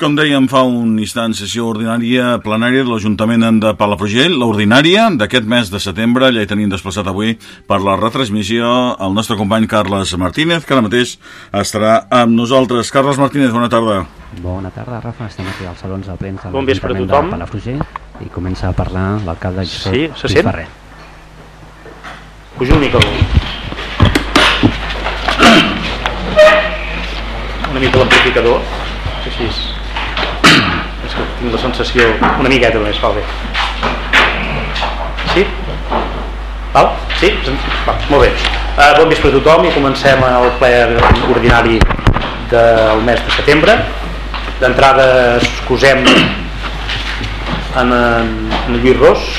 Com dèiem fa un instant, sessió ordinària plenària de l'Ajuntament de Palafrugell, l'ordinària d'aquest mes de setembre, ja hi tenim desplaçat avui per la retransmissió el nostre company Carles Martínez, que ara mateix estarà amb nosaltres. Carles Martínez, bona tarda. Bona tarda, Rafa. Estem aquí als salons de premsa bon de a l'Ajuntament de Palafrugell i comença a parlar l'alcalde Josep Sí, se Lluís sent? Ferrer. Puja una mica una mica l'amplificador així és tinc la sensació una miqueta només, val bé sí? val? sí? Va, molt bé uh, bon vespre a tothom i comencem el ple ordinari del mes de setembre d'entrada excusem en, en, en Lluís Ros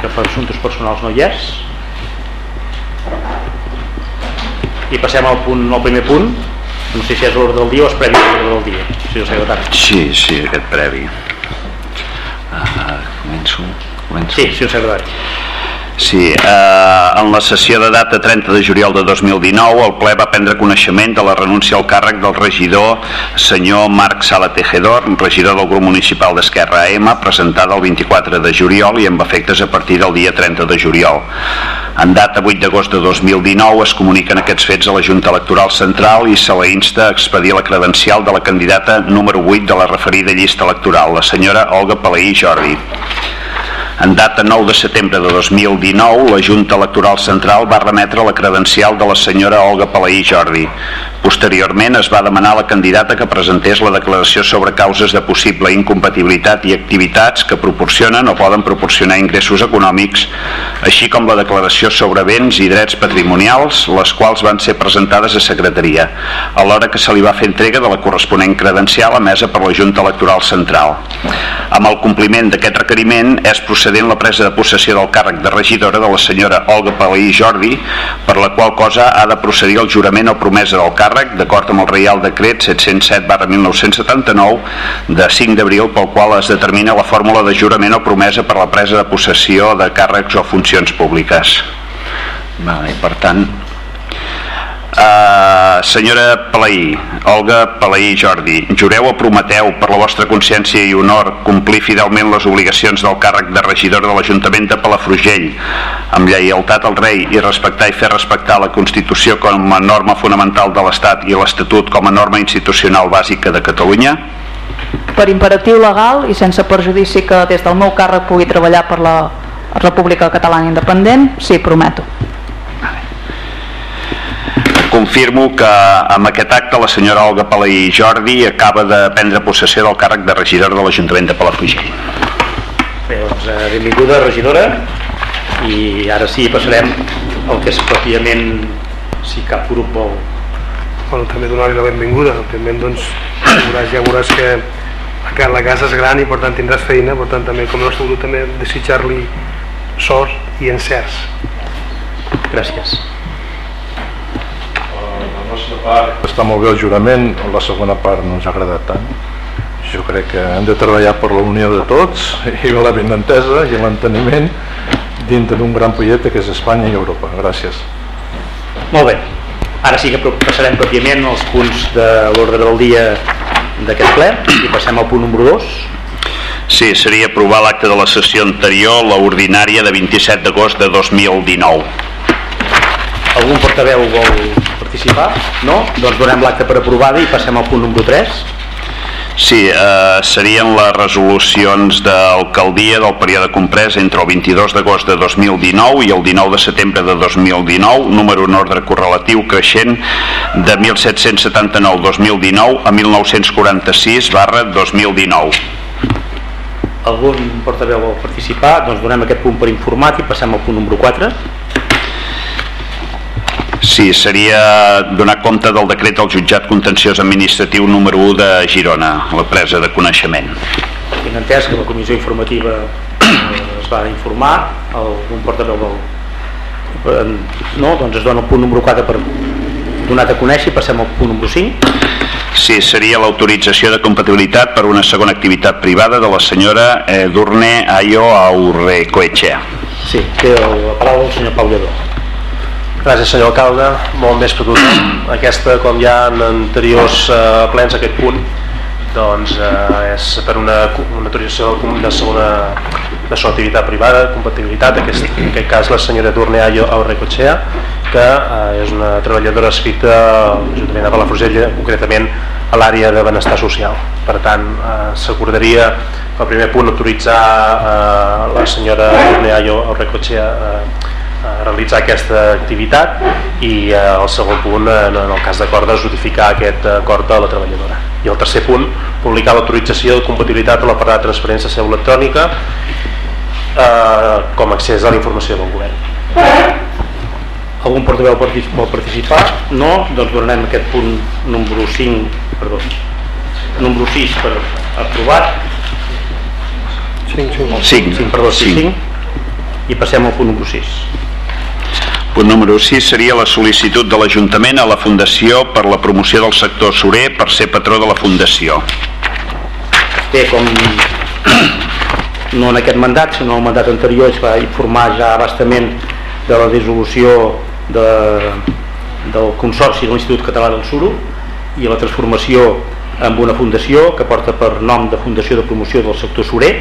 que per assumptes personals no hi és i passem al, punt, al primer punt no sé si és l'ordre del dia o és previ a l'ordre del dia senyor secretari Sí, sí, aquest previ. Uh, començo, començo. sí, senyor secretari Sí, eh, en la sessió de data 30 de juliol de 2019 el ple va prendre coneixement de la renúncia al càrrec del regidor senyor Marc Sala Tejedor, regidor del grup municipal d'Esquerra AM, presentada el 24 de juliol i amb efectes a partir del dia 30 de juliol. En data 8 d'agost de 2019 es comuniquen aquests fets a la Junta Electoral Central i se la insta a expedir la credencial de la candidata número 8 de la referida llista electoral, la senyora Olga Palaí Jordi. En data 9 de setembre de 2019, la Junta Electoral Central va remetre la credencial de la senyora Olga Palaí Jordi. Posteriorment es va demanar a la candidata que presentés la declaració sobre causes de possible incompatibilitat i activitats que proporcionen o poden proporcionar ingressos econòmics, així com la declaració sobre béns i drets patrimonials, les quals van ser presentades a secretaria, alhora que se li va fer entrega de la corresponent credencial emesa per la Junta Electoral Central. Amb el compliment d'aquest requeriment és procedent la presa de possessió del càrrec de regidora de la senyora Olga Palaí Jordi, per la qual cosa ha de procedir el jurament o promesa del càrrec d'acord amb el Reial Decret 707 barra 1979 de 5 d'abril pel qual es determina la fórmula de jurament o promesa per la presa de possessió de càrrecs o funcions públiques. Vale, per tant, Uh, senyora Palaí, Olga Palaí Jordi, jureu o prometeu per la vostra consciència i honor complir fidelment les obligacions del càrrec de regidor de l'Ajuntament de Palafrugell amb lleialtat al rei i respectar i fer respectar la Constitució com a norma fonamental de l'Estat i l'Estatut com a norma institucional bàsica de Catalunya? per imperatiu legal i sense perjudici que des del meu càrrec pugui treballar per la República Catalana Independent, sí, prometo. Confirmo que amb aquest acte la senyora Olga Palaí Jordi acaba de prendre possessió del càrrec de regidor de l'Ajuntament de Palafrugell. Bé, doncs, eh, benvinguda, regidora, i ara sí passarem al que és pròpiament, si cap grup vol. bueno, també donar-li la benvinguda òbviament doncs veuràs, ja veuràs que la ca- la casa és gran i per tant tindràs feina per tant també com el nostre grup també desitjar-li sort i encerts Gràcies. La nostra part està molt bé el jurament, la segona part no ens ha agradat tant. Jo crec que hem de treballar per la unió de tots i la benentesa i l'enteniment dintre d'un gran projecte que és Espanya i Europa. Gràcies. Molt bé. Ara sí que passarem pròpiament als punts de l'ordre del dia d'aquest ple i passem al punt número 2. Sí, seria aprovar l'acte de la sessió anterior, la ordinària de 27 d'agost de 2019. Algun portaveu vol participar? No? Doncs donem l'acte per aprovada i passem al punt número 3. Sí, eh, serien les resolucions d'alcaldia del període comprès entre el 22 d'agost de 2019 i el 19 de setembre de 2019, número en ordre correlatiu creixent de 1779-2019 a 1946 barra 2019. Algun portaveu vol participar? Doncs donem aquest punt per informat i passem al punt número 4. Sí, seria donar compte del decret del jutjat contenciós administratiu número 1 de Girona, la presa de coneixement. Tinc entès que la comissió informativa eh, es va informar, algun portaveu vol... eh, No, doncs es dona el punt número 4 per donat a conèixer i passem al punt número 5. Sí, seria l'autorització de compatibilitat per una segona activitat privada de la senyora Edurne Ayo Aurrecoetxea. Sí, té el- la paraula el senyor Pau Lledó. Gràcies senyor alcalde, molt més per tothom. Aquesta, com ja en anteriors eh, plens, aquest punt doncs eh, és per una, una autorització de segona de seva activitat privada, compatibilitat, aquest, en aquest cas la senyora Torneallo Aurrecochea, que eh, és una treballadora escrita a Palafrugell, concretament a l'àrea de benestar social. Per tant, eh, s'acordaria el primer punt autoritzar eh, la senyora Torneallo Aurrecochea eh, realitzar aquesta activitat i eh, el segon punt, eh, en el cas d'acord, és notificar aquest acord a la treballadora. I el tercer punt, publicar l'autorització de compatibilitat a l'aparat de transferència seu electrònica eh, com a accés a la informació del govern. Algun portaveu vol participar? No? Doncs donarem aquest punt número 5, perdó, número 6 per aprovat. 5, 5. 5. 5, perdó, 5. 5. I passem al punt número 6. Punt número 6 seria la sol·licitud de l'Ajuntament a la Fundació per la promoció del sector surer per ser patró de la Fundació. Bé, com no en aquest mandat, sinó el mandat anterior es va informar ja bastament de la dissolució de, del Consorci de l'Institut Català del Suro i la transformació en una fundació que porta per nom de Fundació de Promoció del Sector Surer.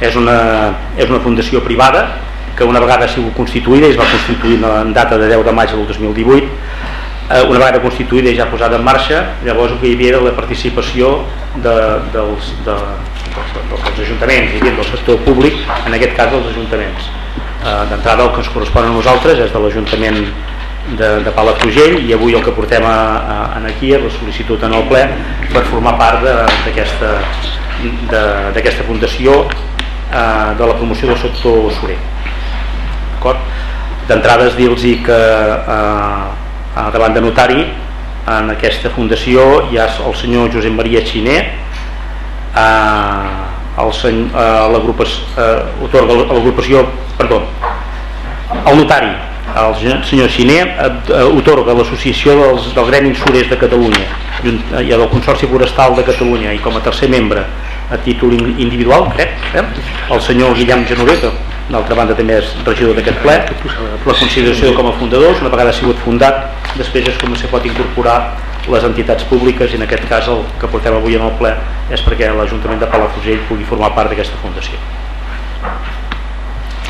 És una, és una fundació privada que una vegada ha sigut constituïda i es va constituir en data de 10 de maig del 2018 eh, una vegada constituïda i ja posada en marxa llavors el que hi havia era la participació de, dels, de, dels, dels ajuntaments i del sector públic en aquest cas dels ajuntaments. Eh, d'entrada el que ens correspon a nosaltres és de l'Ajuntament de, de Palafrugell i avui el que portem a, a, aquí és la sol·licitud en el ple per formar part d'aquesta fundació eh, de la promoció del sector surer d'entrada és dir-los que eh, davant de notari en aquesta fundació hi ha el senyor Josep Maria Xiner eh, eh, eh, l'agrupació perdó el notari el senyor Xiner eh, otorga l'associació dels, dels gremis surers de Catalunya i del Consorci Forestal de Catalunya i com a tercer membre a títol individual crec, eh? el senyor Guillem Genoveta d'altra banda també és regidor d'aquest ple. La consideració com a fundadors una vegada ha sigut fundat després és com se pot incorporar les entitats públiques i en aquest cas el que portem avui en el ple és perquè l'Ajuntament de Palafrugell pugui formar part d'aquesta fundació.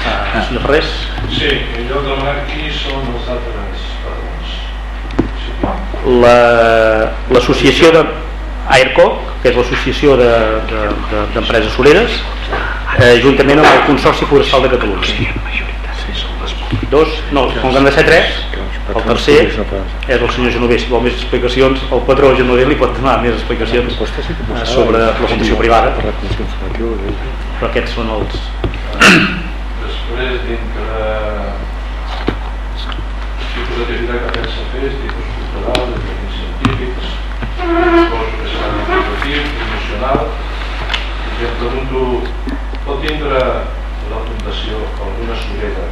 Uh, senyor Ferrés Sí, en lloc de aquí són els altres l'associació la, de AERCO que és l'associació d'empreses de, de, de, soleres eh, juntament amb el Consorci Forestal de Catalunya. Dos, no, com que han de ser tres, el tercer és el senyor Genovés, si vol més explicacions, el patró Genovés li pot donar més explicacions eh, sobre la fundació privada, però aquests són els... Després, dintre tipus d'activitat que pensa fer, tipus culturals, científics, coses educatiu, emocional, i em pregunto pot tindre la Fundació alguna sureda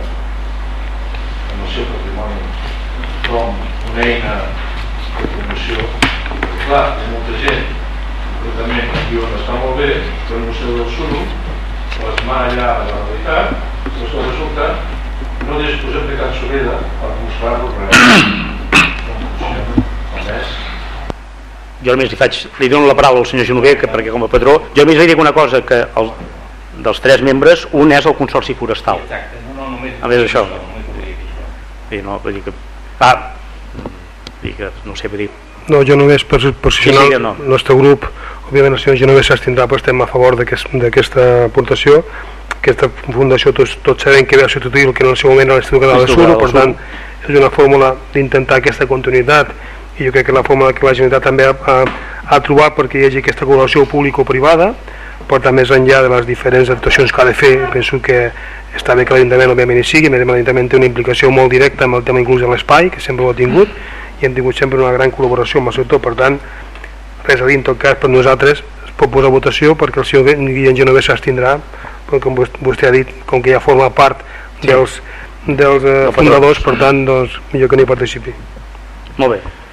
en el seu patrimoni com una eina de promoció? Clar, hi ha molta gent concretament aquí on està molt bé que el Museu del Suro plasmar allà la realitat però que resulta no disposem de cap sureda per mostrar-lo realment com funciona com és jo només li, faig, li dono la paraula al senyor Genover que perquè com a padró, jo només li dic una cosa que el, dels tres membres, un és el Consorci Forestal. Exacte, no, no, només, a més això. Sí, no, vull dir que... Ah, dir que no sé, vull dir... No, jo només per posicionar sí, sí, no. el nostre grup, òbviament el senyor Genovés s'estindrà, però estem a favor d'aquesta aportació. Aquesta fundació tots, tots sabem que ve a substituir el que en el seu moment era l'Institut Català de Sur, per tant, és una fórmula d'intentar aquesta continuïtat i jo crec que la fórmula que la Generalitat també ha, ha, ha trobat perquè hi hagi aquesta col·laboració público-privada porta més enllà de les diferents actuacions que ha de fer, penso que està bé que l'Ajuntament òbviament hi sigui, l'Ajuntament té una implicació molt directa amb el tema inclús de l'espai, que sempre ho ha tingut, i hem tingut sempre una gran col·laboració amb el sector, per tant, res a dir, en tot cas, per nosaltres es pot posar votació perquè el senyor Guillem Genovès s'estindrà, però com vostè ha dit, com que ja forma part dels, dels eh, fundadors, per tant, doncs, millor que no hi participi. Molt bé.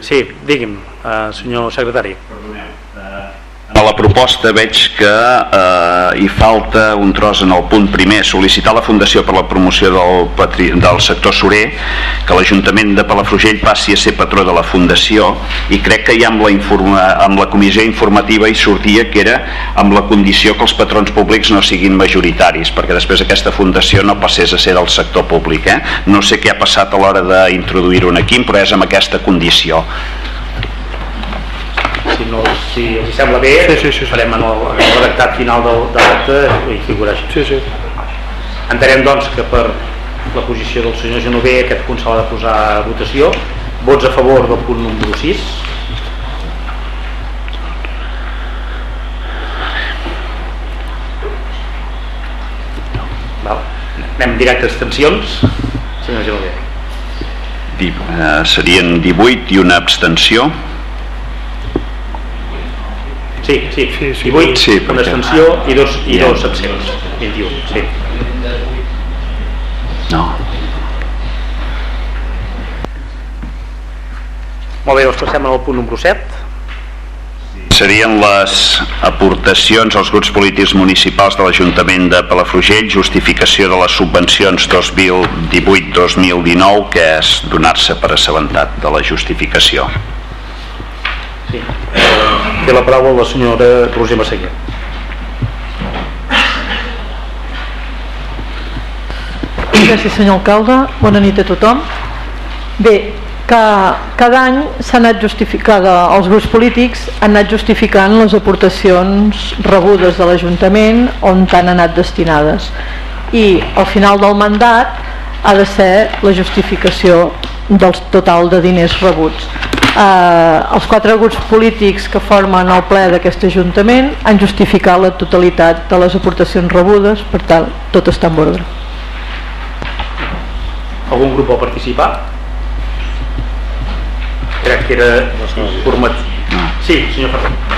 Sí, digui'm, eh, senyor secretari. Perdoneu, eh, A la proposta veig que eh, hi falta un tros en el punt primer, sol·licitar la Fundació per la promoció del, patri, del sector surer que l'Ajuntament de Palafrugell passi a ser patró de la Fundació i crec que ja amb la, informa, amb la comissió informativa hi sortia que era amb la condició que els patrons públics no siguin majoritaris perquè després aquesta Fundació no passés a ser del sector públic. Eh? No sé què ha passat a l'hora d'introduir-ho aquí, però és amb aquesta condició si, no, si els sembla bé sí, sí, sí, sí. farem en el, en el redactat final del, de l'acte i figura així sí, sí. entenem doncs que per la posició del senyor Genover aquest punt s'ha de posar a votació vots a favor del punt número 6 Val. anem directe a extensions senyor Genover eh, serien 18 i una abstenció Sí, sí, sí, sí. 18 sí, amb extensió i dos, i dos absents. 21, sí. No. Molt bé, doncs passem al punt número 7. Serien les aportacions als grups polítics municipals de l'Ajuntament de Palafrugell, justificació de les subvencions 2018-2019, que és donar-se per assabentat de la justificació. Sí. Té la paraula la senyora Roser Masseguer. Gràcies senyor alcalde, bona nit a tothom. Bé, que cada any s'ha anat justificada, els grups polítics han anat justificant les aportacions rebudes de l'Ajuntament on han anat destinades i al final del mandat ha de ser la justificació del total de diners rebuts eh, els quatre grups polítics que formen el ple d'aquest Ajuntament han justificat la totalitat de les aportacions rebudes, per tant, tot està en ordre. Algun grup vol participar? Crec que era format... Sí, senyor Ferrer.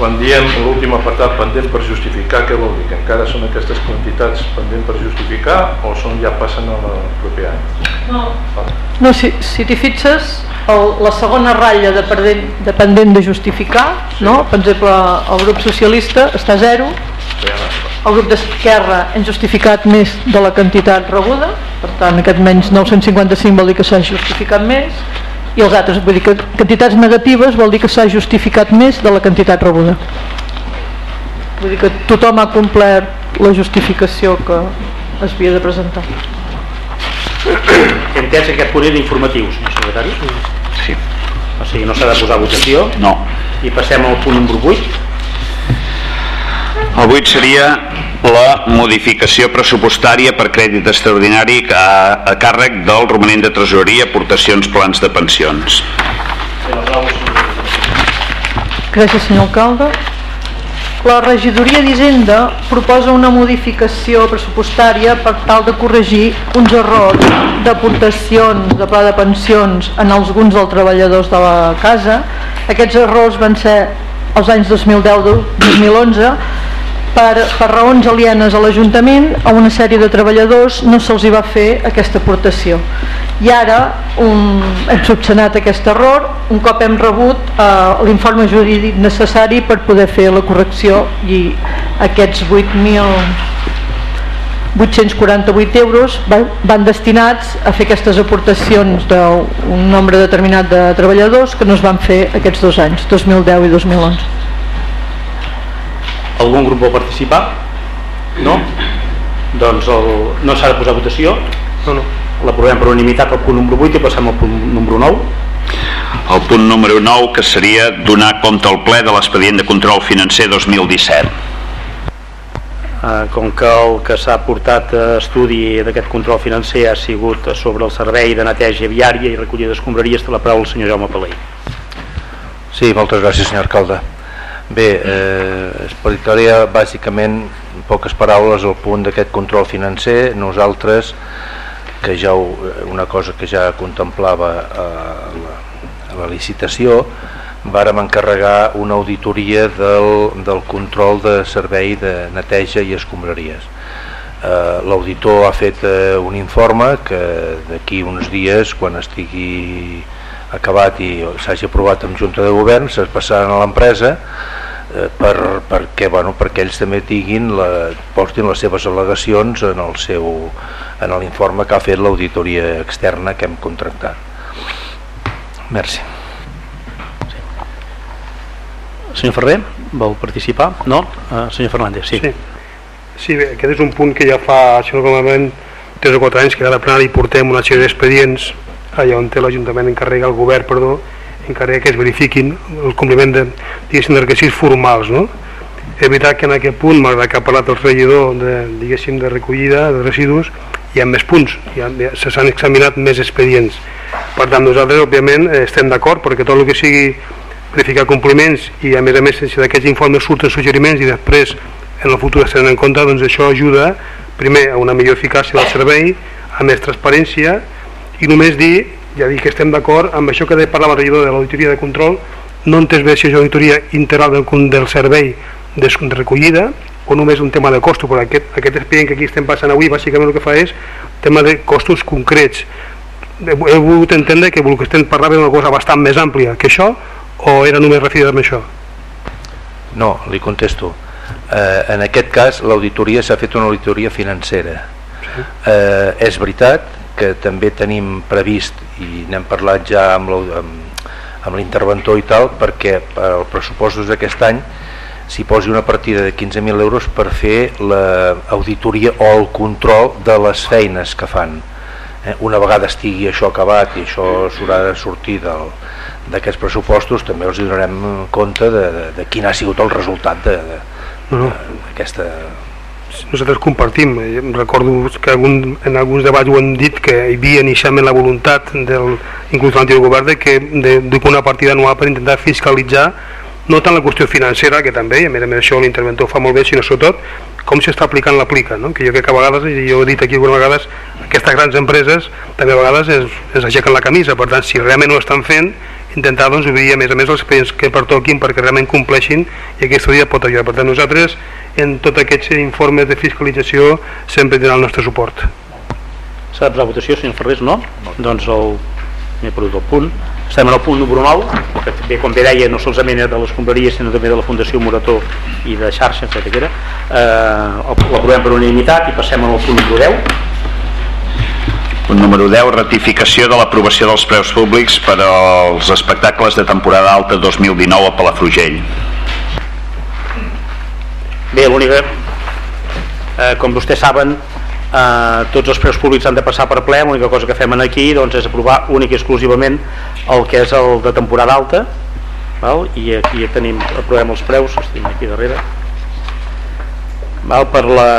Quan diem l'últim apartat pendent per justificar, què vol dir? Que encara són aquestes quantitats pendent per justificar o són ja passen al proper any? No, no si, si t'hi fixes, el, la segona ratlla dependent, dependent de justificar, sí. no? per exemple, el grup socialista està a zero, el grup d'Esquerra hem justificat més de la quantitat rebuda, per tant aquest menys 955 vol dir que s'ha justificat més, i els altres, vull dir que quantitats negatives vol dir que s'ha justificat més de la quantitat rebuda vull dir que tothom ha complert la justificació que es havia de presentar He entès que aquest punt era informatiu, senyor secretari? Sí. O sigui, no s'ha de posar votació? No. I passem al punt número 8. 8 seria la modificació pressupostària per crèdit extraordinari a, a càrrec del romanent de tresoreria, aportacions, plans de pensions. Gràcies, senyor alcalde. La regidoria d'Hisenda proposa una modificació pressupostària per tal de corregir uns errors d'aportacions de pla de pensions en alguns dels treballadors de la casa. Aquests errors van ser els anys 2010-2011 per, per raons alienes a l'Ajuntament a una sèrie de treballadors no se'ls va fer aquesta aportació. I ara un, hem subsanat aquest error un cop hem rebut eh, l'informe jurídic necessari per poder fer la correcció i aquests 8.000 848 euros van destinats a fer aquestes aportacions d'un nombre determinat de treballadors que no es van fer aquests dos anys, 2010 i 2011 algun grup vol participar? No? Doncs el, no s'ha de posar votació? No, no. L'aprovem per unanimitat al punt número 8 i passem al punt número 9. El punt número 9 que seria donar compte al ple de l'expedient de control financer 2017. Uh, com que el que s'ha portat a estudi d'aquest control financer ha sigut sobre el servei de neteja viària i recollida d'escombraries, té la paraula el senyor Jaume Palei. Sí, moltes gràcies, senyor alcalde. Bé, eh, explicaria bàsicament en poques paraules el punt d'aquest control financer. Nosaltres, que ja ho, una cosa que ja contemplava a la, la licitació, vàrem encarregar una auditoria del, del control de servei de neteja i escombraries. Eh, L'auditor ha fet eh, un informe que d'aquí uns dies, quan estigui acabat i s'hagi aprovat en Junta de Govern, se'ls passaran a l'empresa eh, per, perquè, bueno, perquè ells també tinguin la, portin les seves al·legacions en el seu en l'informe que ha fet l'auditoria externa que hem contractat. Merci. Senyor Ferrer, vol participar? No? Uh, senyor Fernández, sí. sí. Sí, bé, aquest és un punt que ja fa, si no com 3 o 4 anys que cada plenari portem una sèrie d'expedients allà on té l'Ajuntament encarrega el govern, perdó, encarrega que es verifiquin el compliment de, diguéssim, requisits formals, no? Veritat que en aquest punt, malgrat que ha parlat el regidor de, diguéssim, de recollida de residus, hi ha més punts, ha, se s'han examinat més expedients. Per tant, nosaltres, òbviament, estem d'acord perquè tot el que sigui verificar compliments i, a més a més, si d'aquests informes surten suggeriments i després en el futur es tenen en compte, doncs això ajuda primer a una millor eficàcia del servei, a més transparència i només dir, ja dic que estem d'acord amb això que parlava el regidor de l'auditoria de control, no entès bé si és auditoria integral del, del servei de, de recollida o només un tema de costos, però aquest, aquest expedient que aquí estem passant avui bàsicament el que fa és tema de costos concrets. He, he volgut entendre que el que estem parlant és una cosa bastant més àmplia que això o era només referida amb això? No, li contesto eh, en aquest cas l'auditoria s'ha fet una auditoria financera sí. eh, és veritat que també tenim previst i n'hem parlat ja amb l'interventor i tal perquè els pressupostos d'aquest any s'hi posi una partida de 15.000 euros per fer l'auditoria o el control de les feines que fan. Eh, una vegada estigui això acabat i això s'haurà de sortir d'aquests pressupostos també els donarem compte de, de, de quin ha sigut el resultat de, nosaltres compartim, eh, recordo que algun, en alguns debats ho hem dit que hi havia inicialment la voluntat del, inclús l'antic govern de que de, de una partida anual per intentar fiscalitzar no tant la qüestió financera, que també, i a més a més això l'interventor fa molt bé, sinó sobretot com s'està aplicant l'aplica, no? que jo crec que a vegades, i jo he dit aquí algunes vegades, aquestes grans empreses també a vegades es, es aixequen la camisa, per tant, si realment ho estan fent, intentar doncs, obrir a més a més els expedients que pertoquin perquè realment compleixin i aquesta dia pot ajudar. Per tant, nosaltres en tots aquests informes de fiscalització sempre tindrà el nostre suport. S'ha de posar votació, senyor Ferrés, no? no. Doncs el, m'he perdut el punt. Estem en el punt número 9, que bé, com bé deia, no solament de les compleries, sinó també de la Fundació Morató i de xarxa, etc. Eh, L'aprovem per unanimitat i passem al punt número 10 Punt número 10, ratificació de l'aprovació dels preus públics per als espectacles de temporada alta 2019 a Palafrugell. Bé, l'única, eh, com vostès saben, eh, tots els preus públics han de passar per ple, l'única cosa que fem aquí doncs, és aprovar únic i exclusivament el que és el de temporada alta, val? i aquí tenim, aprovem els preus, estem aquí darrere, val? per la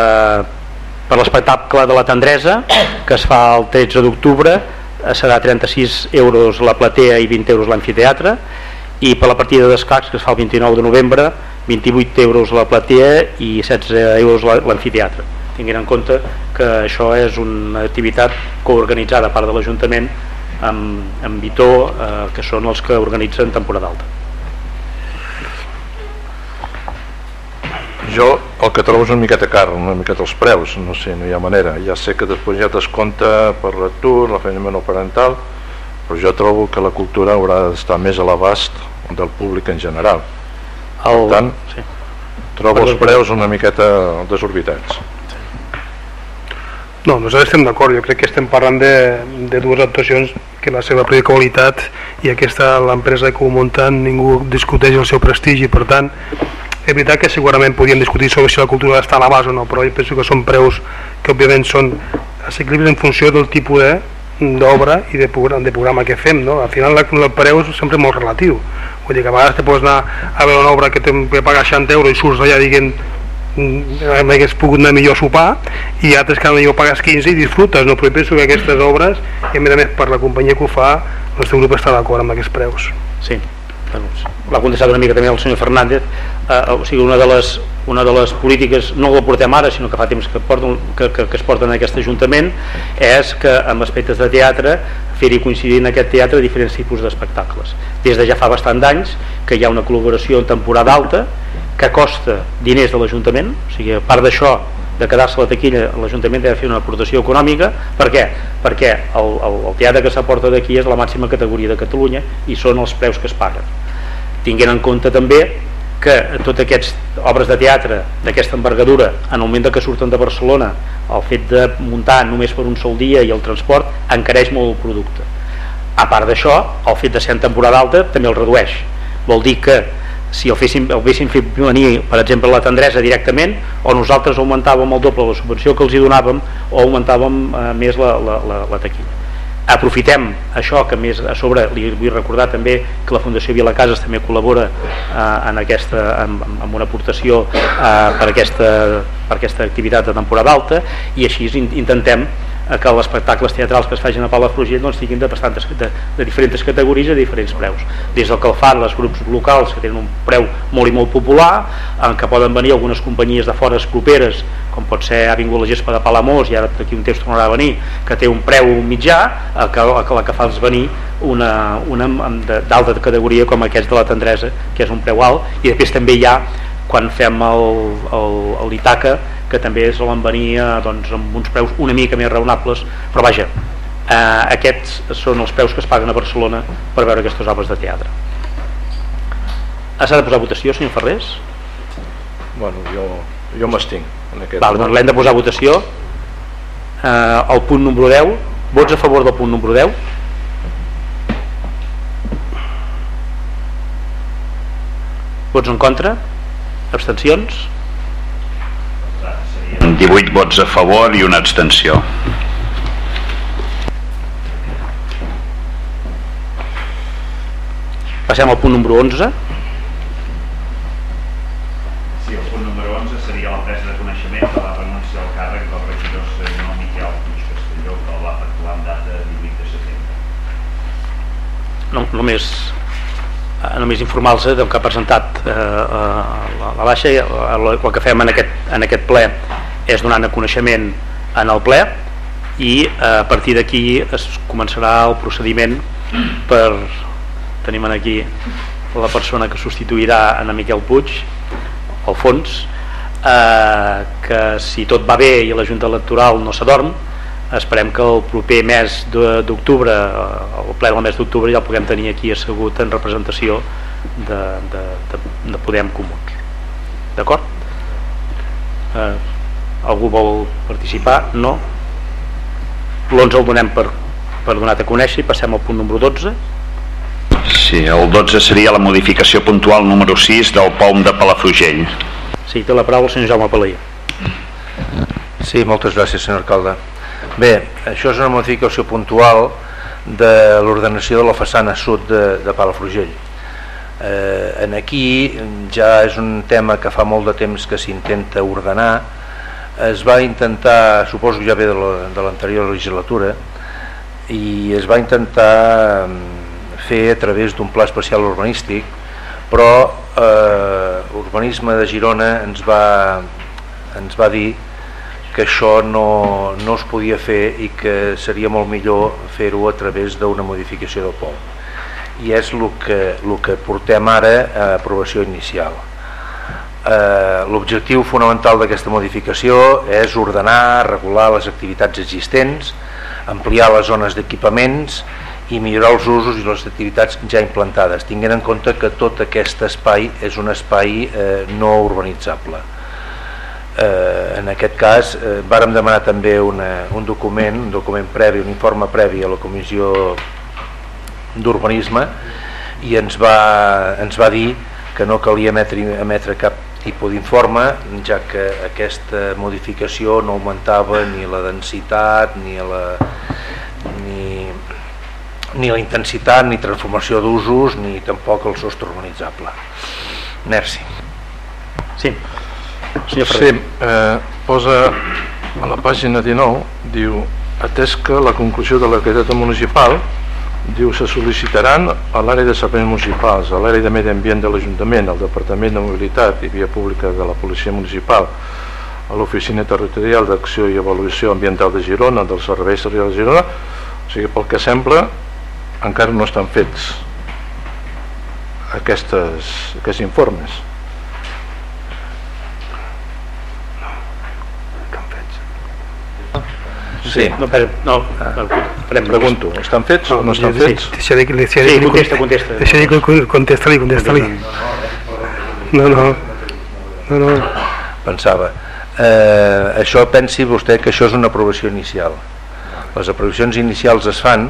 per l'espectacle de la tendresa que es fa el 13 d'octubre eh, serà 36 euros la platea i 20 euros l'amfiteatre i per la partida d'escacs que es fa el 29 de novembre 28 euros la platea i 16 euros l'amfiteatre. Tinguin en compte que això és una activitat coorganitzada a part de l'Ajuntament amb, amb Vitó eh, que són els que organitzen temporada alta jo el que trobo és una miqueta car, una miqueta els preus, no sé, no hi ha manera. Ja sé que després ja descompta per l'atur, la feina menor parental, però jo trobo que la cultura haurà d'estar més a l'abast del públic en general. El... Per tant, sí. trobo els preus una miqueta desorbitats. No, nosaltres estem d'acord, jo crec que estem parlant de, de dues actuacions que la seva qualitat i aquesta, l'empresa que ho munta, ningú discuteix el seu prestigi, per tant, és veritat que segurament podríem discutir sobre si la cultura està a la base o no, però jo penso que són preus que òbviament són assequibles en funció del tipus d'obra i de programa, de programa que fem, no? Al final el preu és sempre molt relatiu. Vull dir que a vegades te pots anar a veure una obra que t'hem de pagar 60 euros i surts allà dient mm, hagués pogut anar millor a sopar i altres que millor pagues 15 i disfrutes, no? però jo penso que aquestes obres i a més a més per la companyia que ho fa el nostre grup està d'acord amb aquests preus. Sí, l'ha contestat una mica també el senyor Fernández. Eh, o sigui, una de, les, una de les polítiques no la portem ara sinó que fa temps que, porten, que, que, que es porten en aquest Ajuntament és que amb aspectes de teatre fer-hi coincidir en aquest teatre diferents tipus d'espectacles. Des de ja fa bastant d'anys que hi ha una col·laboració en temporada alta que costa diners de l'Ajuntament o sigui, a part d'això de quedar-se la taquilla l'Ajuntament ha de fer una aportació econòmica. Per què? perquè el, el, el teatre que s'aporta d'aquí és la màxima categoria de Catalunya i són els preus que es paguen tinguent en compte també que totes aquestes obres de teatre d'aquesta envergadura en el moment que surten de Barcelona el fet de muntar només per un sol dia i el transport encareix molt el producte. A part d'això el fet de ser en temporada alta també el redueix. Vol dir que si el féssim, el féssim fer venir per exemple la tendresa directament o nosaltres augmentàvem el doble la subvenció que els hi donàvem o augmentàvem eh, més la, la, la, la taquilla aprofitem això que més a sobre li vull recordar també que la Fundació Vilacases també col·labora eh, en aquesta, amb, amb una aportació eh, per, aquesta, per aquesta activitat de temporada alta i així intentem eh, que els espectacles teatrals que es facin a Palafrugell doncs, siguin de, bastantes, de, de diferents categories de diferents preus. Des del que el fan els grups locals que tenen un preu molt i molt popular, en què poden venir algunes companyies de fores properes, com pot ser ha vingut la gespa de Palamós i ara d'aquí un temps tornarà a venir, que té un preu mitjà, a que, a la que fa els venir una, una d'alta categoria com aquests de la tendresa, que és un preu alt, i després també hi ha quan fem l'Itaca que també solen venir eh, doncs, amb uns preus una mica més raonables però vaja, eh, aquests són els preus que es paguen a Barcelona per veure aquestes obres de teatre. S'ha de posar votació senyor Ferrés? Bueno, jo, jo m'estinc Val, doncs l'hem de posar votació. Eh, el punt número 10 vots a favor del punt número 10 vots en contra? Abstencions? 18 vots a favor i una abstenció. Passem al punt número 11. Sí, el punt número 11 seria la presa de coneixement de la renúncia al càrrec del regidor senyor Miquel Puig Castelló, que el va efectuar en data 18 de setembre. No, només només informar-los del que ha presentat eh, eh, la, la baixa el, el que fem en aquest, en aquest ple és donant a coneixement en el ple i eh, a partir d'aquí es començarà el procediment per tenim aquí la persona que substituirà en Miquel Puig al fons eh, que si tot va bé i la Junta Electoral no s'adorm esperem que el proper mes d'octubre el ple del mes d'octubre ja el puguem tenir aquí assegut en representació de, de, de, de Podem Comuns d'acord? Eh, algú vol participar? no? l'11 el donem per, per donat a conèixer i passem al punt número 12 Sí, el 12 seria la modificació puntual número 6 del POM de Palafrugell Sí, té la paraula el senyor Jaume Palaia Sí, moltes gràcies senyor alcalde Bé, això és una modificació puntual de l'ordenació de la façana sud de, de Palafrugell. Eh, en aquí ja és un tema que fa molt de temps que s'intenta ordenar. Es va intentar, suposo ja ve de l'anterior legislatura, i es va intentar mm, fer a través d'un pla especial urbanístic, però eh, Urbanisme de Girona ens va, ens va dir que això no, no es podia fer i que seria molt millor fer-ho a través d'una modificació del POM. I és el que, el que portem ara a aprovació inicial. Eh, l'objectiu fonamental d'aquesta modificació és ordenar, regular les activitats existents ampliar les zones d'equipaments i millorar els usos i les activitats ja implantades, tinguent en compte que tot aquest espai és un espai eh, no urbanitzable eh, en aquest cas eh, vàrem demanar també una, un document, un document previ, un informe previ a la comissió d'urbanisme i ens va, ens va dir que no calia emetre, emetre cap tipus d'informe ja que aquesta modificació no augmentava ni la densitat ni la, ni, ni la intensitat ni transformació d'usos ni tampoc el sostre urbanitzable. Merci. Sí Sí, eh, posa a la pàgina 19, diu, atès que la conclusió de l'activitat municipal diu se sol·licitaran a l'àrea de serveis municipals, a l'àrea de medi ambient de l'Ajuntament, al Departament de Mobilitat i Via Pública de la Policia Municipal, a l'Oficina Territorial d'Acció i Avaluació Ambiental de Girona, dels Serveis Territorials de Girona, o sigui, pel que sembla, encara no estan fets aquestes, aquests informes. Sí. No, per, no, farem Pregunto, estan fets o no estan fets? Deixa de, deixa sí, contesta, contesta. Deixa de contesta-li, contesta-li. No, no. no, no. Pensava. Eh, això pensi vostè que això és una aprovació inicial. Les aprovacions inicials es fan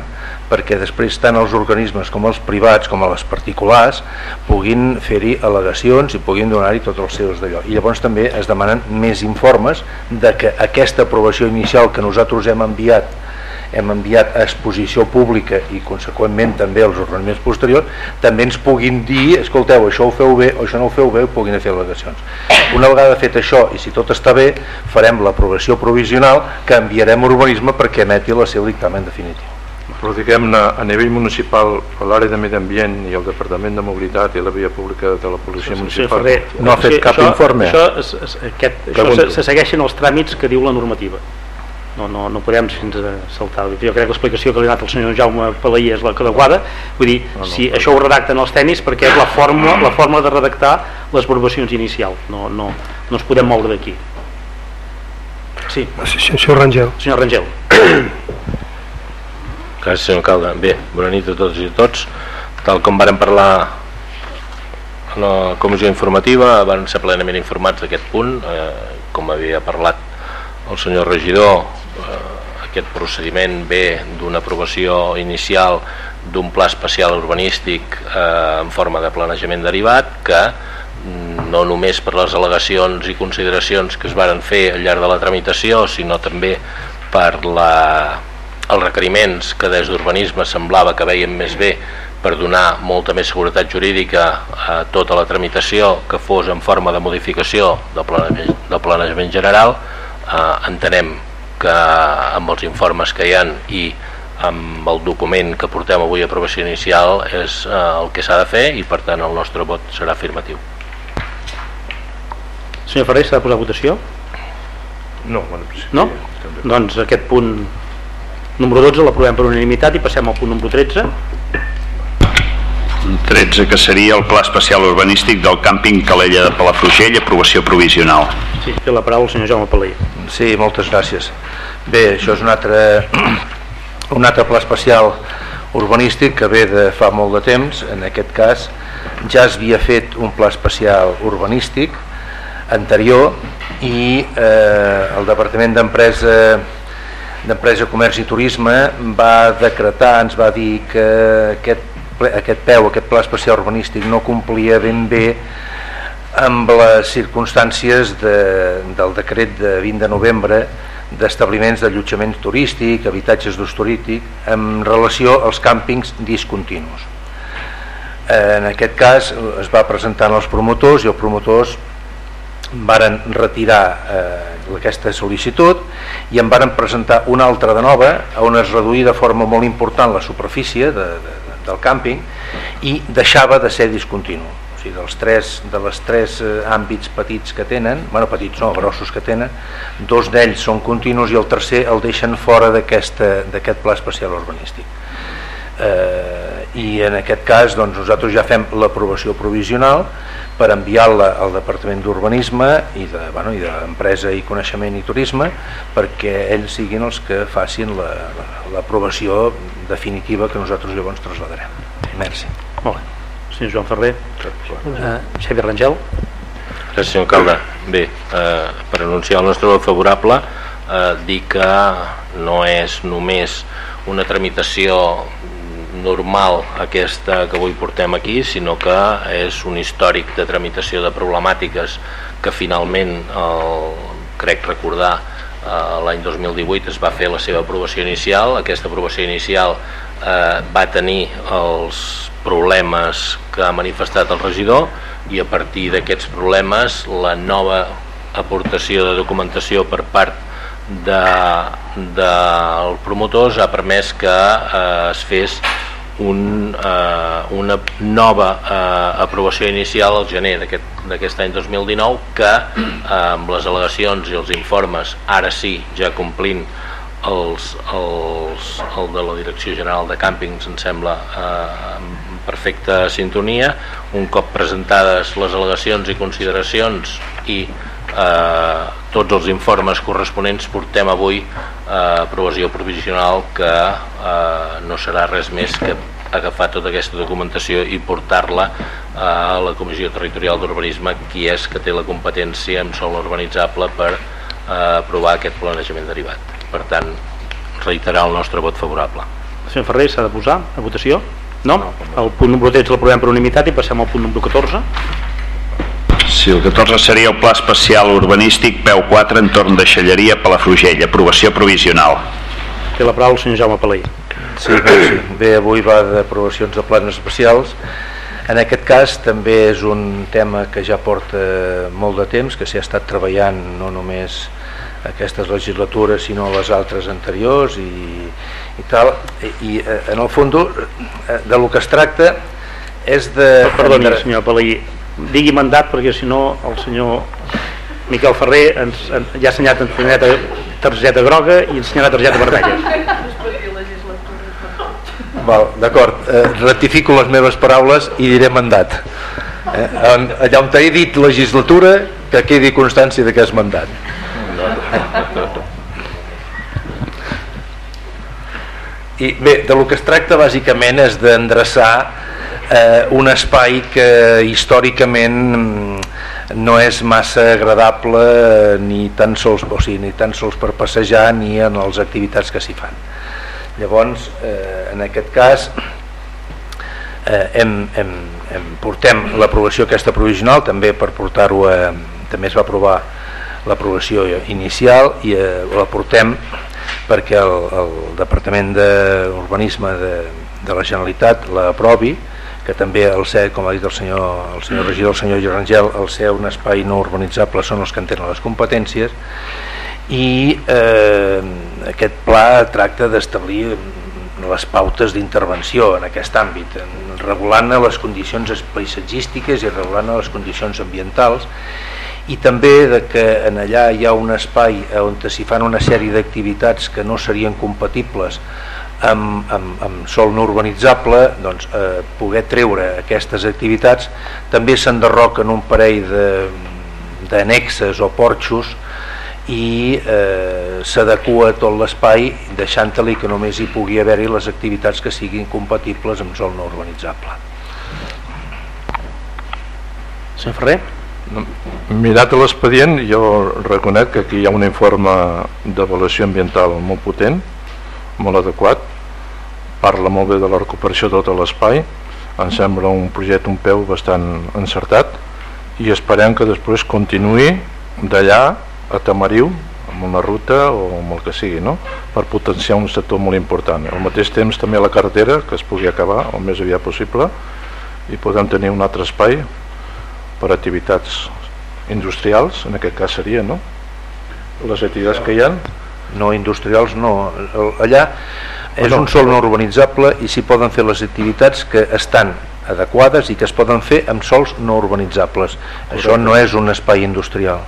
perquè després tant els organismes com els privats com els particulars puguin fer-hi al·legacions i puguin donar-hi tots els seus d'allò. I llavors també es demanen més informes de que aquesta aprovació inicial que nosaltres hem enviat hem enviat a exposició pública i conseqüentment també als organismes posteriors també ens puguin dir, escolteu, això ho feu bé o això no ho feu bé, puguin fer al·legacions. Una vegada fet això i si tot està bé, farem l'aprovació provisional que enviarem a urbanisme perquè emeti el seu dictamen definitiu. Però diguem-ne, a nivell municipal, l'àrea de medi ambient i el Departament de Mobilitat i la via pública de la policia municipal Ferrer, no ha fet sí, cap això, informe? Això, és, és, aquest, això se segueixen els tràmits que diu la normativa. No, no, no podem sense saltar. Jo crec que l'explicació que li ha donat el senyor Jaume Palaí és la que adequada. Vull dir, No, no, si però- això ho redacten els tècnics perquè és la forma, la forma de redactar les barbacions inicials. No, no, no ens podem moure d'aquí. Sí, Sí, Senyor Rangel. senyor Rangel. Gràcies, senyor alcalde. Bé, bona nit a tots i a tots. Tal com vàrem parlar a la comissió informativa, van ser plenament informats d'aquest punt. Eh, com havia parlat el senyor regidor, eh, aquest procediment ve d'una aprovació inicial d'un pla especial urbanístic eh, en forma de planejament derivat que mm, no només per les al·legacions i consideracions que es varen fer al llarg de la tramitació, sinó també per la, els requeriments que des d'urbanisme semblava que veien més bé per donar molta més seguretat jurídica a tota la tramitació que fos en forma de modificació del planejament, del planejament general eh, entenem que amb els informes que hi han i amb el document que portem avui a aprovació inicial és eh, el que s'ha de fer i per tant el nostre vot serà afirmatiu. Senyor Ferrer, s'ha de posar votació? No, bueno, sí, No? Doncs aquest punt número 12 l'aprovem per unanimitat i passem al punt número 13. 13, que seria el Pla Especial Urbanístic del càmping Calella de Palafrugell, aprovació provisional. Sí, té la paraula el senyor Jaume Palaí. Sí, moltes gràcies. Bé, això és un altre, un altre pla especial urbanístic que ve de fa molt de temps. En aquest cas ja es havia fet un pla especial urbanístic anterior i eh, el Departament d'Empresa d'Empresa, Comerç i Turisme va decretar, ens va dir que aquest, ple- aquest peu, aquest pla especial urbanístic no complia ben bé amb les circumstàncies de, del decret de 20 de novembre d'establiments d'allotjament turístic, habitatges d'ús turístic, en relació als càmpings discontinus. En aquest cas es va presentar als promotors i els promotors varen retirar eh, aquesta sol·licitud i en varen presentar una altra de nova on es reduïa de forma molt important la superfície de, de, del càmping i deixava de ser discontinu o sigui, dels tres, de les tres eh, àmbits petits que tenen, bueno, petits no, grossos que tenen, dos d'ells són continus i el tercer el deixen fora d'aquest pla especial urbanístic. Eh, I en aquest cas doncs, nosaltres ja fem l'aprovació provisional per enviar-la al Departament d'Urbanisme i de, bueno, i d'Empresa i Coneixement i Turisme perquè ells siguin els que facin la- la- l'aprovació definitiva que nosaltres llavors traslladarem. Merci. Molt bé. Senyor Joan Ferrer. Uh, Xavier Rangel. Gràcies, senyor alcalde. Bé, eh, per anunciar el nostre vot favorable, eh, dir que no és només una tramitació normal aquesta que avui portem aquí, sinó que és un històric de tramitació de problemàtiques que finalment, el, crec recordar, eh, l'any 2018 es va fer la seva aprovació inicial. Aquesta aprovació inicial eh, va tenir els problemes que ha manifestat el regidor i a partir d'aquests problemes la nova aportació de documentació per part de, dels promotors ha permès que eh, es fes un, eh, una nova eh, aprovació inicial al gener d'aquest d'aquest any 2019 que eh, amb les al·legacions i els informes ara sí ja complint els, els, el de la Direcció General de Càmpings em sembla eh, en perfecta sintonia. Un cop presentades les al·legacions i consideracions i tots els informes corresponents portem avui eh, aprovació provisional que eh, no serà res més que agafar tota aquesta documentació i portar-la a la Comissió Territorial d'Urbanisme qui és que té la competència en sol urbanitzable per eh, aprovar aquest planejament derivat. Per tant, reiterar el nostre vot favorable. Senyor Ferrer, s'ha de posar a votació? No? El punt número 13 l'aprovem per unanimitat i passem al punt número 14. Sí, el 14 seria el Pla Especial Urbanístic PEU 4 entorn de Xalleria Palafrugell, aprovació provisional. Té la paraula el senyor Jaume Palai. Sí, bé, sí. bé, avui va d'aprovacions de plans especials. En aquest cas també és un tema que ja porta molt de temps, que s'hi ha estat treballant no només aquestes legislatures sinó les altres anteriors i, i tal i, i eh, en el fons eh, de lo que es tracta és de... Perdoni, senyor Palai, digui mandat perquè si no el senyor Miquel Ferrer ens, en, ja ha assenyalat targeta, targeta groga i ensenyarà targeta vermella. Val, D'acord, eh, ratifico les meves paraules i diré mandat. Eh, allà on t'he dit legislatura que quedi constància de que és mandat. I bé, de lo que es tracta bàsicament és d'endreçar eh, un espai que històricament mm, no és massa agradable eh, ni tan sols, o sigui, ni tan sols per passejar ni en les activitats que s'hi fan. Llavors, eh, en aquest cas, eh, hem, hem, hem, portem l'aprovació aquesta provisional també per portar-ho a... també es va aprovar l'aprovació inicial i eh, la portem perquè el, el Departament d'Urbanisme de, de la Generalitat l'aprovi que també el ser, com ha dit el senyor, el senyor regidor, el senyor Rangel, el ser un espai no urbanitzable són els que en tenen les competències i eh, aquest pla tracta d'establir les pautes d'intervenció en aquest àmbit, regulant les condicions paisatgístiques i regulant les condicions ambientals i també de que en allà hi ha un espai on s'hi fan una sèrie d'activitats que no serien compatibles amb, amb, amb sol no urbanitzable doncs, eh, poder treure aquestes activitats. També s'enderroquen un parell d'annexes o porxos i eh, s'adequa tot l'espai deixant-li que només hi pugui haver-hi les activitats que siguin compatibles amb sol no urbanitzable. Senyor Ferrer? Mirat l'expedient, jo reconec que aquí hi ha un informe d'avaluació ambiental molt potent, molt adequat, parla molt bé de la recuperació de tot l'espai, em sembla un projecte, un peu bastant encertat i esperem que després continuï d'allà a Tamariu amb una ruta o amb el que sigui no? per potenciar un sector molt important al mateix temps també la carretera que es pugui acabar el més aviat possible i podem tenir un altre espai per activitats industrials, en aquest cas seria, no? Les activitats que hi ha? No, industrials no. Allà és no, un sol no urbanitzable i s'hi poden fer les activitats que estan adequades i que es poden fer amb sols no urbanitzables. Això no és un espai industrial.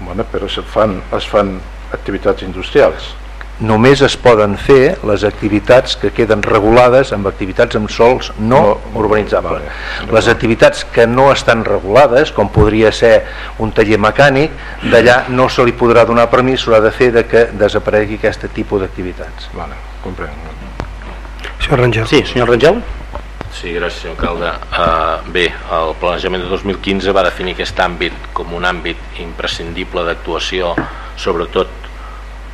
Bueno, però es fan, es fan activitats industrials només es poden fer les activitats que queden regulades amb activitats amb sols no, no urbanitzables. Vale. Les activitats que no estan regulades, com podria ser un taller mecànic, d'allà no se li podrà donar permís, s'haurà de fer de que desaparegui aquest tipus d'activitats. Vale, comprenc. Senyor Rangel. Sí, senyor Rangel. Sí, gràcies, senyor alcalde. Uh, bé, el planejament de 2015 va definir aquest àmbit com un àmbit imprescindible d'actuació, sobretot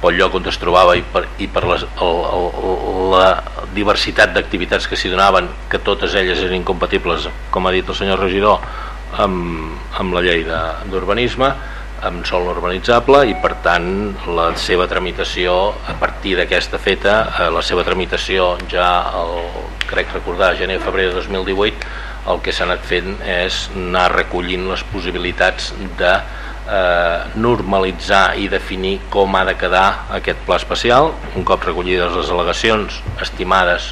pel lloc on es trobava i per, i per les, el, el, la diversitat d'activitats que s'hi donaven, que totes elles eren incompatibles, com ha dit el senyor regidor, amb, amb la llei d'urbanisme, amb sol urbanitzable i per tant la seva tramitació a partir d'aquesta feta eh, la seva tramitació ja el, crec recordar gener-febrer de 2018 el que s'ha anat fent és anar recollint les possibilitats de normalitzar i definir com ha de quedar aquest pla especial. Un cop recollides les al·legacions estimades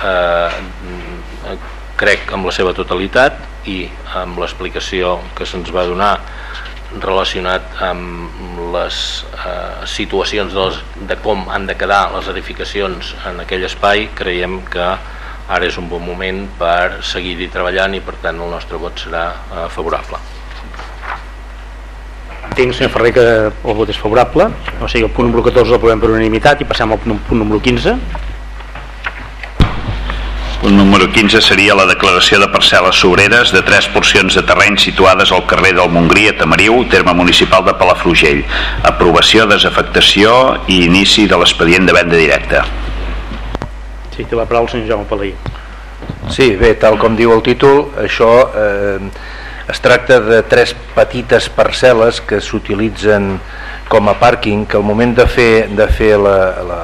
eh, crec amb la seva totalitat i amb l'explicació que se'ns va donar relacionat amb les eh, situacions de, les, de com han de quedar les edificacions en aquell espai creiem que ara és un bon moment per seguir-hi treballant i per tant el nostre vot serà eh, favorable entenc, senyor Ferrer, que el vot és favorable, o sigui, el punt número 14 el provem per unanimitat i passem al punt número 15. Punt número 15 seria la declaració de parcel·les sobreres de tres porcions de terreny situades al carrer del Montgrí a Tamariu, terme municipal de Palafrugell. Aprovació, desafectació i inici de l'expedient de venda directa. Sí, té la paraula el senyor Jaume Palai. Sí, bé, tal com diu el títol, això eh, es tracta de tres petites parcel·les que s'utilitzen com a pàrquing, que al moment de fer, de fer la, la,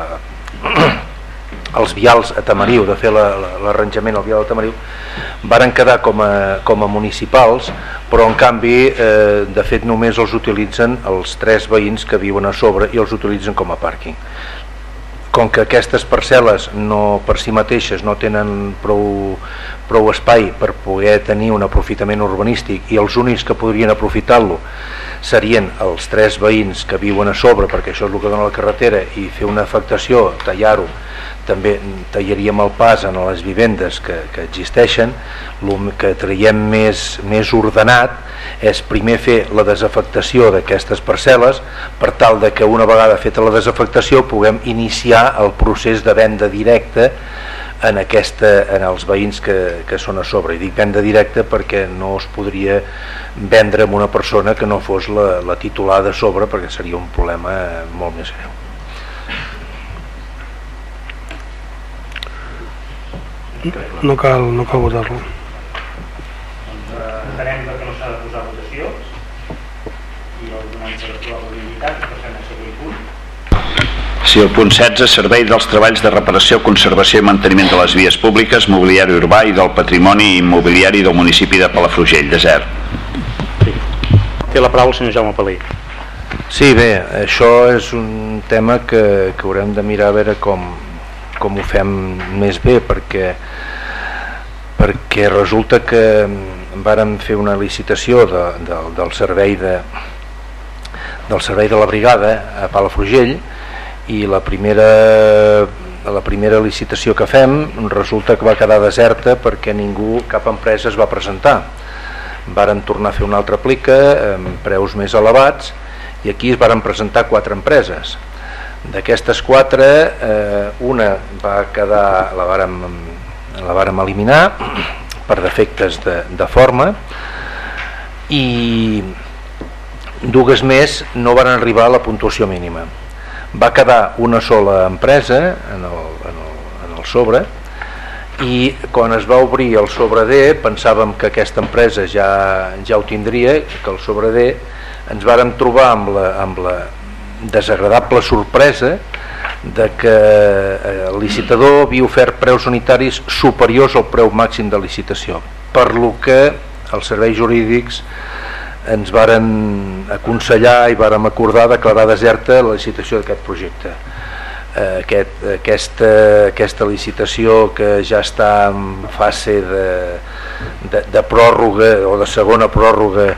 els vials a Tamariu, de fer l'arranjament la, al vial de Tamariu, varen quedar com a, com a municipals, però en canvi, eh, de fet, només els utilitzen els tres veïns que viuen a sobre i els utilitzen com a pàrquing com que aquestes parcel·les no, per si mateixes no tenen prou, prou espai per poder tenir un aprofitament urbanístic i els únics que podrien aprofitar-lo serien els tres veïns que viuen a sobre perquè això és el que dona la carretera i fer una afectació, tallar-ho també tallaríem el pas en les vivendes que, que existeixen. El que traiem més, més ordenat és primer fer la desafectació d'aquestes parcel·les per tal de que una vegada feta la desafectació puguem iniciar el procés de venda directa en, aquesta, en els veïns que, que són a sobre. I dic venda directa perquè no es podria vendre amb una persona que no fos la, la titular de sobre perquè seria un problema molt més greu no cal, no cal votar-lo entenem que no s'ha de posar votació i el donem per la unanimitat passem al següent punt Si el punt 16, servei dels treballs de reparació, conservació i manteniment de les vies públiques, mobiliari urbà i del patrimoni immobiliari del municipi de Palafrugell, desert. sí. té la paraula el senyor Jaume Palai Sí, bé, això és un tema que, que haurem de mirar a veure com, com ho fem més bé perquè perquè resulta que vàrem fer una licitació de, de, del servei de del servei de la brigada a Palafrugell i la primera la primera licitació que fem resulta que va quedar deserta perquè ningú, cap empresa es va presentar. Varen tornar a fer una altra plica amb preus més elevats i aquí es varen presentar quatre empreses d'aquestes quatre eh, una va quedar la vàrem, la vàrem eliminar per defectes de, de forma i dues més no van arribar a la puntuació mínima. Va quedar una sola empresa en el, en el, en el sobre i quan es va obrir el sobre D pensàvem que aquesta empresa ja, ja ho tindria que el sobre D ens vàrem trobar amb la, amb la desagradable sorpresa de que eh, el licitador havia ofert preus sanitaris superiors al preu màxim de licitació per lo que els serveis jurídics ens varen aconsellar i vàrem acordar declarar deserta la licitació d'aquest projecte. Eh, aquest, aquesta, aquesta licitació que ja està en fase de, de, de pròrroga o de segona pròrroga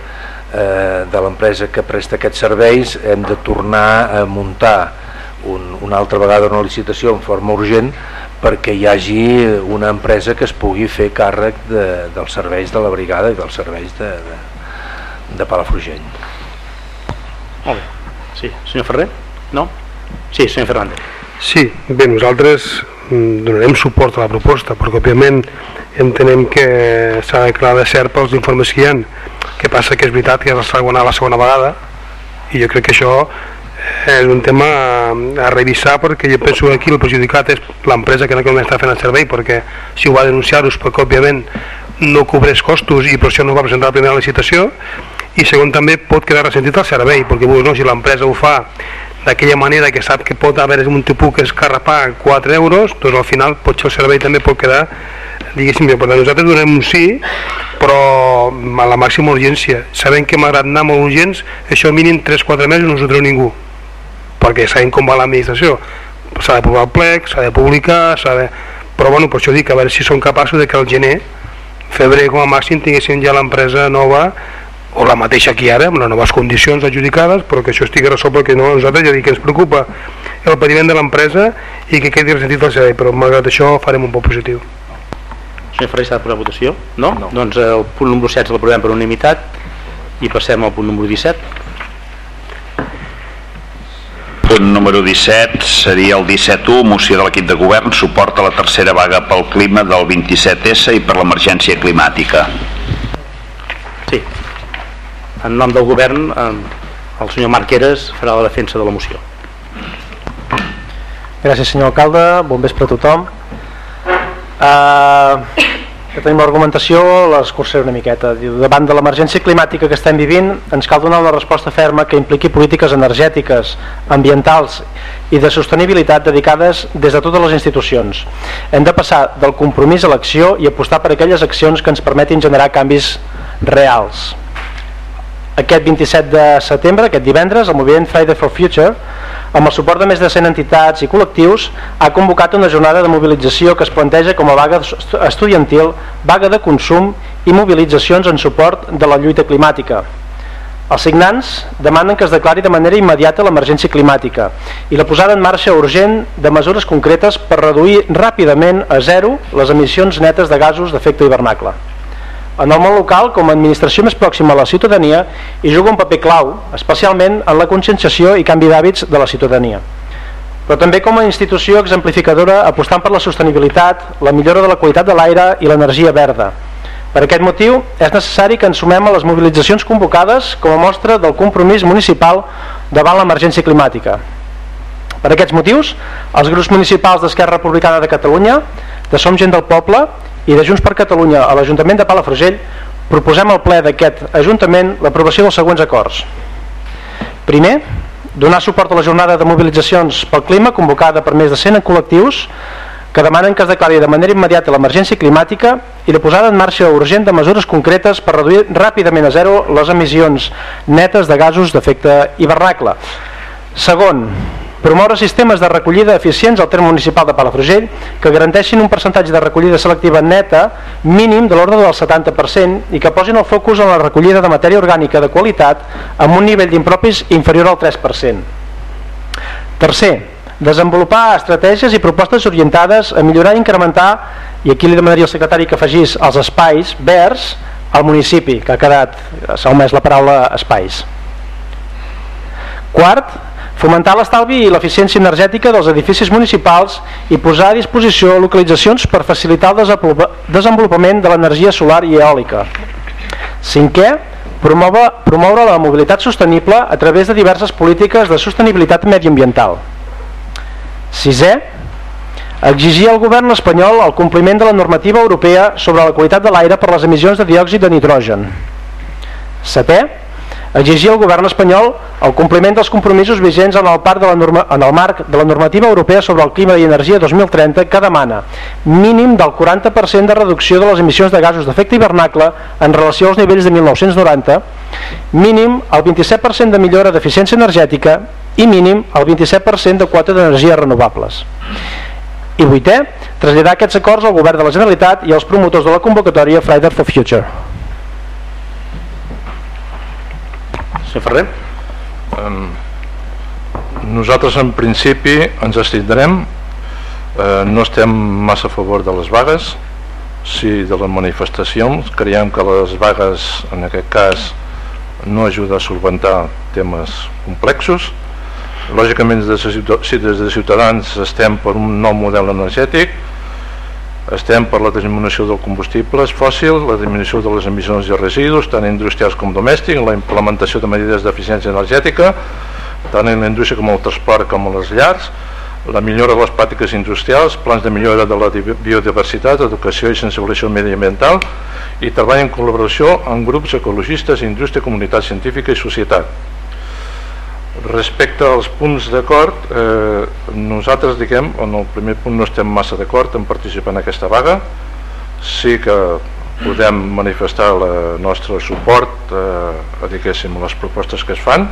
eh, de l'empresa que presta aquests serveis hem de tornar a muntar un, una altra vegada una licitació en forma urgent perquè hi hagi una empresa que es pugui fer càrrec de, dels serveis de la brigada i dels serveis de, de, de Palafrugell. Molt bé. Sí, senyor Ferrer? No? Sí, senyor Fernández. Sí, bé, nosaltres donarem suport a la proposta perquè òbviament entenem que s'ha de declarar de cert pels informes que hi ha. Que passa que és veritat que és la segona, la segona vegada i jo crec que això és un tema a revisar perquè jo penso que aquí el perjudicat és l'empresa que aquell moment està fent el servei perquè si ho va denunciar-los perquè òbviament no cobreix costos i per això no va presentar la primera licitació i segon també pot quedar ressentit el servei perquè no, si l'empresa ho fa d'aquella manera que sap que pot haver un tipus que és carrapar 4 euros doncs al final potser el servei també pot quedar diguéssim, per tant, nosaltres donem un sí però a la màxima urgència. Sabem que malgrat anar molt urgents això mínim 3-4 mesos no s'ho treu ningú perquè sabem com va l'administració. S'ha de provar el plec, s'ha de publicar de... però bueno, per això dic a veure si són capaços de que al gener febrer com a màxim tinguessin ja l'empresa nova o la mateixa aquí ara, amb les noves condicions adjudicades, però que això estigui resolt perquè no, nosaltres ja dic que ens preocupa el patiment de l'empresa i que quedi ressentit el servei, però malgrat això farem un poc positiu. Senyor Ferrer, s'ha de posar votació? No? no? Doncs el punt número 16 l'aprovem per unanimitat i passem al punt número 17. Punt punt número 17 seria el 17.1, moció de l'equip de govern, suport a la tercera vaga pel clima del 27S i per l'emergència climàtica. Sí. En nom del govern, eh, el senyor Marqueres farà la defensa de la moció. Gràcies senyor alcalde, bon vespre a tothom. Uh, que tenim l'argumentació, l'escurçaré una miqueta. Diu, davant de l'emergència climàtica que estem vivint, ens cal donar una resposta ferma que impliqui polítiques energètiques, ambientals i de sostenibilitat dedicades des de totes les institucions. Hem de passar del compromís a l'acció i apostar per aquelles accions que ens permetin generar canvis reals. Aquest 27 de setembre, aquest divendres, el moviment Friday for Future amb el suport de més de 100 entitats i col·lectius, ha convocat una jornada de mobilització que es planteja com a vaga estudiantil, vaga de consum i mobilitzacions en suport de la lluita climàtica. Els signants demanen que es declari de manera immediata l'emergència climàtica i la posada en marxa urgent de mesures concretes per reduir ràpidament a zero les emissions netes de gasos d'efecte hivernacle. En el món local, com a administració més pròxima a la ciutadania, hi juga un paper clau, especialment en la conscienciació i canvi d'hàbits de la ciutadania. Però també com a institució exemplificadora apostant per la sostenibilitat, la millora de la qualitat de l'aire i l'energia verda. Per aquest motiu, és necessari que ens sumem a les mobilitzacions convocades com a mostra del compromís municipal davant l'emergència climàtica. Per aquests motius, els grups municipals d'Esquerra Republicana de Catalunya, de Som Gent del Poble i de Junts per Catalunya a l'Ajuntament de Palafrugell proposem al ple d'aquest Ajuntament l'aprovació dels següents acords. Primer, donar suport a la jornada de mobilitzacions pel clima convocada per més de 100 col·lectius que demanen que es declari de manera immediata l'emergència climàtica i de posada en marxa urgent de mesures concretes per reduir ràpidament a zero les emissions netes de gasos d'efecte hivernacle. Segon, promoure sistemes de recollida eficients al terme municipal de Palafrugell que garanteixin un percentatge de recollida selectiva neta mínim de l'ordre del 70% i que posin el focus en la recollida de matèria orgànica de qualitat amb un nivell d'impropis inferior al 3%. Tercer, desenvolupar estratègies i propostes orientades a millorar i incrementar, i aquí li demanaria al secretari que afegís els espais verds al municipi, que ha quedat, s'ha omès la paraula espais. Quart, fomentar l'estalvi i l'eficiència energètica dels edificis municipals i posar a disposició localitzacions per facilitar el desenvolupament de l'energia solar i eòlica. Cinquè, promoure, promoure la mobilitat sostenible a través de diverses polítiques de sostenibilitat mediambiental. Sisè, exigir al govern espanyol el compliment de la normativa europea sobre la qualitat de l'aire per les emissions de diòxid de nitrogen. Setè, exigir al govern espanyol el compliment dels compromisos vigents en el, de la norma, en el marc de la normativa europea sobre el clima i energia 2030 que demana mínim del 40% de reducció de les emissions de gasos d'efecte hivernacle en relació als nivells de 1990, mínim el 27% de millora d'eficiència energètica i mínim el 27% de quota d'energies renovables. I vuitè, traslladar aquests acords al govern de la Generalitat i als promotors de la convocatòria Friday for Future. Senyor Ferrer. Um, nosaltres en principi ens estindrem, eh, no estem massa a favor de les vagues, sí de les manifestacions, creiem que les vagues en aquest cas no ajuda a solventar temes complexos, lògicament si des de Ciutadans estem per un nou model energètic, estem per la disminució del combustibles fòssils, la disminució de les emissions de residus, tant industrials com domèstics, la implementació de medides d'eficiència energètica, tant en la indústria com el transport com a les llars, la millora de les pràctiques industrials, plans de millora de la biodiversitat, educació i sensibilització mediambiental i treball en col·laboració amb grups ecologistes, indústria, comunitat científica i societat Respecte als punts d'acord, eh, nosaltres, diguem, en el primer punt no estem massa d'acord en participar en aquesta vaga. Sí que podem manifestar el nostre suport eh, a, diguéssim, les propostes que es fan.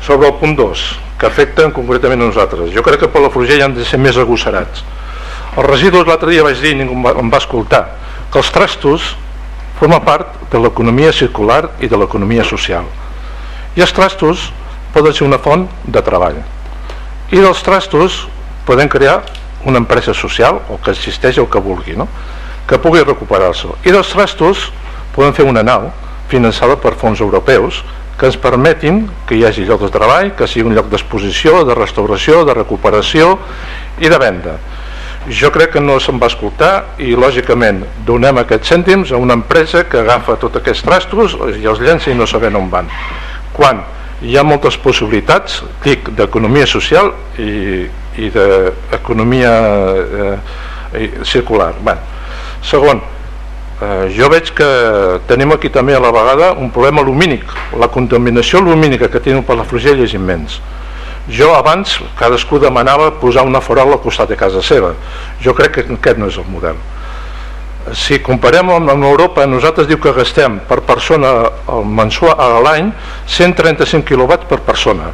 Sobre el punt 2, que afecten concretament a nosaltres. Jo crec que per la Frugell han de ser més agosserats. Els residus l'altre dia vaig dir, ningú em va escoltar, que els trastos formen part de l'economia circular i de l'economia social. I els trastos poden ser una font de treball i dels trastos poden crear una empresa social o que existeix el que vulgui no? que pugui recuperar-se i dels trastos poden fer una nau finançada per fons europeus que ens permetin que hi hagi llocs de treball, que sigui un lloc d'exposició, de restauració, de recuperació i de venda. Jo crec que no se'n va escoltar i lògicament donem aquests cèntims a una empresa que agafa tots aquests trastos i els llença i no sabem on van. Quan hi ha moltes possibilitats, dic, d'economia social i, i d'economia eh, circular. Bé. Segon, eh, jo veig que tenim aquí també a la vegada un problema lumínic. La contaminació lumínica que tenim per la Frugell és immens. Jo abans cadascú demanava posar una farola al costat de casa seva. Jo crec que aquest no és el model. Si comparem amb, Europa, nosaltres diu que gastem per persona al mensual a l'any 135 kW per persona.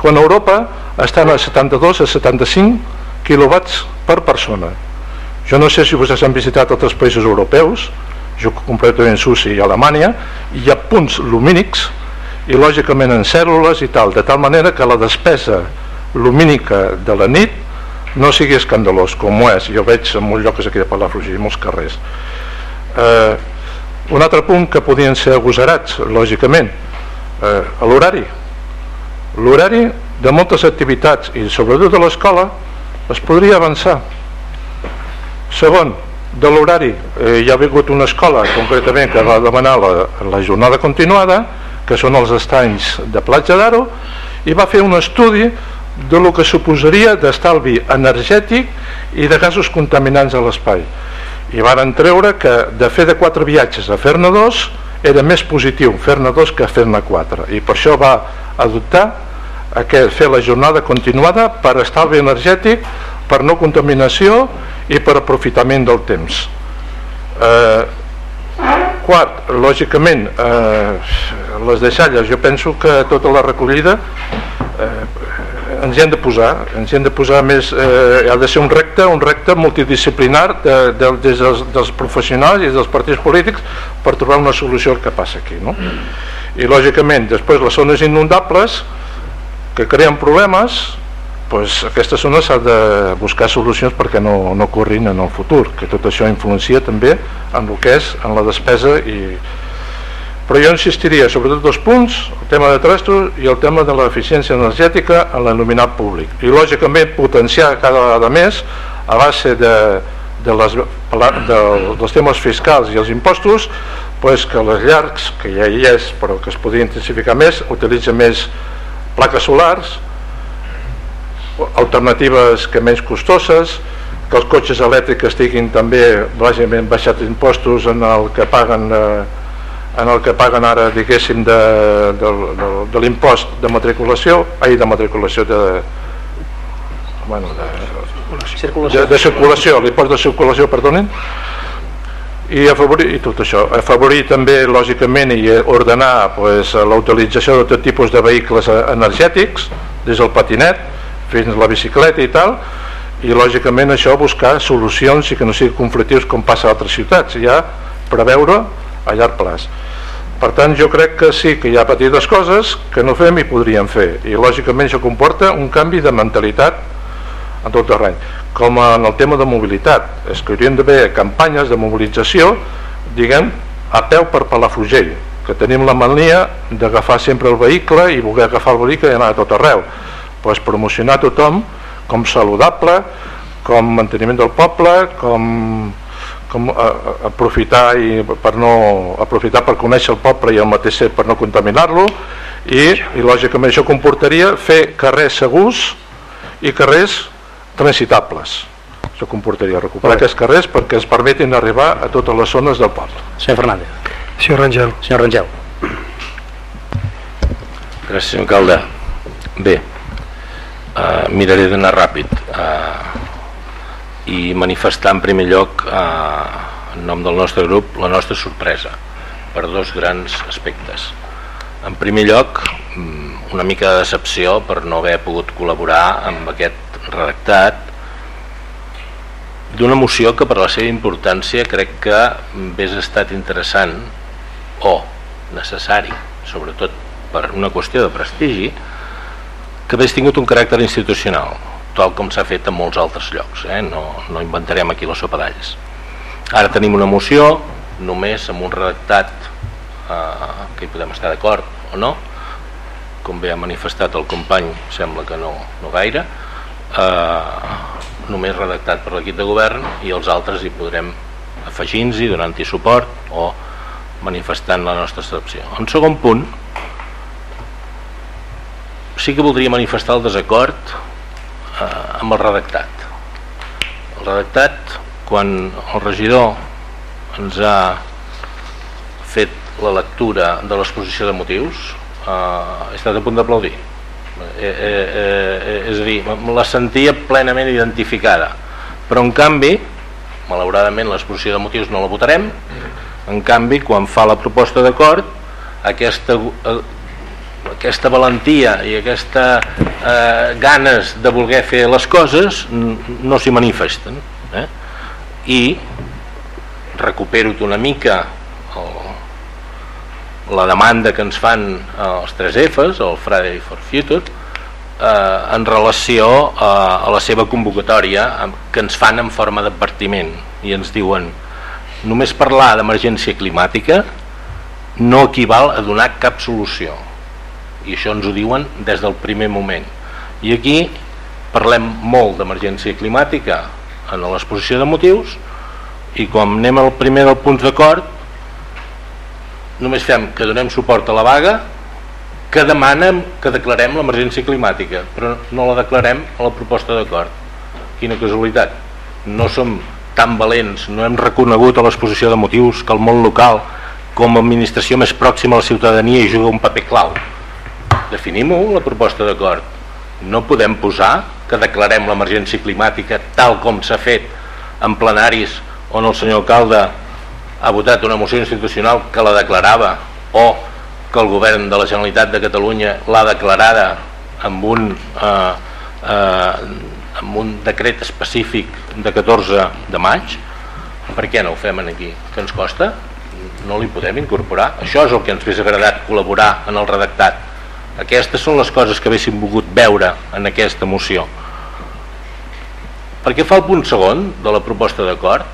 Quan a Europa estan a 72 a 75 kW per persona jo no sé si vostès han visitat altres països europeus, jo completament Suïssa i Alemanya, hi ha punts lumínics i lògicament en cèl·lules i tal, de tal manera que la despesa lumínica de la nit no sigui escandalós, com ho és. Jo veig en molts llocs aquí de Palafrugell, molts carrers. Eh, un altre punt que podien ser agosarats, lògicament, eh, l'horari. L'horari de moltes activitats, i sobretot de l'escola, es podria avançar Segon, de l'horari, eh, hi ha hagut una escola concretament que va demanar la, la jornada continuada, que són els estanys de Platja d'Aro, i va fer un estudi de lo que suposaria d'estalvi energètic i de gasos contaminants a l'espai. I varen treure que de fer de quatre viatges a fer-ne dos era més positiu fer-ne dos que fer-ne quatre. I per això va adoptar aquest, fer la jornada continuada per estalvi energètic, per no contaminació i per aprofitament del temps eh, quart, lògicament eh, les deixalles, jo penso que tota la recollida eh, ens hi hem de posar ens hi hem de posar més eh, ha de ser un recte, un recte multidisciplinar de, de, des dels, dels professionals i dels partits polítics per trobar una solució al que passa aquí no? i lògicament després les zones inundables que creen problemes pues, aquesta zona s'ha de buscar solucions perquè no, no corrin en el futur, que tot això influencia també en el que és, en la despesa i... però jo insistiria sobretot dos punts, el tema de trastos i el tema de l'eficiència energètica en l'il·luminat públic. I lògicament potenciar cada vegada més a base de, de les, de, dels temes fiscals i els impostos pues, que les llargs, que ja hi és però que es podria intensificar més, utilitza més plaques solars alternatives que menys costoses que els cotxes elèctrics estiguin també bàsicament baixat impostos en el que paguen eh, en el que paguen ara diguéssim de, de, de, de l'impost de matriculació ai de matriculació de bueno, de, circulació. de, de circulació l'impost de circulació perdonin i afavorir i tot això afavorir també lògicament i ordenar pues, la utilització de tot tipus de vehicles energètics des del patinet fins la bicicleta i tal i lògicament això buscar solucions i que no siguin conflictius com passa a altres ciutats ja preveure a llarg plaç. Per tant jo crec que sí que hi ha petites coses que no fem i podríem fer. I lògicament això comporta un canvi de mentalitat en tot terreny. Com en el tema de mobilitat. És que hauríem d'haver campanyes de mobilització diguem a peu per Palafrugell que tenim la mania d'agafar sempre el vehicle i voler agafar el vehicle i anar a tot arreu. Pues, promocionar tothom com saludable, com manteniment del poble, com, com a, a, aprofitar i per no aprofitar per conèixer el poble i el mateix ser per no contaminar-lo. I, i lògicament això comportaria fer carrers segurs i carrers transitables. Això comportaria recuperar aquests carrers perquè ens permetin arribar a totes les zones del poble. Senyor Fernández. Senyor Rangel. Senyor Rangel. Gràcies, senyor alcalde. Bé, Uh, miraré d'anar ràpid. Uh, i manifestar en primer lloc uh, en nom del nostre grup la nostra sorpresa per dos grans aspectes. En primer lloc mm, una mica de decepció per no haver pogut col·laborar amb aquest redactat d'una moció que per la seva importància crec que hauria estat interessant o necessari sobretot per una qüestió de prestigi que hagués tingut un caràcter institucional, tal com s'ha fet en molts altres llocs. Eh? No, no inventarem aquí les sopadalles. Ara tenim una moció, només amb un redactat eh, que hi podem estar d'acord o no, com bé ha manifestat el company sembla que no, no gaire eh, només redactat per l'equip de govern i els altres hi podrem afegir-nos-hi, donant-hi suport o manifestant la nostra excepció. En segon punt, sí que voldria manifestar el desacord eh, amb el redactat. El redactat, quan el regidor ens ha fet la lectura de l'exposició de motius, eh, he estat a punt d'aplaudir. Eh, eh, eh, és a dir, la sentia plenament identificada, però en canvi, malauradament l'exposició de motius no la votarem, en canvi, quan fa la proposta d'acord, aquesta, eh, aquesta valentia i aquesta eh, ganes de voler fer les coses no s'hi manifesten. Eh? I recupero una mica el, la demanda que ens fan els 3 Fs, el Friday for Future, eh, en relació a, a la seva convocatòria que ens fan en forma d'advertiment i ens diuen només parlar d'emergència climàtica no equival a donar cap solució i això ens ho diuen des del primer moment. I aquí parlem molt d'emergència climàtica en l'exposició de motius i com anem al primer del punts d'acord només fem que donem suport a la vaga que demanem que declarem l'emergència climàtica però no la declarem a la proposta d'acord. Quina casualitat. No som tan valents no hem reconegut a l'exposició de motius que el món local com a administració més pròxima a la ciutadania hi juga un paper clau definim-ho la proposta d'acord no podem posar que declarem l'emergència climàtica tal com s'ha fet en plenaris on el senyor alcalde ha votat una moció institucional que la declarava o que el govern de la Generalitat de Catalunya l'ha declarada amb un, eh, eh, amb un decret específic de 14 de maig per què no ho fem aquí? que ens costa? no li podem incorporar això és el que ens hauria agradat col·laborar en el redactat aquestes són les coses que haguéssim volgut veure en aquesta moció. Perquè fa el punt segon de la proposta d'acord?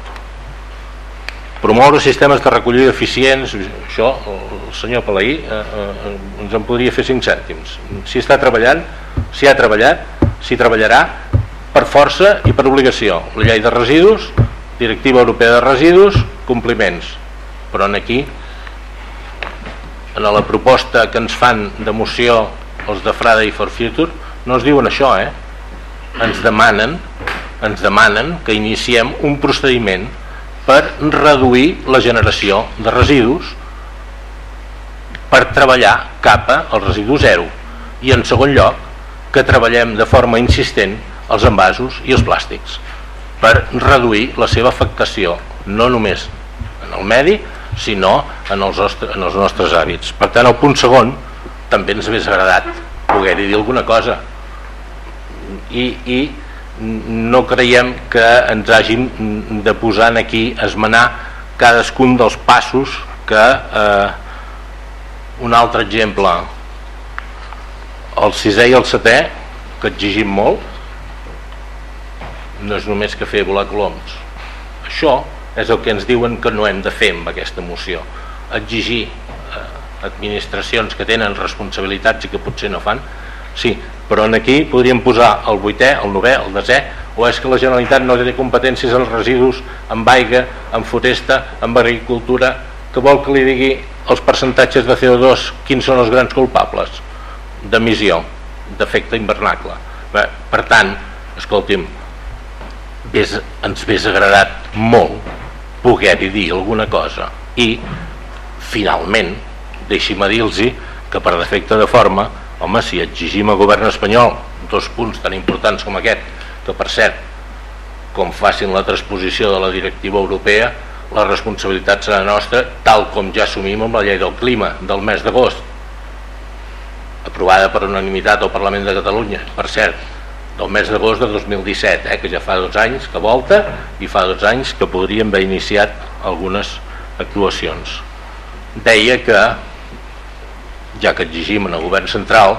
Promoure sistemes de recollida eficients això el senyor Palaí eh, eh, ens en podria fer 5 cèntims. Si està treballant, si ha treballat si treballarà per força i per obligació. La llei de residus directiva europea de residus compliments. Però en aquí en la proposta que ens fan de moció els de Friday for Future no ens diuen això eh? ens demanen ens demanen que iniciem un procediment per reduir la generació de residus per treballar cap al residu zero i en segon lloc que treballem de forma insistent els envasos i els plàstics per reduir la seva afectació no només en el medi sinó en els, nostres, en els nostres hàbits. Per tant el punt segon també ens hauria agradat poder-hi dir alguna cosa. I, i no creiem que ens hàgim de posar aquí esmenar cadascun dels passos que eh, un altre exemple. El sisè i el setè que exigim molt no és només que fer volar coloms. Això és el que ens diuen que no hem de fer amb aquesta moció. Exigir eh, administracions que tenen responsabilitats i que potser no fan sí, però en aquí podríem posar el vuitè, el novè, el desè o és que la Generalitat no té competències en residus, en aigua, en foresta, en agricultura que vol que li digui els percentatges de CO2 quins són els grans culpables? D'emissió d'efecte invernacle. Bé, per tant, escolti'm ves, ens hauria agradat molt poder-hi dir alguna cosa. I finalment deixi'm dir-los que per defecte de forma home, si exigim al govern espanyol dos punts tan importants com aquest que per cert com facin la transposició de la directiva europea la responsabilitat serà nostra tal com ja assumim amb la llei del clima del mes d'agost aprovada per unanimitat al Parlament de Catalunya. Per cert, del mes d'agost de 2017 eh, que ja fa dos anys que volta i fa dos anys que podríem haver iniciat algunes actuacions. Deia que ja que exigim el govern central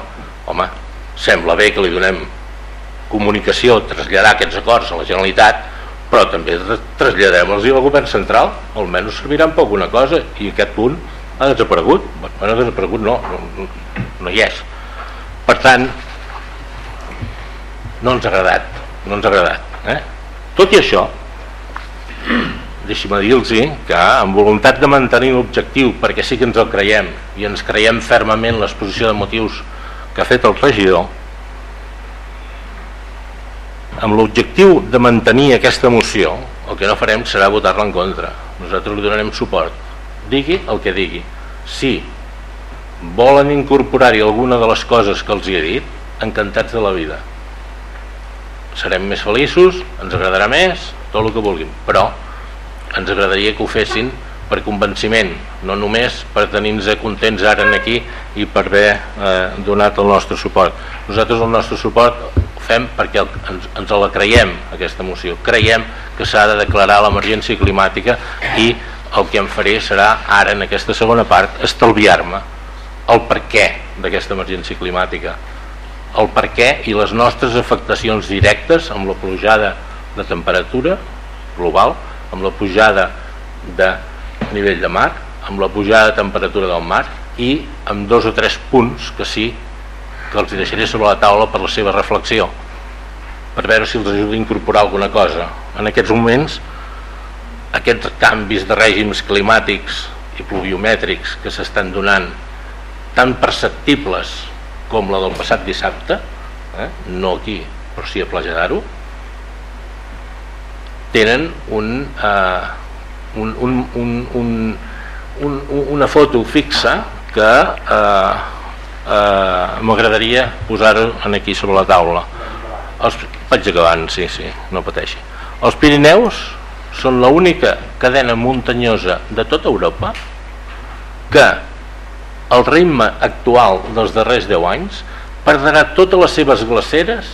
home, sembla bé que li donem comunicació, traslladar aquests acords a la Generalitat però també traslladem-los al govern central. Almenys serviran per alguna cosa i aquest punt ha desaparegut. Bueno, desaparegut no, no, no hi és. Per tant no ens ha agradat no ens ha agradat eh? tot i això deixi'm dir-los que amb voluntat de mantenir l'objectiu perquè sí que ens el creiem i ens creiem fermament l'exposició de motius que ha fet el regidor amb l'objectiu de mantenir aquesta moció el que no farem serà votar-la en contra. Nosaltres li donarem suport. Digui el que digui. Si volen incorporar-hi alguna de les coses que els hi he dit encantats de la vida serem més feliços ens agradarà més tot el que vulguin però ens agradaria que ho fessin per convenciment, no només per tenir-nos contents ara aquí i per haver eh, donat el nostre suport. Nosaltres el nostre suport fem perquè ens, ens la creiem, aquesta moció. Creiem que s'ha de declarar l'emergència climàtica i el que em faré serà ara, en aquesta segona part, estalviar-me el per què d'aquesta emergència climàtica, el per què i les nostres afectacions directes amb la plujada de temperatura global, amb la pujada de nivell de mar, amb la pujada de temperatura del mar i amb dos o tres punts que sí que els deixaré sobre la taula per la seva reflexió per veure si els ajuda a incorporar alguna cosa. En aquests moments aquests canvis de règims climàtics i pluviomètrics que s'estan donant tan perceptibles com la del passat dissabte eh? no aquí però sí a Plaja d'Aro tenen un, eh, un, un, un, un, un, una foto fixa que eh, eh, m'agradaria posar-ho aquí sobre la taula els, vaig acabant, sí, sí, no pateixi els Pirineus són l'única cadena muntanyosa de tota Europa que el ritme actual dels darrers 10 anys perdrà totes les seves glaceres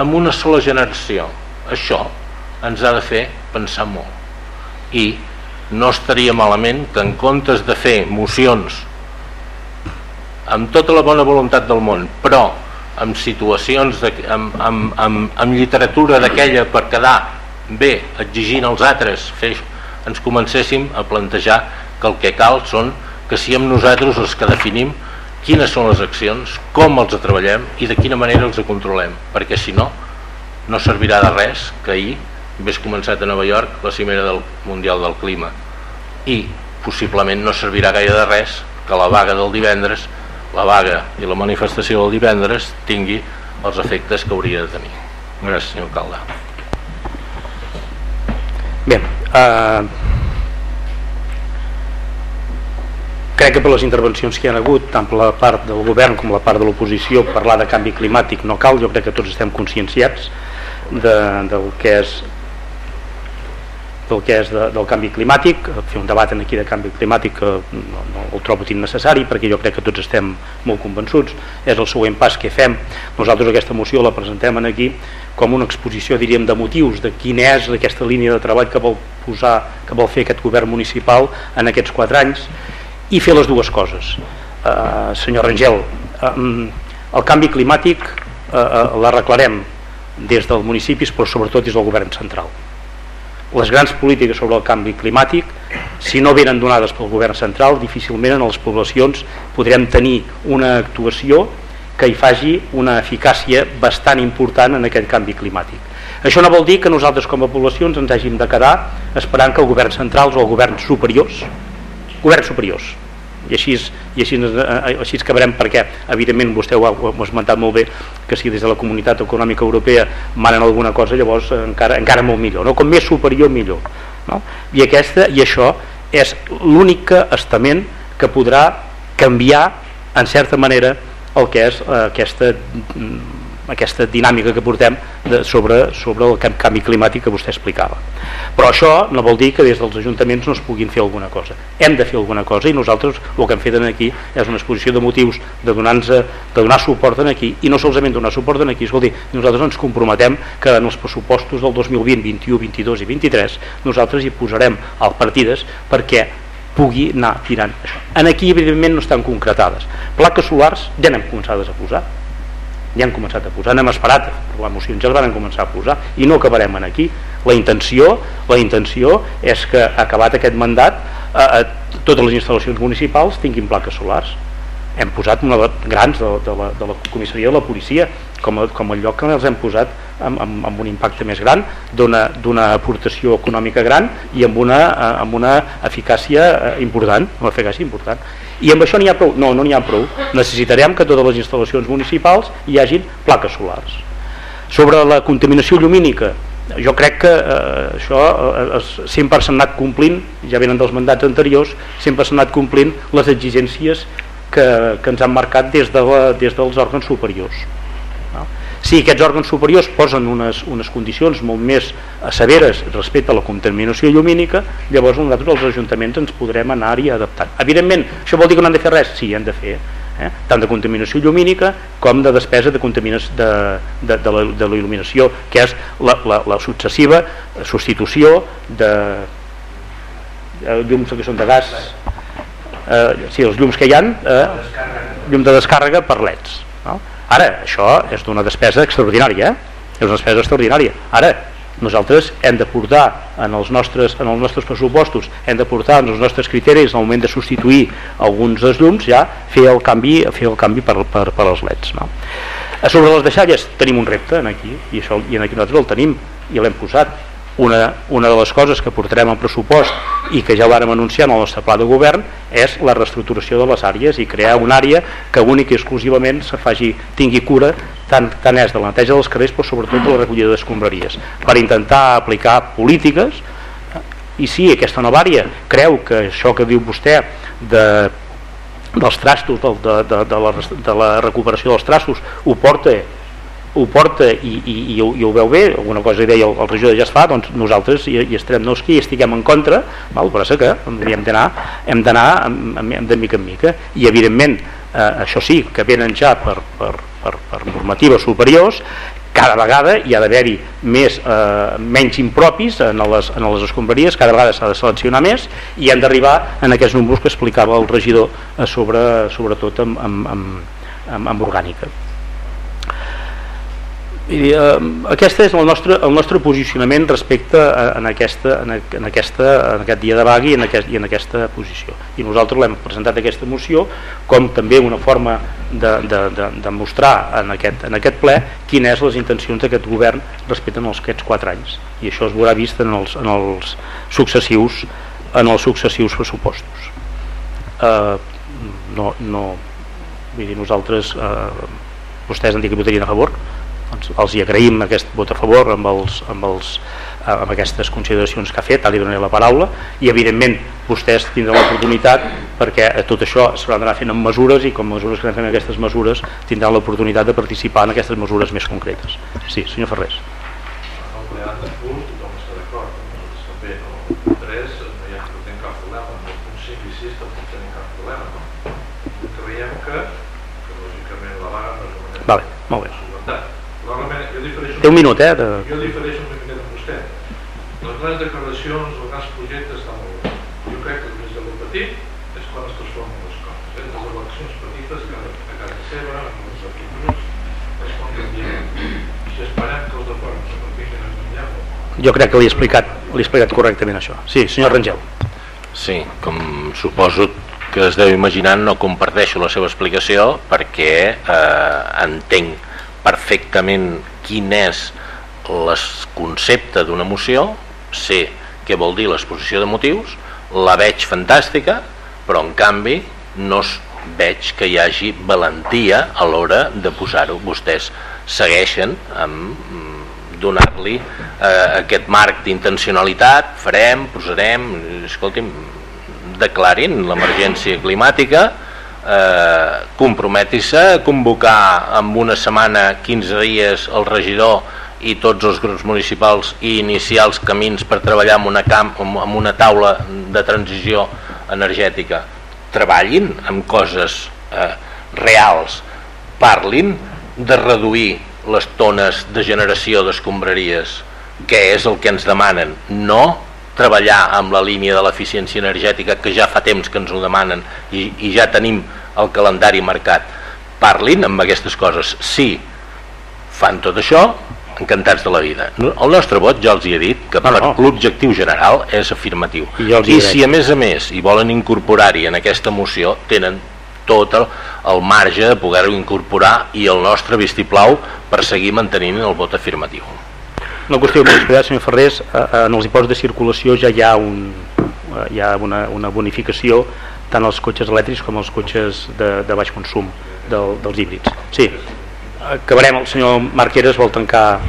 amb una sola generació. Això ens ha de fer pensar molt. I no estaria malament que en comptes de fer mocions amb tota la bona voluntat del món però amb situacions de, amb, amb, amb, amb literatura d'aquella per quedar bé exigint als altres fer, ens comencéssim a plantejar que el que cal són que siguem nosaltres els que definim quines són les accions, com els treballem i de quina manera els controlem perquè si no, no servirà de res que ahir hagués començat a Nova York la cimera del Mundial del Clima. I possiblement no servirà gaire de res que la vaga del divendres la vaga i la manifestació del divendres tingui els efectes que hauria de tenir. Gràcies senyor alcalde. Bé eh, crec que per les intervencions que hi ha hagut tant per la part del govern com la part de l'oposició parlar de canvi climàtic no cal. Jo crec que tots estem conscienciats de, del que és del que és de, del canvi climàtic, fer un debat aquí de canvi climàtic que no, no el trobo innecessari perquè jo crec que tots estem molt convençuts, és el següent pas que fem. Nosaltres aquesta moció la presentem aquí com una exposició, diríem, de motius, de quina és aquesta línia de treball que vol posar, que vol fer aquest govern municipal en aquests quatre anys i fer les dues coses. Uh, senyor Rangel, uh, el canvi climàtic uh, uh, l'arreglarem des dels municipis però sobretot des del govern central. Les grans polítiques sobre el canvi climàtic si no venen donades pel govern central difícilment en les poblacions podrem tenir una actuació que hi faci una eficàcia bastant important en aquest canvi climàtic. Això no vol dir que nosaltres com a poblacions ens hàgim de quedar esperant que el govern central o el govern superiors. Governs superiors i així, i així, eh, així acabarem perquè evidentment vostè ho ha, ho ha esmentat molt bé que si des de la comunitat econòmica europea manen alguna cosa llavors encara, encara molt millor no? com més superior millor no? I, aquesta, i això és l'únic estament que podrà canviar en certa manera el que és eh, aquesta aquesta dinàmica que portem de, sobre, sobre el canvi climàtic que vostè explicava. Però això no vol dir que des dels ajuntaments no es puguin fer alguna cosa. Hem de fer alguna cosa i nosaltres el que hem fet aquí és una exposició de motius de donar, de donar suport en aquí i no solament donar suport en aquí, escolti, nosaltres ens comprometem que en els pressupostos del 2020, 21, 22 i 23 nosaltres hi posarem al partides perquè pugui anar tirant això. En aquí evidentment no estan concretades. Plaques solars ja n'hem començat a posar ja han començat a posar, n'hem esperat les mocions ja els van començar a posar i no acabarem en aquí. La intenció, la intenció és que acabat aquest mandat eh, eh, totes les instal·lacions municipals tinguin plaques solars. Hem posat una de, grans de, de, la, de la comissaria de la policia com a, com a lloc que els hem posat amb, amb, amb un impacte més gran d'una aportació econòmica gran i amb una, eh, amb una eficàcia important, amb una eficàcia important i amb això n'hi ha prou? No, no n'hi ha prou necessitarem que totes les instal·lacions municipals hi hagin plaques solars sobre la contaminació llumínica jo crec que eh, això eh, sempre s'ha anat complint ja venen dels mandats anteriors sempre s'ha anat complint les exigències que, que ens han marcat des, de la, des dels òrgans superiors? Si aquests òrgans superiors posen unes, unes condicions molt més severes respecte a la contaminació llumínica, llavors nosaltres els ajuntaments ens podrem anar-hi adaptant. Evidentment, això vol dir que no han de fer res? Sí, han de fer, eh? tant de contaminació llumínica com de despesa de, de, de, de, la, de la il·luminació, que és la, la, la successiva substitució de eh, llums que són de gas, eh, sí, els llums que hi ha, eh, llum de descàrrega per leds. Ara, això és d'una despesa extraordinària, eh? és una despesa extraordinària. Ara, nosaltres hem de portar en els nostres, en els nostres pressupostos, hem de portar en els nostres criteris en el moment de substituir alguns dels llums, ja fer el canvi, fer el canvi per, per, per als leds. No? A sobre les deixalles tenim un repte en aquí, i, això, i en aquí nosaltres el tenim, i l'hem posat una, una de les coses que portarem al pressupost i que ja vàrem anunciar en el nostre pla de govern és la reestructuració de les àrees i crear una àrea que únic i exclusivament se faci, tingui cura tant, tant és de la neteja dels carrers però sobretot de la recollida d'escombraries per intentar aplicar polítiques. I sí, aquesta nova àrea creu que això que diu vostè de dels trastos de, de, de, de, la, de la recuperació dels trastos ho porta ho porta i, i, i, ho, i ho veu bé, alguna cosa hi deia el, el regidor ja es fa, doncs nosaltres hi, hi estarem, no que hi estiguem en contra, val, però és que hem d'anar hem d'anar de mica en mica. I evidentment eh, això sí, que venen ja per, per, per, per normatives superiors cada vegada hi ha d'haver-hi més eh, menys impropis en les, en les escombraries, cada vegada s'ha de seleccionar més i hem d'arribar en aquests números que explicava el regidor eh, sobre, sobretot amb, amb, amb, amb orgànica i, eh, aquest és el nostre, el nostre posicionament respecte a, en, aquesta, en, en, aquesta, en aquest dia de vaga i en, aquest, i en aquesta posició. I nosaltres l'hem presentat aquesta moció com també una forma de, de, de, de mostrar en aquest, en aquest ple quines és les intencions d'aquest govern respecte als aquests quatre anys. I això es veurà vist en els, en els successius en els successius pressupostos. Eh, no, no vull dir, nosaltres eh, vostès han dit que votarien a favor doncs els hi agraïm aquest vot a favor amb, els, amb, els, amb aquestes consideracions que ha fet, ara li donaré la paraula i evidentment vostès tindran l'oportunitat perquè tot això s'haurà d'anar fent amb mesures i com mesures que anem fent aquestes mesures tindran l'oportunitat de participar en aquestes mesures més concretes. Sí, senyor Ferrés. Vale, molt bé. Té un minut, eh? De... Jo difereixo una miqueta amb vostè. Les grans declaracions, els grans projectes estan molt bé. Jo crec que el més petit és quan es transformen les coses. Eh? Les eleccions petites que a casa seva, amb els equips, és quan canviem. Si esperem que els de fora no s'aprofitin a canviar Jo crec que li he explicat, li he explicat correctament això. Sí, senyor Rangel. Sí, com suposo que es deu imaginar, no comparteixo la seva explicació perquè eh, entenc perfectament quin és el concepte d'una moció, sé què vol dir l'exposició de motius, la veig fantàstica, però en canvi no veig que hi hagi valentia a l'hora de posar-ho. Vostès segueixen amb mm, donar-li eh, aquest marc d'intencionalitat, farem, posarem, escolti'm, declarin l'emergència climàtica, eh, comprometi-se a convocar en una setmana, 15 dies, el regidor i tots els grups municipals i iniciar els camins per treballar en una, camp, en una taula de transició energètica. Treballin amb coses eh, reals, parlin de reduir les tones de generació d'escombraries, que és el que ens demanen, no treballar amb la línia de l'eficiència energètica que ja fa temps que ens ho demanen i, i ja tenim el calendari marcat parlin amb aquestes coses si fan tot això encantats de la vida. El nostre vot ja els hi he dit que no, no. l'objectiu general és afirmatiu. I, I si a més a més hi volen incorporar-hi en aquesta moció tenen tot el, el marge de poder-ho incorporar i el nostre vistiplau per seguir mantenint el vot afirmatiu. Una qüestió molt explicada, senyor Ferrés, eh, en els impostos de circulació ja hi ha, un, eh, hi ha una, una bonificació tant als cotxes elèctrics com als cotxes de, de baix consum del, dels híbrids. Sí, acabarem, el senyor Marqueres vol tancar...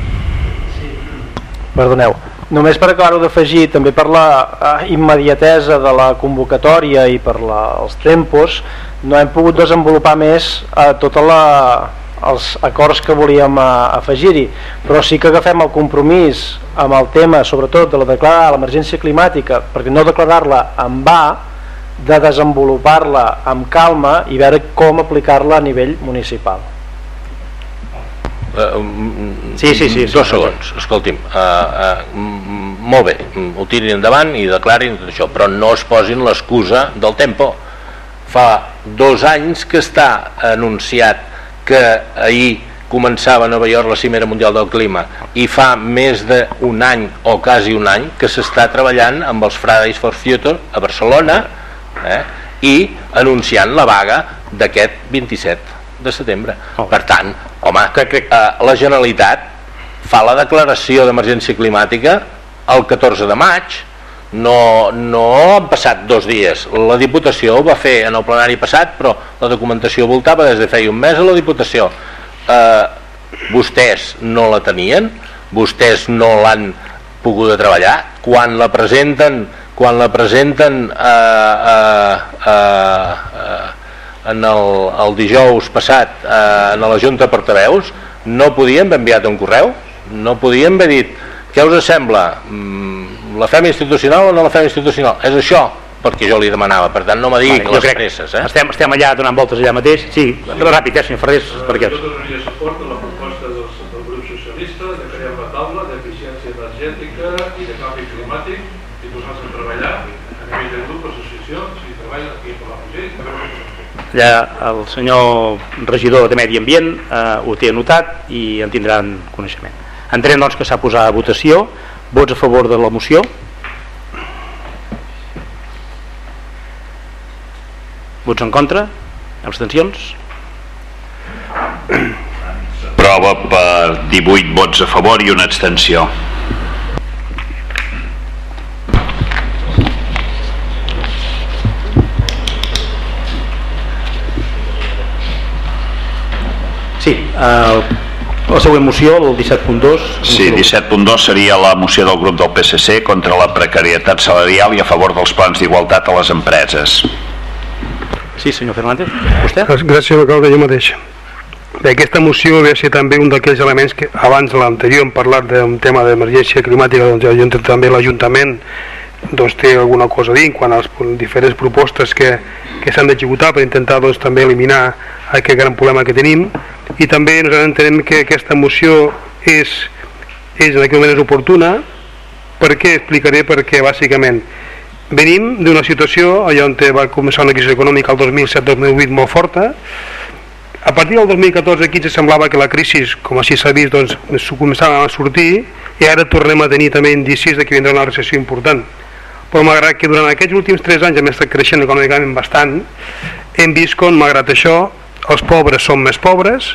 Perdoneu, només per acabar-ho d'afegir, també per la eh, immediatesa de la convocatòria i per la, els tempos, no hem pogut desenvolupar més eh, tota la, els acords que volíem eh, afegir-hi, però sí que agafem el compromís amb el tema, sobretot de la declarar l'emergència climàtica, perquè no declarar-la en va, de desenvolupar-la amb calma i veure com aplicar-la a nivell municipal. Uh, sí, sí, sí, dos sí, segons, escolti'm uh, uh, molt bé ho tirin endavant i declarin tot això però no es posin l'excusa del tempo. Fa dos anys que està anunciat que ahir començava a Nova York la cimera mundial del clima i fa més d'un any o quasi un any que s'està treballant amb els Fridays for Future a Barcelona eh, i anunciant la vaga d'aquest 27 de setembre. Oh. Per tant, home, que, que, eh, la Generalitat fa la declaració d'emergència climàtica el 14 de maig, no, no han passat dos dies. La Diputació ho va fer en el plenari passat, però la documentació voltava des de feia un mes a la Diputació. Eh, vostès no la tenien, vostès no l'han pogut treballar, quan la presenten quan la presenten eh, eh, eh, eh, en el, el dijous passat eh, en la Junta Portaveus no podíem haver enviat un correu no podíem haver dit què us sembla mm, la fem institucional o no la fem institucional? És això perquè jo li demanava, per tant no me digui vale, les crec, presses eh? estem, estem allà donant voltes allà mateix. Sí, ràpid, eh, senyor Ferrés perquè... jo donaria suport a la proposta del, del grup socialista de crear una taula d'eficiència energètica i de canvi climàtic i posar-se a treballar a nivell de grup, associacions i treballar aquí per la projecte allà el senyor regidor de Medi Ambient eh, ho té anotat i en tindran coneixement. Entenem doncs que s'ha posat a votació vots a favor de la moció? Vots en contra? Abstencions? Prova per 18 vots a favor i una abstenció. Sí, eh, la següent moció, el 17.2. Sí, 17.2 seria la moció del grup del PSC contra la precarietat salarial i a favor dels plans d'igualtat a les empreses. Sí, senyor Fernández, vostè? Gràcies, alcalde, jo mateix. Bé, aquesta moció ve a ser també un d'aquells elements que abans l'anterior hem parlat d'un tema d'emergència climàtica, doncs jo també l'Ajuntament doncs, té alguna cosa a dir quan a les diferents propostes que, que s'han d'executar per intentar doncs, també eliminar aquest gran problema que tenim. I també nosaltres entenem que aquesta moció és, és en aquest moment és oportuna. Perquè explicaré perquè bàsicament venim d'una situació allà on va començar una crisi econòmica el 2007-2008 molt forta. A partir del 2014 aquí se semblava que la crisi, com així s'ha vist, doncs, començava a sortir i ara tornem a tenir també indicis de que vindrà una recessió important però malgrat que durant aquests últims 3 anys hem estat creixent econòmicament bastant, hem vist com, malgrat això, els pobres són més pobres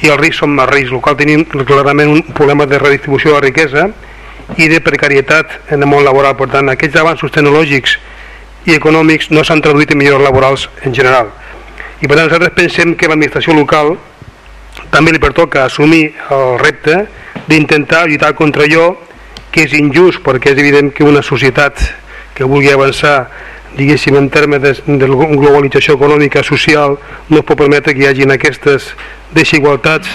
i els rics són més rics, el qual tenim clarament un problema de redistribució de la riquesa i de precarietat en el món laboral. Per tant, aquests avanços tecnològics i econòmics no s'han traduït en millors laborals en general. I per tant, nosaltres pensem que l'administració local també li pertoca assumir el repte d'intentar lluitar contra allò que és injust, perquè és evident que una societat que vulgui avançar diguéssim en termes de, de globalització econòmica social no es pot permetre que hi hagin aquestes desigualtats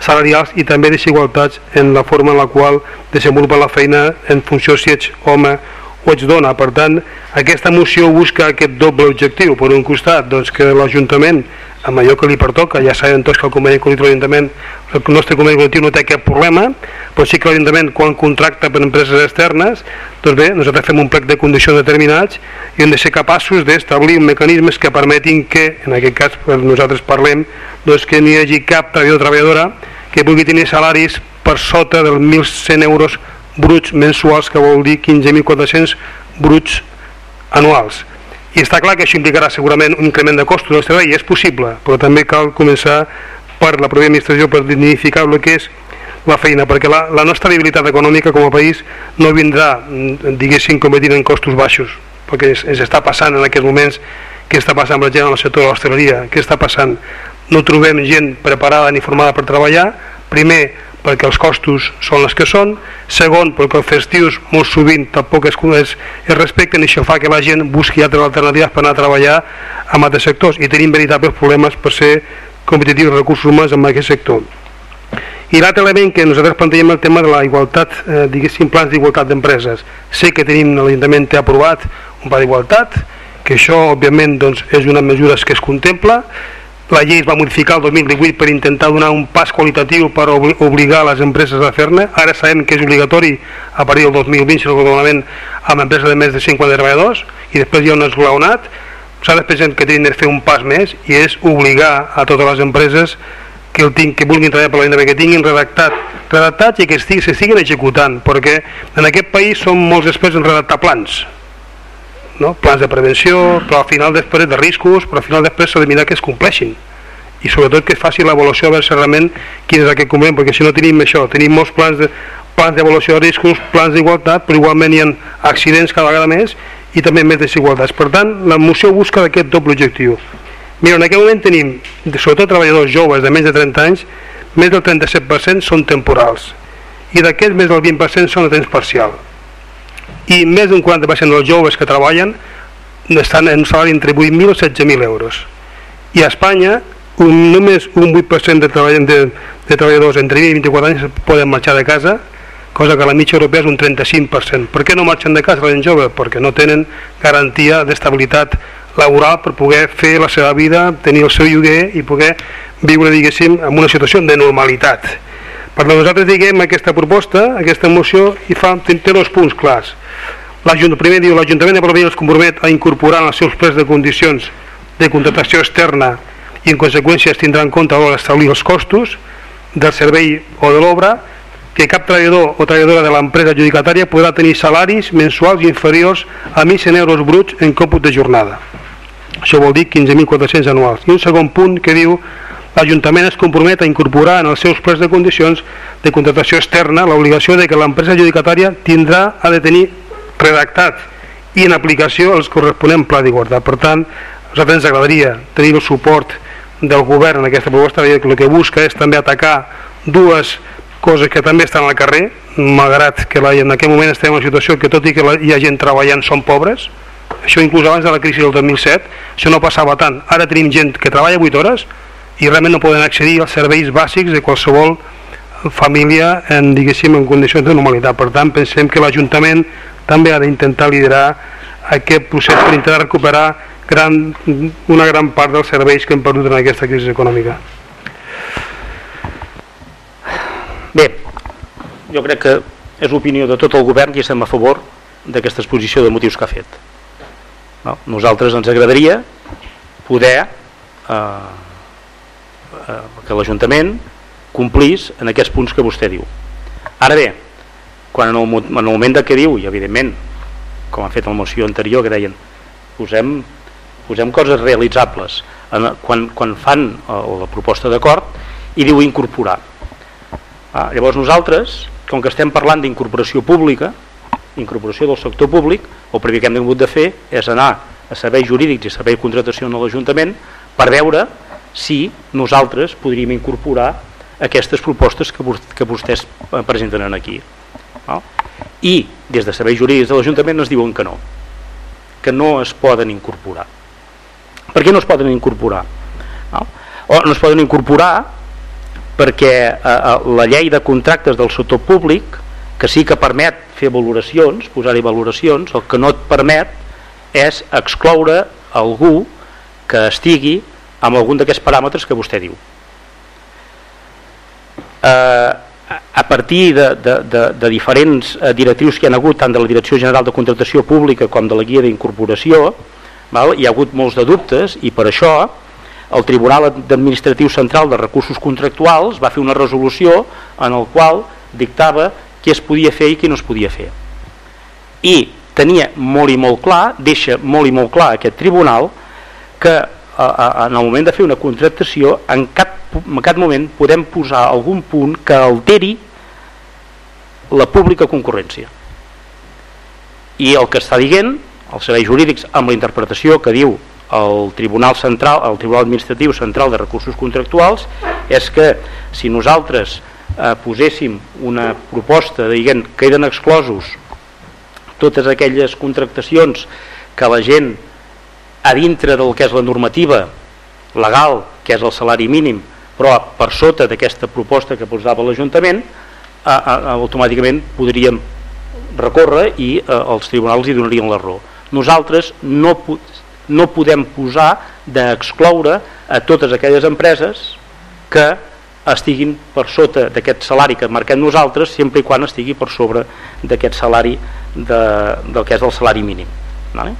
salarials i també desigualtats en la forma en la qual desenvolupa la feina en funció si ets home o ets dona. Per tant, aquesta moció busca aquest doble objectiu. Per un costat, doncs, que l'Ajuntament amb allò que li pertoca, ja sabem tots que el conveni col·lectiu de l'Ajuntament, el nostre conveni col·lectiu no té cap problema, però sí que l'Ajuntament quan contracta per empreses externes, doncs bé, nosaltres fem un plec de condicions determinats i hem de ser capaços d'establir mecanismes que permetin que, en aquest cas nosaltres parlem, doncs que n'hi hagi cap treballador o treballadora que pugui tenir salaris per sota dels 1.100 euros bruts mensuals, que vol dir 15.400 bruts anuals i està clar que això implicarà segurament un increment de costos del servei, és possible, però també cal començar per la pròpia administració per dignificar el que és la feina, perquè la, la nostra viabilitat econòmica com a país no vindrà, mm, diguéssim, competint en costos baixos, perquè ens, ens està passant en aquests moments, què està passant, per exemple, en el sector de l'hostaleria, què està passant? No trobem gent preparada ni formada per treballar, primer, perquè els costos són els que són, segon, perquè els festius molt sovint tampoc es, es, es respecten i això fa que la gent busqui altres alternatives per anar a treballar en altres sectors i tenim veritables problemes per ser competitius recursos humans en aquest sector. I l'altre element que nosaltres plantegem el tema de la igualtat, eh, diguéssim, plans d'igualtat d'empreses. Sé que tenim, l'Ajuntament té aprovat un pla d'igualtat, que això, òbviament, doncs, és una mesura que es contempla, la llei es va modificar el 2018 per intentar donar un pas qualitatiu per obligar les empreses a fer-ne. Ara sabem que és obligatori a partir del 2020, si no malament, amb empreses de més de 50 treballadors i després hi ha un esglaonat. De pensar que tenen de fer un pas més i és obligar a totes les empreses que, el tinc, que vulguin treballar per l'Ajuntament que tinguin redactat, redactats i que s'estiguin executant, perquè en aquest país som molts experts en redactar plans, no? plans de prevenció, però al final després de riscos, però al final després s'ha de mirar que es compleixin i sobretot que es faci l'avaluació a veure realment quin és aquest convent, perquè si no tenim això, tenim molts plans de plans d'avaluació de riscos, plans d'igualtat, però igualment hi ha accidents cada vegada més i també més desigualtats. Per tant, la moció busca aquest doble objectiu. Mira, en aquest moment tenim, sobretot treballadors joves de més de 30 anys, més del 37% són temporals i d'aquests més del 20% són a temps parcial i més d'un 40% dels joves que treballen estan en salari entre 8.000 i 16.000 euros i a Espanya un, només un 8% de, treball, de, de treballadors entre 20 i 24 anys poden marxar de casa cosa que la mitja europea és un 35%. Per què no marxen de casa la gent jove? Perquè no tenen garantia d'estabilitat laboral per poder fer la seva vida, tenir el seu lloguer i poder viure, diguéssim, en una situació de normalitat. Per nosaltres diguem aquesta proposta, aquesta moció, i fa, té, té dos punts clars. Primer diu l'Ajuntament de Palafrugell es compromet a incorporar en els seus plans de condicions de contractació externa i en conseqüència es tindrà en compte a l'hora d'establir els costos del servei o de l'obra que cap treballador o treballadora de l'empresa adjudicatària podrà tenir salaris mensuals inferiors a 1.100 euros bruts en còmput de jornada. Això vol dir 15.400 anuals. I un segon punt que diu l'Ajuntament es compromet a incorporar en els seus plans de condicions de contractació externa l'obligació de que l'empresa adjudicatària tindrà a de tenir redactat i en aplicació els corresponent pla d'igualtat. Per tant, a nosaltres ens agradaria tenir el suport del govern en aquesta proposta, que el que busca és també atacar dues coses que també estan al carrer, malgrat que en aquest moment estem en una situació que tot i que la, hi ha gent treballant són pobres, això inclús abans de la crisi del 2007, això no passava tant. Ara tenim gent que treballa 8 hores i realment no poden accedir als serveis bàsics de qualsevol família en, diguéssim, en condicions de normalitat. Per tant, pensem que l'Ajuntament també ha d'intentar liderar aquest procés per intentar recuperar gran, una gran part dels serveis que hem perdut en aquesta crisi econòmica. Bé, jo crec que és l'opinió de tot el govern i estem a favor d'aquesta exposició de motius que ha fet. No? Nosaltres ens agradaria poder eh, eh, que l'Ajuntament complís en aquests punts que vostè diu. Ara bé, quan en el, en el moment de què diu, i evidentment, com ha fet la moció anterior, que deien posem, posem coses realitzables, en, quan, quan fan el, la proposta d'acord, i diu incorporar. Ah, llavors nosaltres, com que estem parlant d'incorporació pública, incorporació del sector públic, el primer que hem hagut de fer és anar a serveis jurídics i serveis de contratació en l'Ajuntament per veure si nosaltres podríem incorporar aquestes propostes que, que vostès presenten aquí. No? I des de serveis jurídics de l'Ajuntament ens diuen que no, que no es poden incorporar. Per què no es poden incorporar? No, o no es poden incorporar perquè eh, eh, la llei de contractes del sector públic, que sí que permet fer valoracions, posar-hi valoracions, el que no et permet és excloure algú que estigui amb algun d'aquests paràmetres que vostè diu. Eh, a partir de, de, de, de diferents eh, directius que hi ha hagut, tant de la Direcció General de Contractació Pública com de la Guia d'Incorporació, hi ha hagut molts de dubtes i per això el Tribunal Administratiu Central de Recursos Contractuals va fer una resolució en el qual dictava què es podia fer i què no es podia fer. I tenia molt i molt clar, deixa molt i molt clar aquest tribunal que a, a, en el moment de fer una contractació en cap, en cap moment podem posar algun punt que alteri la pública concurrència. I el que està dient els serveis jurídics amb la interpretació que diu el Tribunal Central, el Tribunal Administratiu Central de Recursos Contractuals és que si nosaltres eh, poséssim una proposta dient que queden exclosos totes aquelles contractacions que la gent a dintre del que és la normativa legal, que és el salari mínim, però per sota d'aquesta proposta que posava l'Ajuntament, automàticament podríem recórrer i eh, els tribunals hi donarien la raó. Nosaltres no, no podem posar d'excloure a totes aquelles empreses que estiguin per sota d'aquest salari que marquem nosaltres sempre i quan estigui per sobre d'aquest salari de, del que és el salari mínim. Vale?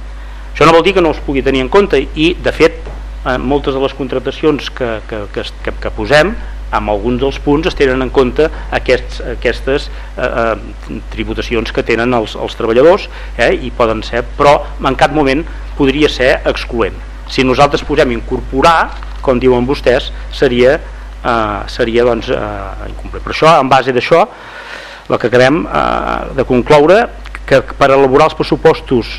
Això no vol dir que no es pugui tenir en compte i, de fet, en eh, moltes de les contractacions que, que, que, que, que posem amb alguns dels punts es tenen en compte aquests, aquestes eh, eh, tributacions que tenen els, els treballadors eh, i poden ser, però en cap moment podria ser excloent. Si nosaltres posem incorporar, com diuen vostès, seria, eh, seria doncs, eh, incomplet. Per això, en base d'això, el que acabem eh, de concloure que per elaborar els pressupostos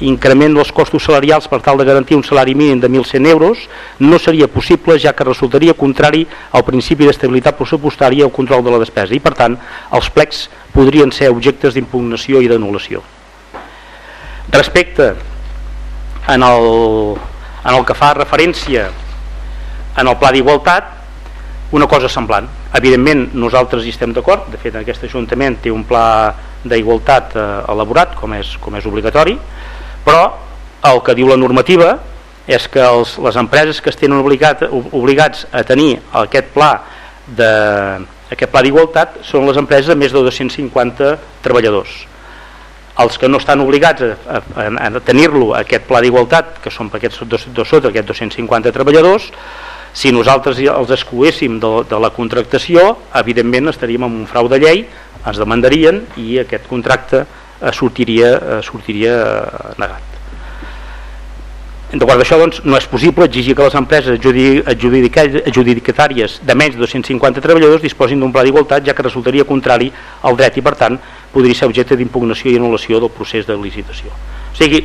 increment dels costos salarials per tal de garantir un salari mínim de 1.100 euros no seria possible ja que resultaria contrari al principi d'estabilitat pressupostària o control de la despesa i per tant els plecs podrien ser objectes d'impugnació i d'anul·lació. Respecte en el, en el que fa referència en el pla d'igualtat una cosa semblant. Evidentment nosaltres hi estem d'acord, de fet aquest Ajuntament té un pla d'igualtat eh, elaborat com és, com és obligatori, però el que diu la normativa és que els, les empreses que estén obligat, obligats a tenir aquest pla de, aquest pla d'igualtat són les empreses amb més de 250 treballadors. Els que no estan obligats a, a, a tenir-lo aquest pla d'igualtat que són per aquests dos, dos sota aquests 250 treballadors si nosaltres els excloéssim de, de la contractació evidentment estaríem en un frau de llei ens demandarien i aquest contracte sortiria, eh, sortiria eh, negat. D'acord d'això, doncs, no és possible exigir que les empreses adjudicatàries de menys de 250 treballadors disposin d'un pla d'igualtat, ja que resultaria contrari al dret i, per tant, podria ser objecte d'impugnació i anul·lació del procés de licitació. O sigui,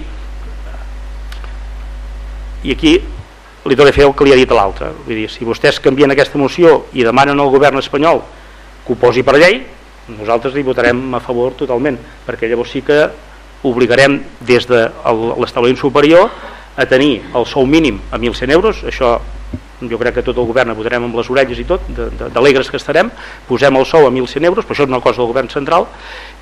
i aquí li torno a fer el que li ha dit a l'altre. Vull dir, si vostès canvien aquesta moció i demanen al govern espanyol que ho posi per llei, nosaltres hi votarem a favor totalment perquè llavors sí que obligarem des de l'establiment superior a tenir el sou mínim a 1.100 euros. Això jo crec que tot el govern votarem amb les orelles i tot, d'alegres que estarem. Posem el sou a 1.100 euros, però això és una cosa del govern central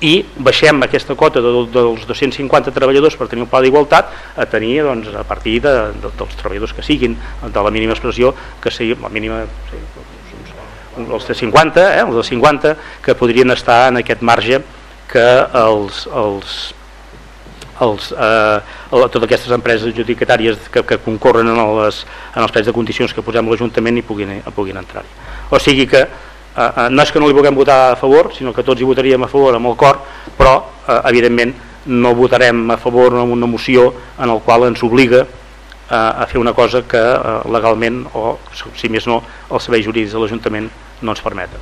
i baixem aquesta cota de, dels 250 treballadors per tenir un pla d'igualtat a tenir doncs, a partir de, de, dels treballadors que siguin de la mínima expressió que sigui la mínima sí, els de 50, eh, els de 50 que podrien estar en aquest marge que els, els, els, eh, totes aquestes empreses adjudicatàries que, que concorren en, les, en els plets de condicions que posem l'Ajuntament hi puguin, puguin entrar -hi. O sigui que eh, eh, no és que no li vulguem votar a favor, sinó que tots hi votaríem a favor amb el cor, però eh, evidentment no votarem a favor amb una moció en el qual ens obliga a fer una cosa que eh, legalment o si més no els serveis jurídics de l'Ajuntament no ens permeten.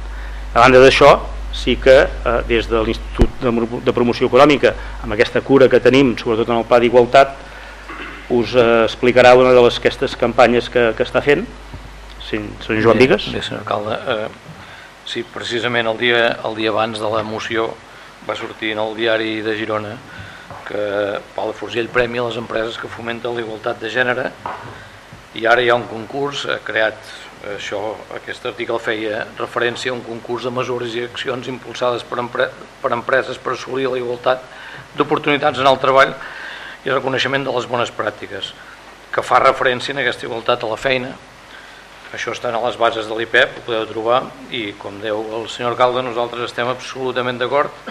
A banda d'això sí que eh, des de l'Institut de, Promoció Econòmica amb aquesta cura que tenim sobretot en el pla d'igualtat us eh, explicarà una de les aquestes campanyes que, que està fent sí, senyor Joan Vigues bé senyor alcalde eh, sí, precisament el dia, el dia abans de la moció va sortir en el diari de Girona que Palafrugell premi a les empreses que fomenten la igualtat de gènere. I ara hi ha un concurs ha creat això, aquest article feia referència a un concurs de mesures i accions impulsades per, empre per empreses per assolir la igualtat d'oportunitats en el treball i reconeixement de les bones pràctiques que fa referència en aquesta igualtat a la feina. Això està a les bases de l'IPEP, ho podeu trobar i com deu el senyor alcalde nosaltres estem absolutament d'acord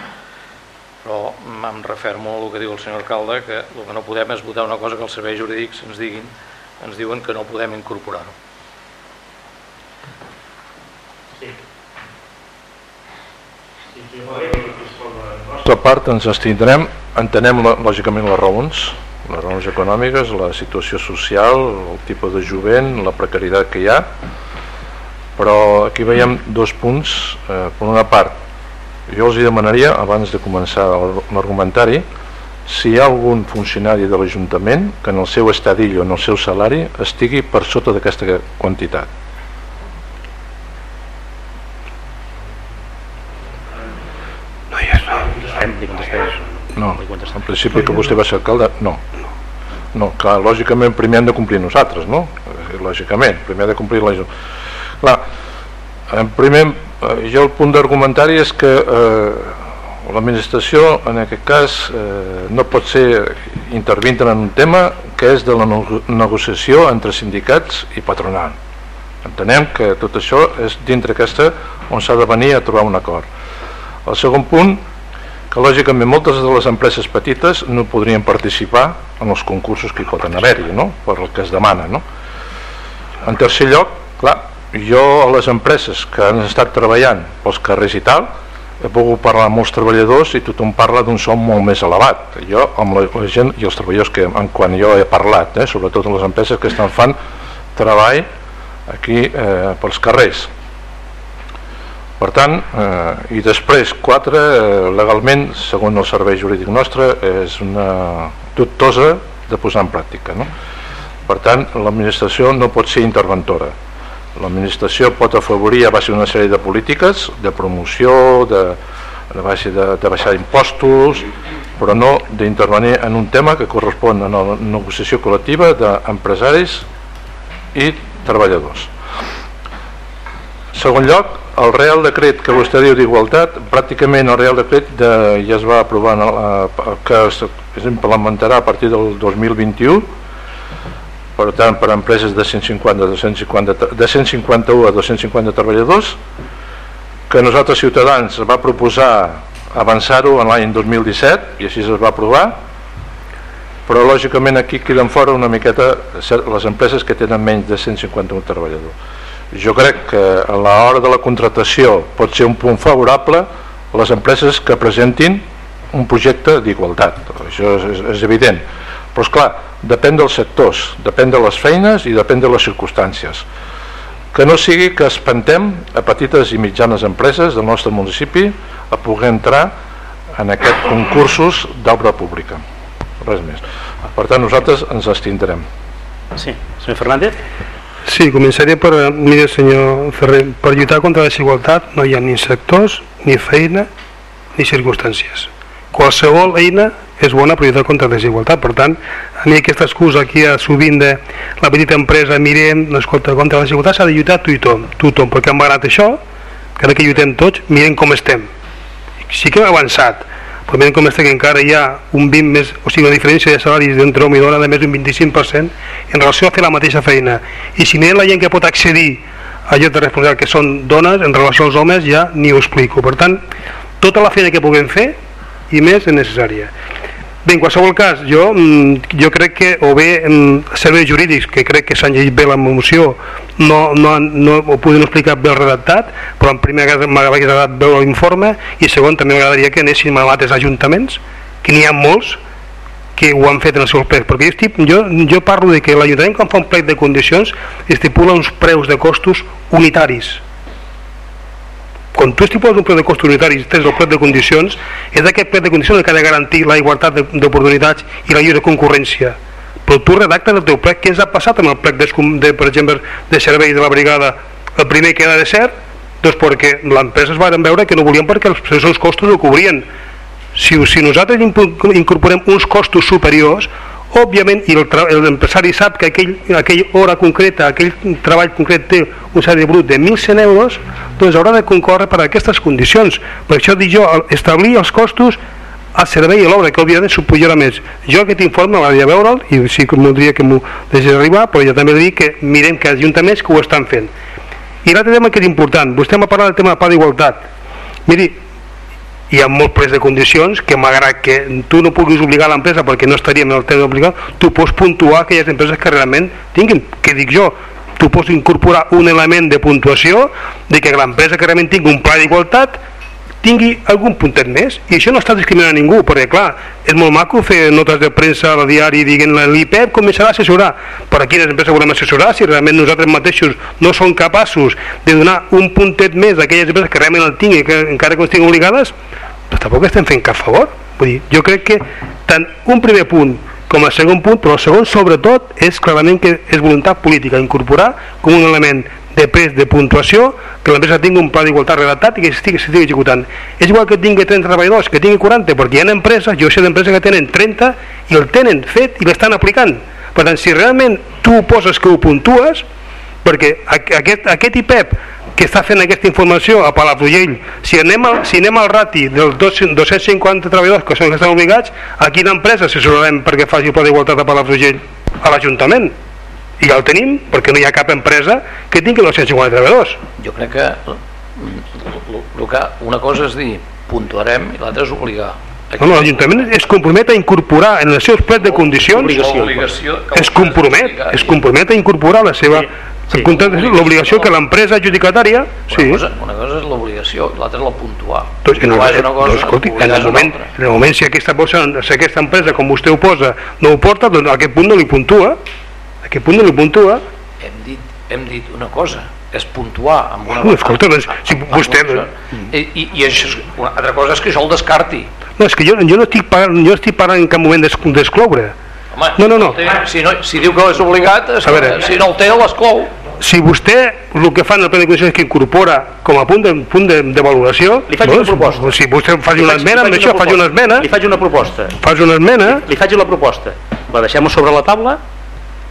però em refermo a el que diu el senyor alcalde que el que no podem és votar una cosa que els serveis jurídics ens diguin ens diuen que no podem incorporar-ho. Sí. la nostra part ens estindrem, entenem lògicament les raons, les raons econòmiques, la situació social, el tipus de jovent, la precarietat que hi ha, però aquí veiem dos punts. Eh, per una part, jo els demanaria, abans de començar l'argumentari, si hi ha algun funcionari de l'Ajuntament que en el seu estadill o en el seu salari estigui per sota d'aquesta quantitat. No, en principi que vostè va ser alcalde, no. No, clar, lògicament primer hem de complir nosaltres, no? Eh, lògicament, primer hem de complir la... Clar, en primer, eh, jo el punt d'argumentari és que eh, l'administració en aquest cas eh, no pot ser intervintre en un tema que és de la negociació entre sindicats i patronal. Entenem que tot això és dintre aquesta on s'ha de venir a trobar un acord. El segon punt que lògicament moltes de les empreses petites no podrien participar en els concursos que hi poden haver-hi, no? per el que es demana. No? En tercer lloc, clar, jo a les empreses que han estat treballant pels carrers i tal, he pogut parlar amb molts treballadors i tothom parla d'un som molt més elevat. Jo, amb la, gent i els treballadors que en quan jo he parlat, eh, sobretot les empreses que estan fan treball aquí eh, pels carrers, per tant, eh, i després, quatre, eh, legalment, segons el servei jurídic nostre, és una dubtosa de posar en pràctica. No? Per tant, l'administració no pot ser interventora. L'administració pot afavorir a base d'una sèrie de polítiques, de promoció, de, de, base de, de baixar impostos, però no d'intervenir en un tema que correspon a la negociació col·lectiva d'empresaris i treballadors. Segon lloc, el Real Decret que vostè diu d'igualtat, pràcticament el Real Decret de, ja es va aprovar en el, que es, a partir del 2021 per tant per empreses de 150, 250, de 151 a 250 treballadors que nosaltres ciutadans va proposar avançar-ho en l'any 2017 i així es va aprovar però lògicament aquí queden fora una miqueta les empreses que tenen menys de 151 treballadors. Jo crec que a l'hora de la contratació pot ser un punt favorable a les empreses que presentin un projecte d'igualtat. Això és, és evident. Però és clar, depèn dels sectors depèn de les feines i depèn de les circumstàncies. Que no sigui que espantem a petites i mitjanes empreses del nostre municipi a poder entrar en aquests concursos d'obra pública. Res més. Per tant nosaltres ens estindrem Sí, senyor Fernández? Sí, començaria per, mire senyor Ferrer, per lluitar contra la desigualtat no hi ha ni sectors, ni feina, ni circumstàncies. Qualsevol eina és bona per lluitar contra la desigualtat, per tant, a mi aquesta excusa aquí a sovint de la petita empresa, mirem, no escolta, contra la desigualtat s'ha de lluitar tothom, tothom, perquè hem agradat això, que que lluitem tots, mirem com estem. Sí que hem avançat, però mirem com està que encara hi ha un 20 més, o sigui, una diferència de salaris d'entre home i dona de més d'un 25% en relació a fer la mateixa feina. I si mirem la gent que pot accedir a llocs de responsabilitat que són dones en relació als homes ja ni ho explico. Per tant, tota la feina que puguem fer i més és necessària. Bé, en qualsevol cas, jo, mm, jo crec que o bé mm, serveis jurídics, que crec que s'han llegit bé la moció, no, no, no ho podem explicar bé el redactat, però en primer lloc m'agradaria agradat veure l'informe i segon també m'agradaria que anéssim a altres ajuntaments, que n'hi ha molts, que ho han fet en els seus plecs, perquè jo, estic, jo, jo parlo de que l'Ajuntament quan fa un plec de condicions estipula uns preus de costos unitaris, quan tu estipules un preu de cost unitari i tens el preu de condicions, és d'aquest preu de condicions que ha de garantir la igualtat d'oportunitats i la lliure concurrència. Però tu redactes el teu plec, què ens ha passat amb el plec, de, de, per exemple, de servei de la brigada? El primer que ha de ser, doncs perquè l'empresa es van veure que no volien perquè els seus costos no cobrien. Si, si nosaltres incorporem uns costos superiors, òbviament, l'empresari sap que aquell, aquella hora concreta, aquell treball concret té un salari brut de 1.100 euros, doncs haurà de concórrer per a aquestes condicions. Per això dic jo, establir els costos al servei i l'obra, que òbviament s'ho pujarà més. Jo aquest informe m'agradaria veure'l i sí que voldria que m'ho deixés arribar, però jo també dic que mirem que ajuntaments que ho estan fent. I l'altre tema que és important, vostè m'ha parlat del tema de pla d'igualtat. Miri, hi ha molt pres de condicions que malgrat que tu no puguis obligar l'empresa perquè no estaria en el temps d'obligar, tu pots puntuar aquelles empreses que realment tinguin, que dic jo, tu pots incorporar un element de puntuació de que l'empresa que realment tingui un pla d'igualtat tingui algun puntet més. I això no està discriminant ningú perquè clar, és molt maco fer notes de premsa al diari dient l'IPEP començarà a assessorar. Però quines empreses volem assessorar si realment nosaltres mateixos no som capaços de donar un puntet més a aquelles empreses que realment el tinguin que encara que estiguin obligades? Doncs tampoc estem fent cap favor. Vull dir, jo crec que tant un primer punt com a segon punt, però el segon sobretot és clarament que és voluntat política incorporar com un element de pes de puntuació que l'empresa tingui un pla d'igualtat redactat i que s'estigui executant. És igual que tingui 30 treballadors, que tingui 40, perquè hi ha empreses, jo sé d'empreses que tenen 30 i el tenen fet i l'estan aplicant. Per tant, si realment tu ho poses que ho puntues, perquè aquest, aquest IPEP que està fent aquesta informació a Palafrugell, si anem al, si anem al rati dels 250 treballadors que són que estan obligats, a quina empresa assessorarem perquè faci el pla d'igualtat a Palafrugell? A l'Ajuntament i el tenim perquè no hi ha cap empresa que tingui 250 treballadors. Jo crec que, el que una cosa és dir puntuarem i l'altra és obligar. No, no, l'Ajuntament es compromet a incorporar en els seus plets de condicions obligació, es compromet es compromet a incorporar la seva sí, l'obligació que l'empresa adjudicatària sí. una, cosa, una cosa és l'obligació l'altra és la puntuar. Doncs, en, el, una cosa, doncs, escolti, en, el moment, en el moment si aquesta, si aquesta empresa com vostè ho posa no ho porta doncs a aquest punt no li puntua aquest punt no puntua hem dit, hem dit una cosa és puntuar amb una... No, escolta, doncs, si vostè... I, i, i això, una altra cosa és que jo el descarti. No, és que jo, jo no estic parlant, jo estic parlant en cap moment d'excloure. Home, no, no, no. Si, no, si diu que és obligat, és, veure, si no el té, l'esclou. Si vostè el que fa en el pla de condicions és que incorpora com a punt de, punt de, de valoració... Li faig doncs, una proposta. Si vostè faci una esmena, amb això faci una esmena... Li faig una proposta. Fas una esmena... Li, li faig la proposta. La deixem sobre la taula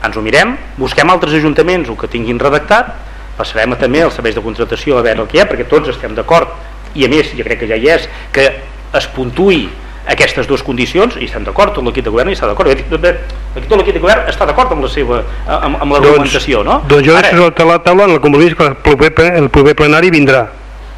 ens ho mirem, busquem altres ajuntaments o que tinguin redactat, passarem a també els serveis de contratació a veure el que hi ha, perquè tots estem d'acord, i a més jo crec que ja hi és, que es puntuï aquestes dues condicions i estem d'acord, tot l'equip de govern està d'acord. Tot l'equip de govern està d'acord amb la seva amb, amb l'argumentació doncs, no? doncs jo Ara, deixo la taula en el compromís que el proper, el proper plenari vindrà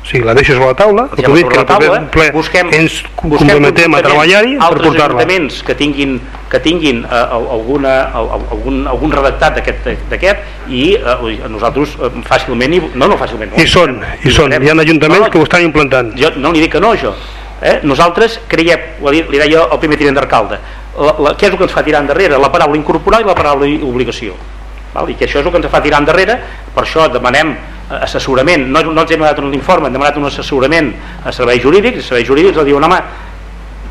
o sigui, la deixo sobre la taula, el que, que el taula, ple busquem, ens comprometem a treballar-hi per portar-la. ajuntaments que tinguin, que tinguin uh, alguna, algun, algun redactat d'aquest i uh, nosaltres uh, fàcilment, no, no fàcilment, no, I són, i són, hi ha ajuntaments no, no, que ho estan implantant. Jo no li dic que no, jo. Eh? Nosaltres creiem, li, li deia el primer tinent d'arcalde, què és el que ens fa tirar endarrere? La paraula incorporar i la paraula obligació. Val? I que això és el que ens fa tirar endarrere, per això demanem assessorament, no, no els hem donat un informe, hem demanat un assessorament a serveis jurídics, i serveis jurídics el diuen, home,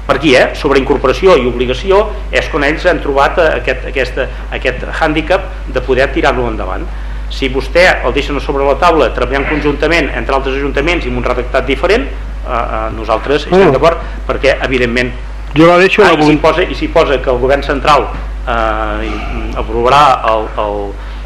per aquí, eh? sobre incorporació i obligació, és quan ells han trobat eh, aquest, aquest, aquest hàndicap de poder tirar-lo endavant. Si vostè el deixen sobre la taula treballant conjuntament entre altres ajuntaments i amb un redactat diferent, eh, eh, nosaltres estem mm. d'acord perquè, evidentment, jo la deixo ah, i s'hi posa, i posa que el govern central eh, aprovarà el, el,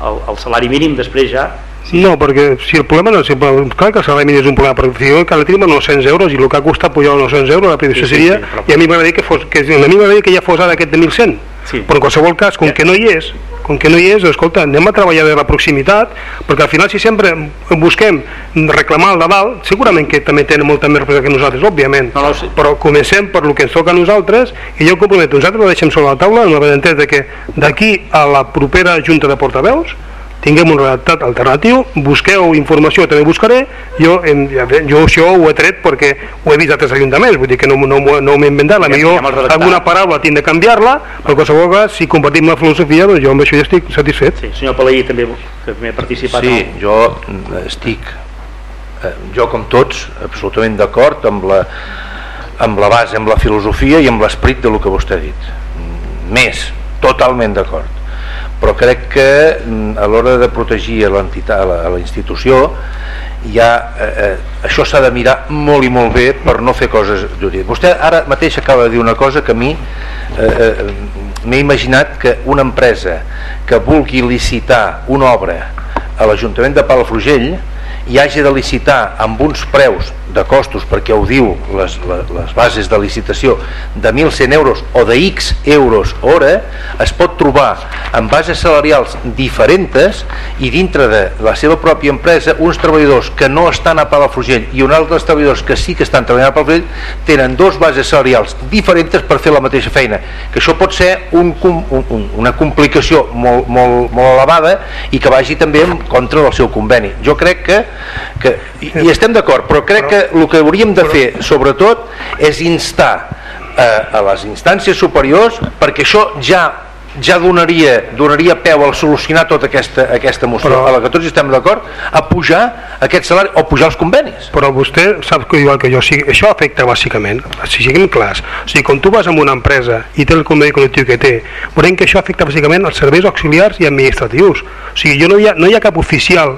el, el salari mínim després ja. No, perquè si el problema no és... Clar que el salari mínim és un problema, perquè si jo encara tenim 900 euros i el que ha costat pujar 900 euros, la previsió sí, sí, seria... Sí, però... I a mi m'agradaria que, fos, que, a mi m'agradaria que ja fos ara aquest de 1.100. Sí. Però en qualsevol cas, com que no hi és, com que no hi és, escolta, anem a treballar de la proximitat, perquè al final si sempre busquem reclamar el de dalt, segurament que també tenen molta més representació que nosaltres, òbviament, no, no, sí. però comencem per lo que ens toca a nosaltres i jo comprometo, nosaltres ho deixem sobre la taula amb la de que d'aquí a la propera Junta de Portaveus tinguem un redactat alternatiu, busqueu informació, també buscaré, jo, em, jo això ho he tret perquè ho he vist a altres ajuntaments, vull dir que no, no, no m'he inventat, la millor alguna paraula tinc de canviar-la, però qualsevol cas, si compartim la filosofia, doncs jo amb això ja estic satisfet. Sí, senyor Palaí també, que també ha participat. Sí, no? jo estic, eh, jo com tots, absolutament d'acord amb la, amb la base, amb la filosofia i amb l'esperit de lo que vostè ha dit. Més, totalment d'acord però crec que mm, a l'hora de protegir a a, la, la institució ja, eh, eh, això s'ha de mirar molt i molt bé per no fer coses jurídiques. Vostè ara mateix acaba de dir una cosa que a mi eh, eh, m'he imaginat que una empresa que vulgui licitar una obra a l'Ajuntament de Palafrugell i hagi de licitar amb uns preus de costos, perquè ho diu les, les, bases de licitació, de 1.100 euros o de X euros hora, es pot trobar amb bases salarials diferents i dintre de la seva pròpia empresa uns treballadors que no estan a Palafrugell i uns altres treballadors que sí que estan treballant a Palafrugell tenen dos bases salarials diferents per fer la mateixa feina, que això pot ser un, un, una complicació molt, molt, molt elevada i que vagi també en contra del seu conveni. Jo crec que que i, i estem d'acord, però crec que el que hauríem de fer sobretot és instar eh, a les instàncies superiors perquè això ja ja donaria, donaria peu al solucionar tota aquesta, aquesta moció Però- a la que tots estem d'acord a pujar aquest salari o pujar els convenis Però vostè sap que igual que jo, sigui, això afecta bàsicament, si siguem clars, o sigui, quan tu vas a una empresa i té el conveni col·lectiu que té, veurem que això afecta bàsicament als serveis auxiliars i administratius. O sigui, jo no hi ha, no hi ha cap oficial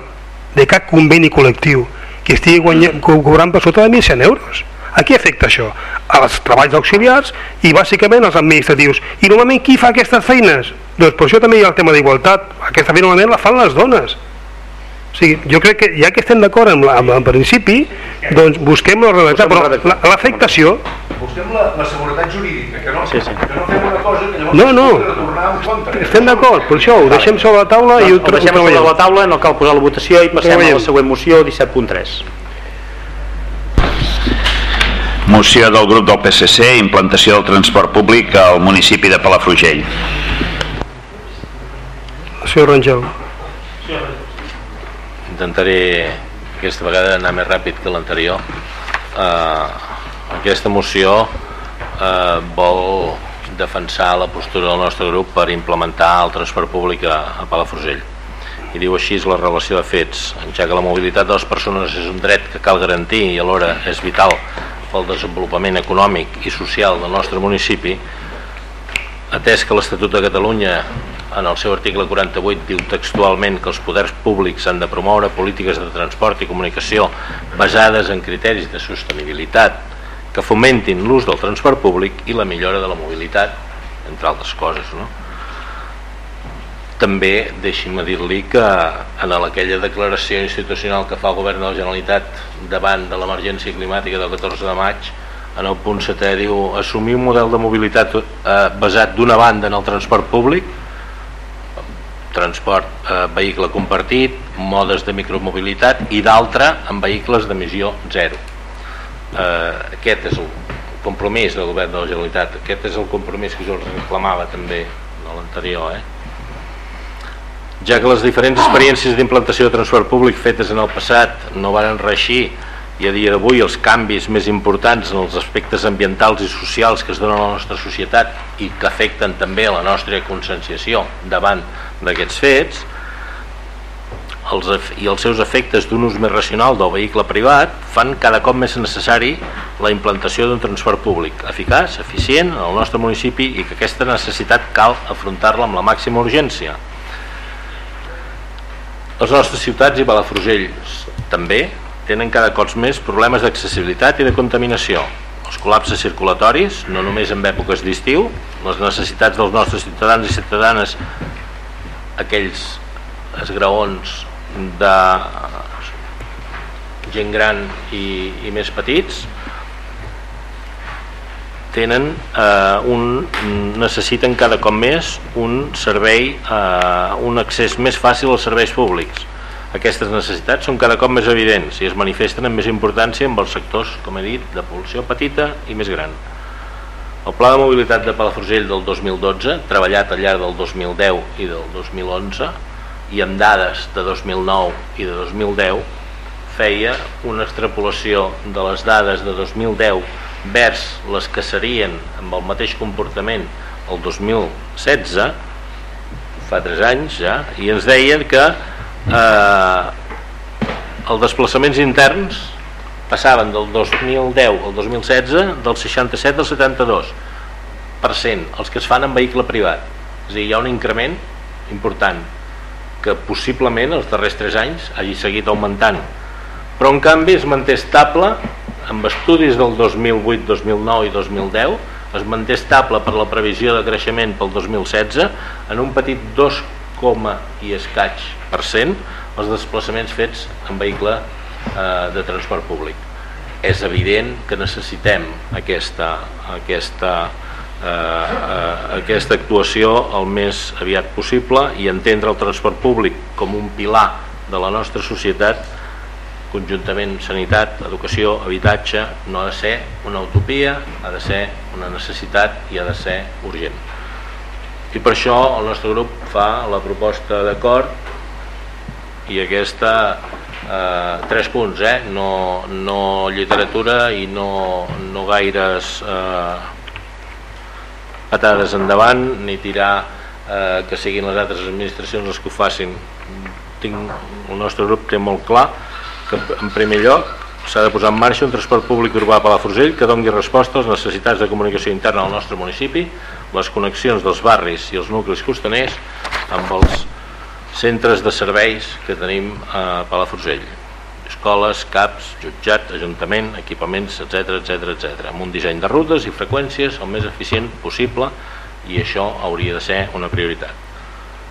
de cap conveni col·lectiu que estigui guanyant, co- cobrant per sota de 1.100 euros. A qui afecta això? Als treballs auxiliars i bàsicament als administratius. I normalment qui fa aquestes feines? Doncs per això també hi ha el tema d'igualtat. Aquesta feina normalment la fan les dones. O sigui, jo crec que ja que estem d'acord amb, la- amb el principi, doncs busquem la realitat, però la- l'afectació... busquem la, la seguretat jurídica que no, Sí, sí. que no fem una cosa que llavors No, no. retornar Estem d'acord, per això ho deixem sobre la taula i ho, Doncs ho deixem ho sobre la taula, no cal posar la votació i passem a la següent moció 17.3 Moció del grup del PSC, implantació del transport públic al municipi de Palafrugell. Senyor Rangel. Intentaré aquesta vegada anar més ràpid que l'anterior. Eh, aquesta moció eh, vol defensar la postura del nostre grup per implementar el transport públic a, a Palafrugell. I diu així la relació de fets ja que la mobilitat de les persones és un dret que cal garantir i alhora és vital pel desenvolupament econòmic i social del nostre municipi atès que l'Estatut de Catalunya en el seu article 48 diu textualment que els poders públics han de promoure polítiques de transport i comunicació basades en criteris de sostenibilitat que fomentin l'ús del transport públic i la millora de la mobilitat, entre altres coses. No? També deixi'm dir-li que en aquella declaració institucional que fa el govern de la Generalitat davant de l'emergència climàtica del 14 de maig en el punt setè diu assumir un model de mobilitat eh, basat d'una banda en el transport públic transport eh, vehicle compartit, modes de micromobilitat i d'altra en vehicles d'emissió zero. Eh, aquest és el compromís del govern de la Generalitat, aquest és el compromís que jo els reclamava també de l'anterior. Eh? Ja que les diferents experiències d'implantació de transport públic fetes en el passat no varen reeixir i a dia d'avui els canvis més importants en els aspectes ambientals i socials que es donen a la nostra societat i que afecten també la nostra conscienciació davant d'aquests fets els, i els seus efectes d'un ús més racional del vehicle privat fan cada cop més necessari la implantació d'un transport públic eficaç, eficient en el nostre municipi i que aquesta necessitat cal afrontar-la amb la màxima urgència. Les nostres ciutats i Palafrugell també tenen cada cop més problemes d'accessibilitat i de contaminació. Els col·lapses circulatoris, no només en èpoques d'estiu, les necessitats dels nostres ciutadans i ciutadanes, aquells esgraons de gent gran i, i més petits, tenen eh, un, necessiten cada cop més un servei, eh, un accés més fàcil als serveis públics. Aquestes necessitats són cada cop més evidents i es manifesten amb més importància amb els sectors, com he dit, de població petita i més gran. El Pla de Mobilitat de Palafrugell del 2012, treballat al llarg del 2010 i del 2011, i amb dades de 2009 i de 2010, feia una extrapolació de les dades de 2010 vers les que serien amb el mateix comportament el 2016 fa 3 anys ja i ens deien que eh, els desplaçaments interns passaven del 2010 al 2016 del 67 al 72 per cent els que es fan en vehicle privat. És a dir, hi ha un increment important que possiblement els darrers 3 anys hagi seguit augmentant. Però en canvi es manté estable amb estudis del 2008, 2009 i 2010 es manté estable per la previsió de creixement pel 2016 en un petit 2, i escaig per cent els desplaçaments fets en vehicle eh, de transport públic és evident que necessitem aquesta, aquesta, eh, eh, aquesta actuació el més aviat possible i entendre el transport públic com un pilar de la nostra societat conjuntament sanitat, educació, habitatge, no ha de ser una utopia, ha de ser una necessitat i ha de ser urgent. I per això el nostre grup fa la proposta d'acord i aquesta eh, tres punts, eh? no, no literatura i no, no gaires eh, patades endavant ni tirar eh, que siguin les altres administracions les que ho facin. Tinc, el nostre grup té molt clar que en primer lloc s'ha de posar en marxa un transport públic urbà a Palafrugell que dongui resposta a les necessitats de comunicació interna al nostre municipi, les connexions dels barris i els nuclis costaners amb els centres de serveis que tenim a Palafrugell escoles, CAPs, jutjat, ajuntament, equipaments, etc etc etc, amb un disseny de rutes i freqüències el més eficient possible i això hauria de ser una prioritat.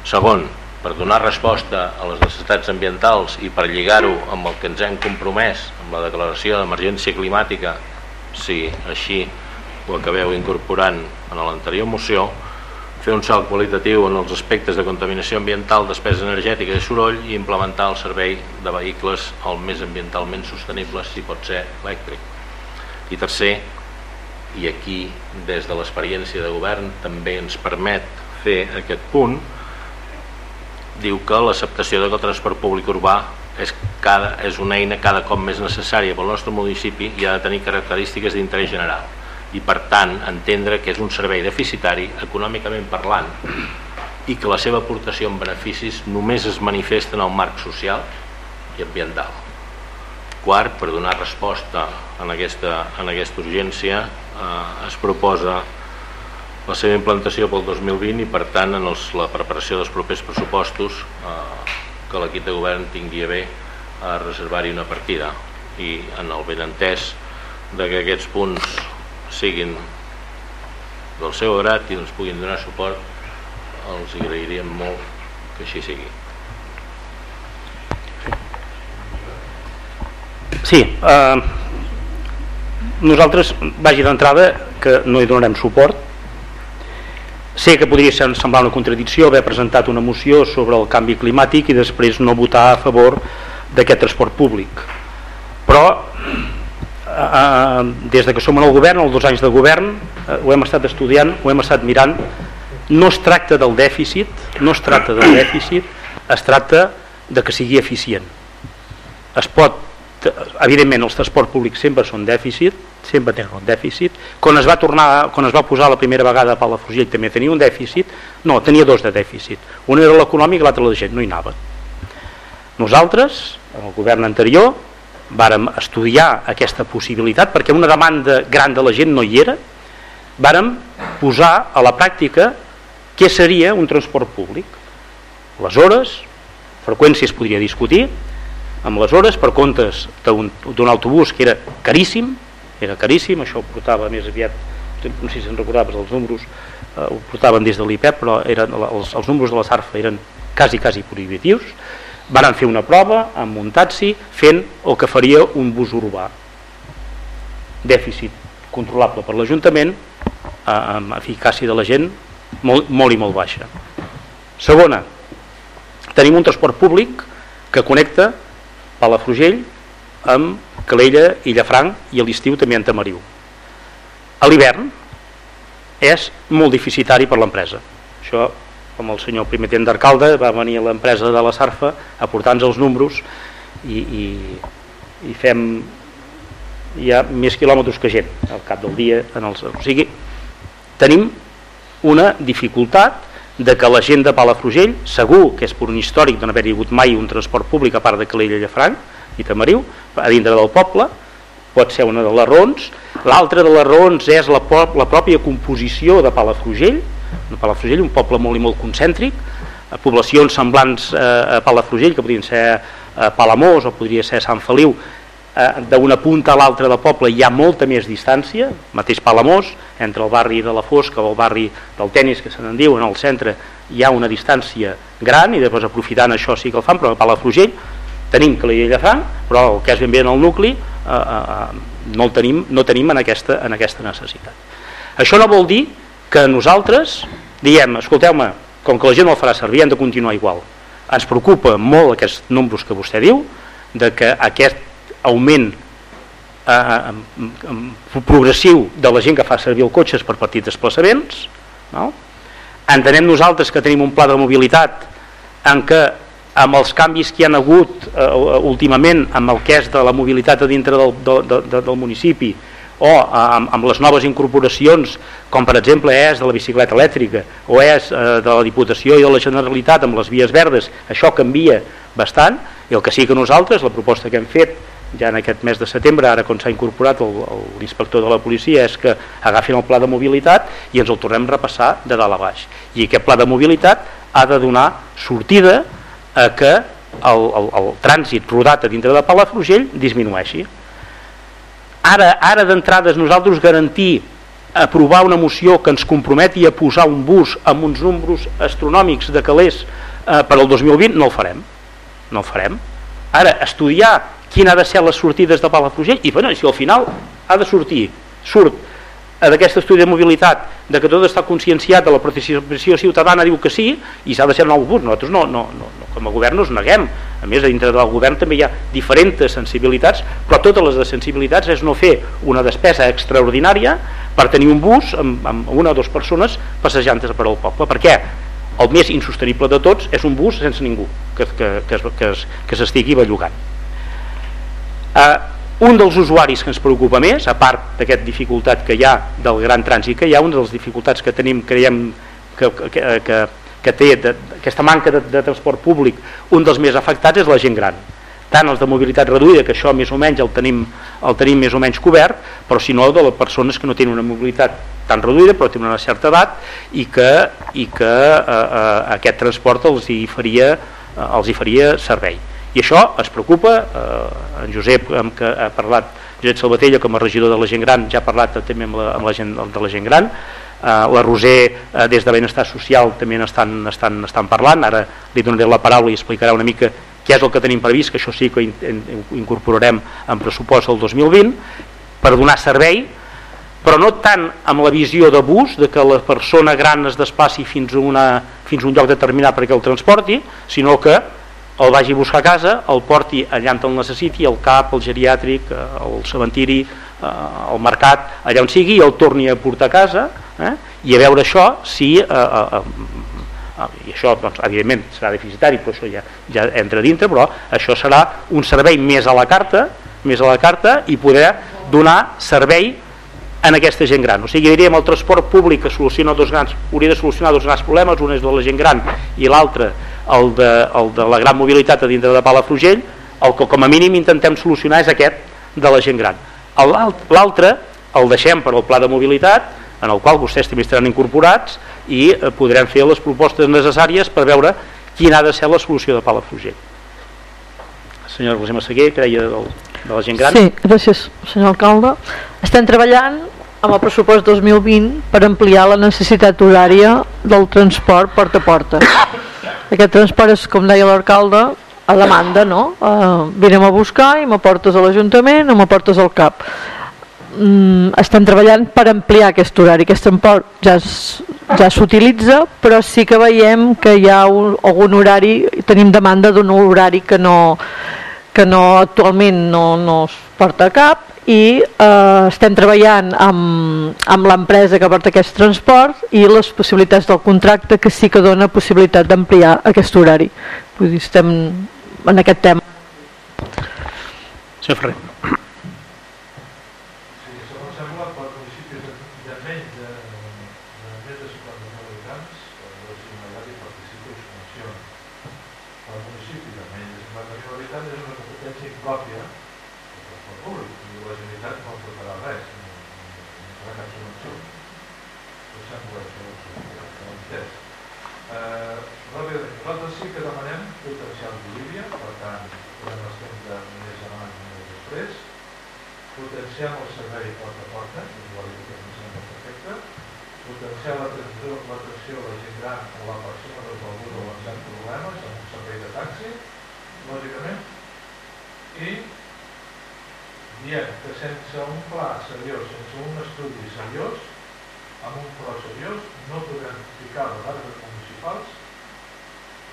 Segon, per donar resposta a les necessitats ambientals i per lligar-ho amb el que ens hem compromès amb la declaració d'emergència climàtica, si així ho acabeu incorporant en l'anterior moció, fer un salt qualitatiu en els aspectes de contaminació ambiental, despesa energètica i soroll i implementar el servei de vehicles el més ambientalment sostenible, si pot ser elèctric. I tercer, i aquí des de l'experiència de govern també ens permet fer aquest punt, diu que l'acceptació del transport públic urbà és, cada, és una eina cada cop més necessària pel nostre municipi i ha de tenir característiques d'interès general i per tant entendre que és un servei deficitari econòmicament parlant i que la seva aportació en beneficis només es manifesta en el marc social i ambiental. Quart, per donar resposta en aquesta, en aquesta urgència eh, es proposa la seva implantació pel 2020 i per tant en els, la preparació dels propers pressupostos eh, que l'equip de govern tingui a bé a reservar-hi una partida i en el benentès de que aquests punts siguin del seu agrat i ens puguin donar suport els agrairíem molt que així sigui. Sí eh, nosaltres vagi d'entrada que no hi donarem suport. Sé que podria semblar una contradicció haver presentat una moció sobre el canvi climàtic i després no votar a favor d'aquest transport públic però eh, des de que som en el govern, els dos anys de govern, eh, ho hem estat estudiant, ho hem estat mirant, no es tracta del dèficit, no es tracta del dèficit, es tracta de que sigui eficient. Es pot, evidentment els transports públics sempre són dèficit, sempre tenen un dèficit. Quan es va tornar, quan es va posar la primera vegada a Palafrugell també tenia un dèficit, no, tenia dos de dèficit. Un era l'econòmic i l'altre la gent, no hi anava. Nosaltres, en el govern anterior, vàrem estudiar aquesta possibilitat perquè una demanda gran de la gent no hi era vàrem posar a la pràctica què seria un transport públic. Les hores freqüències podria discutir amb les hores per comptes d'un autobús que era caríssim era caríssim, això ho portava més aviat no sé si se'n recordaves els números eh, ho portaven des de l'IPEP però eren, els, els números de la SARFA eren quasi, quasi prohibitius Varen fer una prova amb un taxi fent el que faria un bus urbà. Dèficit controlable per l'Ajuntament amb eficàcia de la gent molt, molt i molt baixa. Segona, tenim un transport públic que connecta Palafrugell amb Calella i Llafranc i a l'estiu també en Tamariu. A l'hivern és molt deficitari per l'empresa. Això com el senyor primer temps d'arcalde va venir l'empresa de la Sarfa a portar-nos els números i, i, i fem ja més quilòmetres que gent al cap del dia en els, o sigui tenim una dificultat de que la gent de Palafrugell segur que és per un històric de no haver-hi hagut mai un transport públic a part de Calella Llafranc i Tamariu a dintre del poble pot ser una de les raons. L'altra de les raons és la, la pròpia composició de Palafrugell de Palafrugell, un poble molt i molt concèntric, a poblacions semblants eh, a Palafrugell, que podrien ser eh, Palamós o podria ser Sant Feliu, eh, d'una punta a l'altra del poble hi ha molta més distància, mateix Palamós, entre el barri de la Fosca o el barri del tennis, que se n'en diu, en el centre hi ha una distància gran i després aprofitant això sí que el fan, però a Palafrugell tenim que la fan, però el que és ben bé en el nucli eh, eh, no el tenim, no tenim en aquesta, en aquesta necessitat. Això no vol dir que nosaltres diem, escolteu-me, com que la gent no el farà servir, hem de continuar igual. Ens preocupa molt aquests números que vostè diu, de que aquest augment eh, progressiu de la gent que fa servir el cotxe per petits desplaçaments, no? entenem nosaltres que tenim un pla de mobilitat en què amb els canvis que hi han hagut eh, últimament amb el que és de la mobilitat a dintre del, de, de, del municipi o amb, amb les noves incorporacions com per exemple és de la bicicleta elèctrica o és eh, de la Diputació i de la Generalitat amb les vies verdes això canvia bastant i el que sí que nosaltres, la proposta que hem fet ja en aquest mes de setembre, ara quan s'ha incorporat l'inspector de la policia, és que agafin el pla de mobilitat i ens el tornem a repassar de dalt a baix. I aquest pla de mobilitat ha de donar sortida a que el, el, el trànsit rodat a dintre de Palafrugell disminueixi. Ara, ara d'entrades nosaltres garantir aprovar una moció que ens comprometi a posar un bus amb uns números astronòmics de calés eh, per al 2020 no el farem. No el farem. Ara estudiar quina ha de ser les sortides de Palafrugell i bueno, si al final ha de sortir surt d'aquest estudi de mobilitat de que tot està conscienciat de la participació ciutadana diu que sí i s'ha de ser nou bus nosaltres no, no, no, no, com a govern no es neguem. A més dintre del govern també hi ha diferents sensibilitats però totes les de sensibilitats és no fer una despesa extraordinària per tenir un bus amb, amb una o dues persones passejant per al poble perquè el més insostenible de tots és un bus sense ningú que, que, que, que, s'estigui bellugant. Eh, un dels usuaris que ens preocupa més, a part d'aquesta dificultat que hi ha del gran trànsit que hi ha, una de les dificultats que tenim, creiem que, que, que, que té de, aquesta manca de, de transport públic, un dels més afectats és la gent gran. Tant els de mobilitat reduïda, que això més o menys el tenim, el tenim més o menys cobert, però si no de les persones que no tenen una mobilitat tan reduïda però tenen una certa edat i que, i que eh, eh, aquest transport els hi faria, eh, els hi faria servei i això ens preocupa eh, en Josep amb que ha parlat Josep Salvatella com a regidor de la gent gran ja ha parlat també amb la, amb la gent de la gent gran. Eh, la Roser eh, des de Benestar Social també estan, estan, estan parlant. Ara li donaré la paraula i explicarà una mica què és el que tenim previst, que això sí que incorporarem en pressupost el 2020 per donar servei però no tant amb la visió de bus de que la persona gran es desplaci fins a, una, fins a un lloc determinat perquè el transporti sinó que el vagi a buscar a casa, el porti allà on el necessiti, al CAP, al geriàtric, al eh, cementiri, al eh, mercat, allà on sigui, i el torni a portar a casa, eh? i a veure això si... Eh, eh, eh, i això doncs, evidentment serà deficitari però això ja, ja entra dintre però això serà un servei més a la carta més a la carta i poder donar servei en aquesta gent gran. O sigui, diríem el transport públic que soluciona dos grans, hauria de solucionar dos grans problemes, un és de la gent gran i l'altre el, de, el de la gran mobilitat a dintre de Palafrugell, el que com a mínim intentem solucionar és aquest de la gent gran. L'altre el deixem per al pla de mobilitat, en el qual vostès també estaran incorporats i eh, podrem fer les propostes necessàries per veure quina ha de ser la solució de Palafrugell. Senyora Roser Massaguer, que deia del, de la gent gran. Sí, gràcies, senyor alcalde. Estem treballant amb el pressupost 2020 per ampliar la necessitat horària del transport porta a porta. Aquest transport és, com deia l'alcalde, a demanda, no? Uh, vinem a buscar i m'aportes a l'Ajuntament o m'aportes al CAP. Mm, estem treballant per ampliar aquest horari. Aquest transport ja ja s'utilitza, però sí que veiem que hi ha un, algun horari, tenim demanda d'un horari que no, que no actualment no, no es porta cap i eh, estem treballant amb, amb l'empresa que porta aquest transport i les possibilitats del contracte que sí que dona possibilitat d'ampliar aquest horari. Vull dir, estem en aquest tema. Senyor Ferrer. potenciar el servei porta a porta, igual que em sembla perfecte, potenciar l'atenció a la gent gran o la persona desvalguda o amb problemes amb un servei de taxi, lògicament, i diem que sense un pla seriós, sense un estudi seriós, amb un pla seriós, no podem ficar les arbres municipals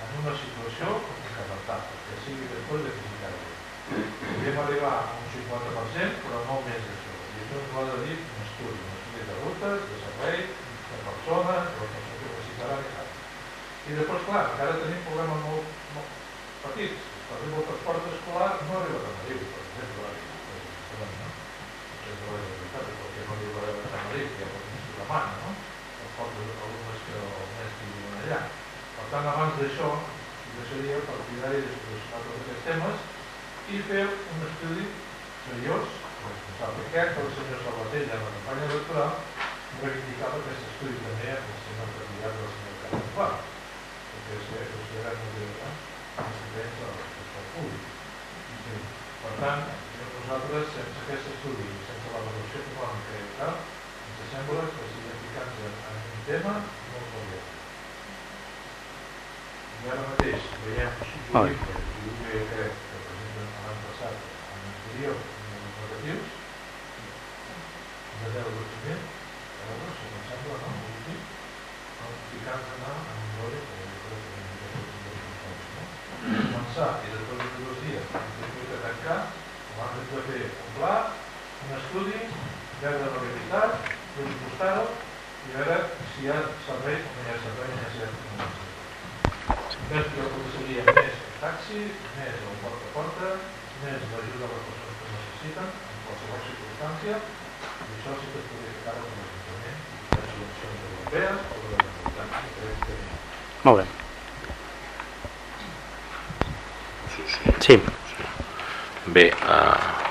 en una situació com que sigui després de visitar-ho. Podríem arribar a un 50%, però molt més d'això. I això ens ho ha de dir un estudi, un estudi de rutes, de servei, de persones, de la persona que necessitarà i tal. I després, clar, encara tenim problemes molt, molt, petits. Per exemple, el transport escolar no arriba a Madrid, per exemple, és de la veritat, perquè no arriba a Madrid, hi ha un demana, no? Els pocs alumnes que els mestres viuen allà. Per tant, abans d'això, jo seria partidari de solucionar tots aquests temes i fer un estudi seriós, responsable aquest, el senyor Salvatella en la campanya electoral, reivindicava aquest estudi també amb el senyor candidat del senyor Carles Pla, molt important els serveis del transport públic. Sí. Per tant, nosaltres, sense aquest estudi, sense la valoració econòmica i tal, ens sembla que siguem ficats en, en un tema molt molt I ara mateix veiem projectes, i jo crec que presenten l'any passat en l'anterior, números negatius, de 10 o 12 mil, euros, si em sembla, no? Anar en un dòlar, que jo crec que no? Començar i després de dos dies, hem de tancar, abans de fer un pla, un estudi, veure la realitat, pressupostar-ho i veure si hi ha servei o no hi ha servei, servei. Penso que el que seria més taxi, més el porta a porta, més l'ajuda a les persones que necessiten, en qualsevol circumstància, i això sí que es podria ara com l'Ajuntament, les eleccions europees o de la que Molt bé. Sí. Bé, eh,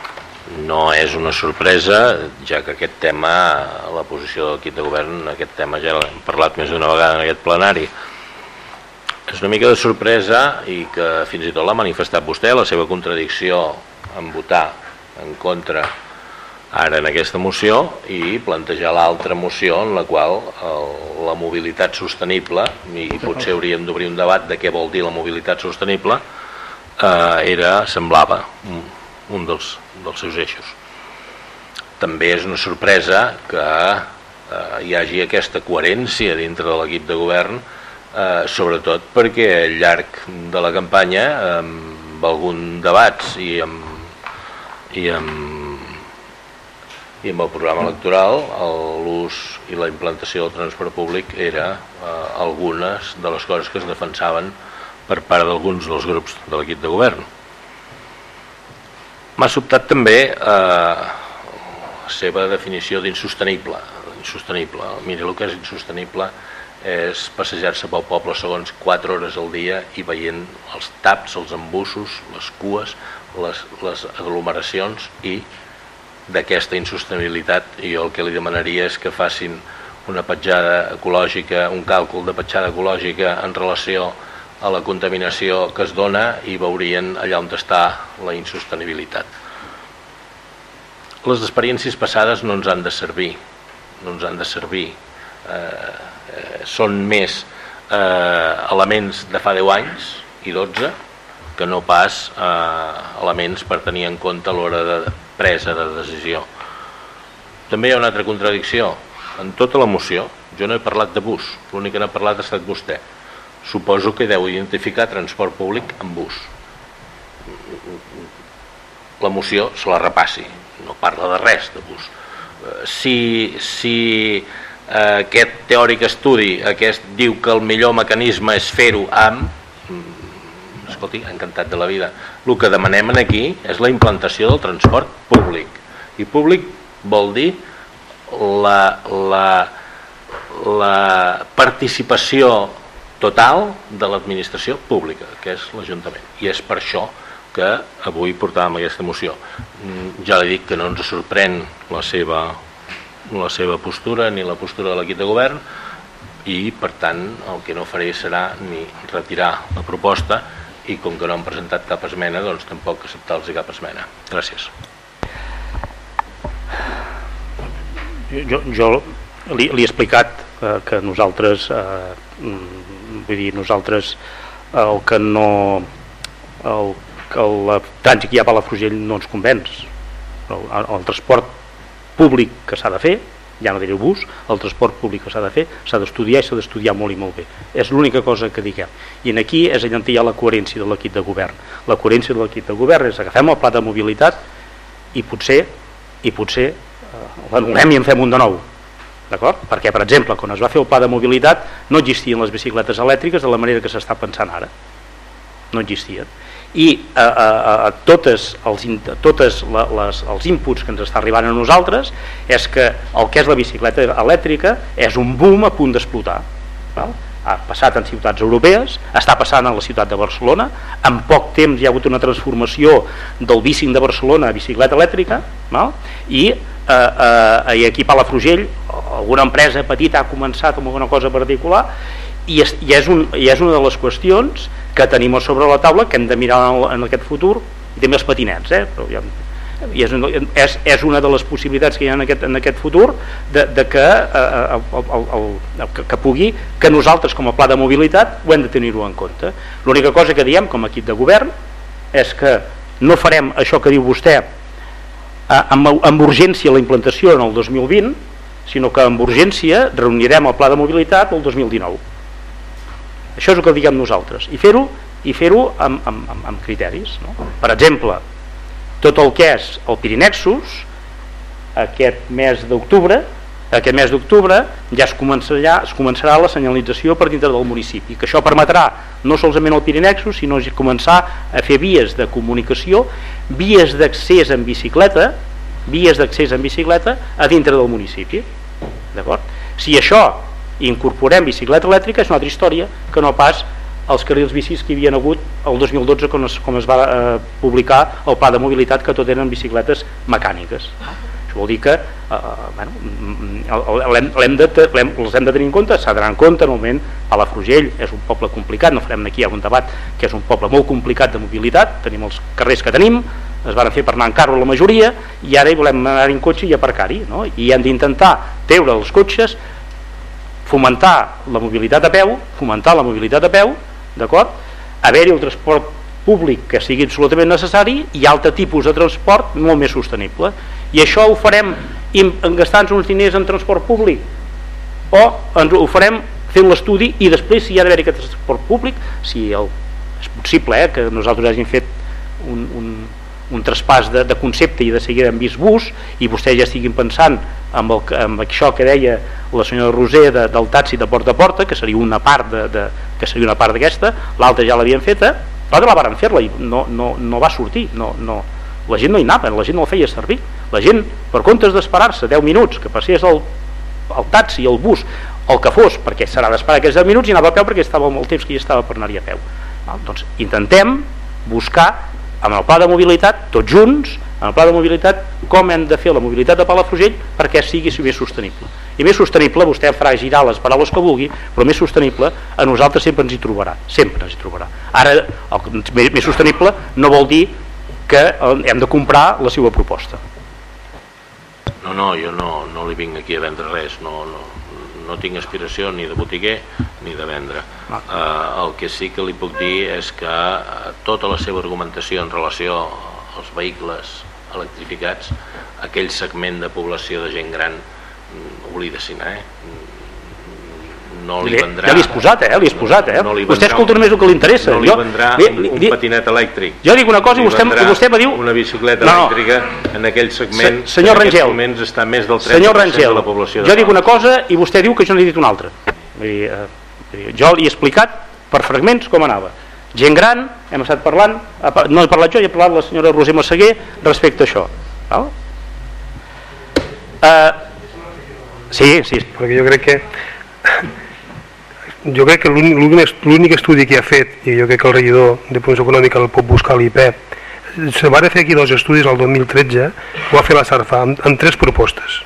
no és una sorpresa, ja que aquest tema, la posició del l'equip de govern, aquest tema ja l'hem parlat més d'una vegada en aquest plenari. És una mica de sorpresa i que fins i tot l'ha manifestat vostè, la seva contradicció en votar en contra ara en aquesta moció i plantejar l'altra moció en la qual el, la mobilitat sostenible, i potser hauríem d'obrir un debat de què vol dir la mobilitat sostenible, eh, era, semblava un, un dels, dels seus eixos. També és una sorpresa que eh, hi hagi aquesta coherència dintre de l'equip de govern, eh, sobretot perquè al llarg de la campanya, amb algun debats i amb, i amb i amb el programa electoral l'ús i la implantació del transport públic era eh, algunes de les coses que es defensaven per part d'alguns dels grups de l'equip de govern. M'ha sobtat també eh, la seva definició d'insostenible. Insostenible. Mira, el que és insostenible és passejar-se pel poble segons 4 hores al dia i veient els taps, els embussos, les cues, les, les aglomeracions i d'aquesta insostenibilitat i el que li demanaria és que facin una petjada ecològica, un càlcul de petjada ecològica en relació a la contaminació que es dona i veurien allà on està la insostenibilitat. Les experiències passades no ens han de servir, no ens han de servir. Eh, eh, són més eh, elements de fa 10 anys i 12 que no pas eh, elements per tenir en compte a l'hora de presa de decisió. També hi ha una altra contradicció. En tota la moció, jo no he parlat de bus, l'únic que n'ha parlat ha estat vostè. Suposo que deu identificar transport públic amb bus. La moció se la repassi, no parla de res de bus. Eh, si, si eh, aquest teòric estudi aquest diu que el millor mecanisme és fer-ho amb mm, escolti, encantat de la vida el que demanem aquí és la implantació del transport públic i públic vol dir la, la, la participació total de l'administració pública, que és l'Ajuntament. I és per això que avui portàvem aquesta moció. Mm, ja li dic que no ens sorprèn la seva, la seva postura ni la postura de l'equip de govern i per tant el que no faré serà ni retirar la proposta i com que no han presentat cap esmena doncs tampoc acceptar-los cap esmena. Gràcies. Jo, jo li, li he explicat eh, que nosaltres eh, vull dir, nosaltres el que no el, el trànsit que hi ha a Palafrugell no ens convenç. El, el transport públic que s'ha de fer ja no diré bus, el transport públic que s'ha de fer s'ha d'estudiar i s'ha d'estudiar molt i molt bé. És l'única cosa que diguem. I en aquí és allà on hi ha la coherència de l'equip de govern. La coherència de l'equip de govern és agafem el pla de mobilitat i potser i potser eh, l'anul·lem i en fem un de nou d'acord? Perquè, per exemple, quan es va fer el pla de mobilitat no existien les bicicletes elèctriques de la manera que s'està pensant ara. no existien i a, a, a totes, els, totes la, les, els inputs que ens està arribant a nosaltres és que el que és la bicicleta elèctrica és un boom a punt d'explotar ha passat en ciutats europees, està passant a la ciutat de Barcelona, en poc temps hi ha hagut una transformació del bicing de Barcelona a bicicleta elèctrica, val? i eh, eh, i aquí a Palafrugell alguna empresa petita ha començat amb alguna cosa particular i és, i és, un, i és una de les qüestions que tenim sobre la taula que hem de mirar en, en aquest futur i també els patinets eh? però ja, i és, és, és una de les possibilitats que hi ha en aquest, en aquest futur de, de que, eh, el, el, el, que, que pugui que nosaltres com a pla de mobilitat ho hem de tenir-ho en compte l'única cosa que diem com a equip de govern és que no farem això que diu vostè eh, amb, amb urgència la implantació en el 2020 sinó que amb urgència reunirem el pla de mobilitat el 2019 això és el que diguem nosaltres i fer-ho i fer-ho amb, amb, amb, amb criteris no? per exemple tot el que és el Pirinexus aquest mes d'octubre aquest mes d'octubre ja es començarà, es començarà la senyalització per dintre del municipi, que això permetrà no solament el Pirinexus, sinó començar a fer vies de comunicació, vies d'accés en bicicleta, vies d'accés en bicicleta a dintre del municipi. D'acord? Si això incorporem bicicleta elèctrica és una altra història que no pas els carrils bicis que hi havia hagut el 2012 com es, com es va eh, publicar el pla de mobilitat que tot eren bicicletes mecàniques això vol dir que eh, eh bueno, mm, hem de, hem, els hem de tenir en compte s'ha d'anar en compte, moment Palafrugell és un poble complicat, no farem aquí un debat que és un poble molt complicat de mobilitat tenim els carrers que tenim es van fer per anar en carro la majoria i ara hi volem anar en cotxe i aparcar-hi no? i hem d'intentar treure els cotxes fomentar la mobilitat a peu fomentar la mobilitat a peu d'acord? Haver-hi el transport públic que sigui absolutament necessari i altre tipus de transport molt més sostenible. I això ho farem gastant uns diners en transport públic. O ens ho farem fent l'estudi i després si hi ha d'haver aquest transport públic, si el, és possible eh, que nosaltres hagin fet un, un, un traspàs de, de concepte i de seguida en vist bus i vostès ja estiguin pensant amb, el, amb això que deia la senyora Roser de, del taxi de porta a porta que seria una part de, de que seria una part d'aquesta l'altra ja l'havien feta l'altra la varen fer-la i no, no, no va sortir no, no, la gent no hi anava, la gent no la feia servir la gent per comptes d'esperar-se 10 minuts que passés el, el taxi, el bus el que fos, perquè serà d'esperar aquests 10 minuts i anava a peu perquè estava molt temps que hi estava per anar-hi a peu doncs intentem buscar amb el pla de mobilitat, tots junts, en el pla de mobilitat, com hem de fer la mobilitat de Palafrugell perquè sigui més sostenible. I més sostenible, vostè farà girar les paraules que vulgui, però més sostenible a nosaltres sempre ens hi trobarà, sempre ens hi trobarà. Ara, el, més sostenible no vol dir que hem de comprar la seva proposta. No, no, jo no, no li vinc aquí a vendre res, no, no, no tinc aspiració ni de botiguer ni de vendre. Eh, el que sí que li puc dir és que eh, tota la seva argumentació en relació als vehicles electrificats, aquell segment de població de gent gran, mm, oblida-s'hi, eh? No li vendrà... Ja l'hi has posat, eh? Li has posat, eh? No, no vostè escolta només el que li interessa. No li vendrà jo, li, un, un patinet elèctric. Jo dic una cosa i vostè, vostè me diu... Una bicicleta no, elèctrica en aquell segment se, senyor en Rangel, moments està més del 30% senyor Rangel, de la població. Jo dic una cosa i vostè diu que jo n'he dit una altra. Vull dir, eh, jo li he explicat per fragments com anava. Gent gran, hem estat parlant, no he parlat jo, he parlat la senyora Roser Massaguer respecte a això. Val? Uh, sí, sí. Perquè jo crec que jo crec que l'únic estudi que ha fet, i jo crec que el regidor de Promoció Econòmica el pot buscar a l'IP, se va fer aquí dos estudis el 2013, ho va fer la SARFA, amb, amb tres propostes.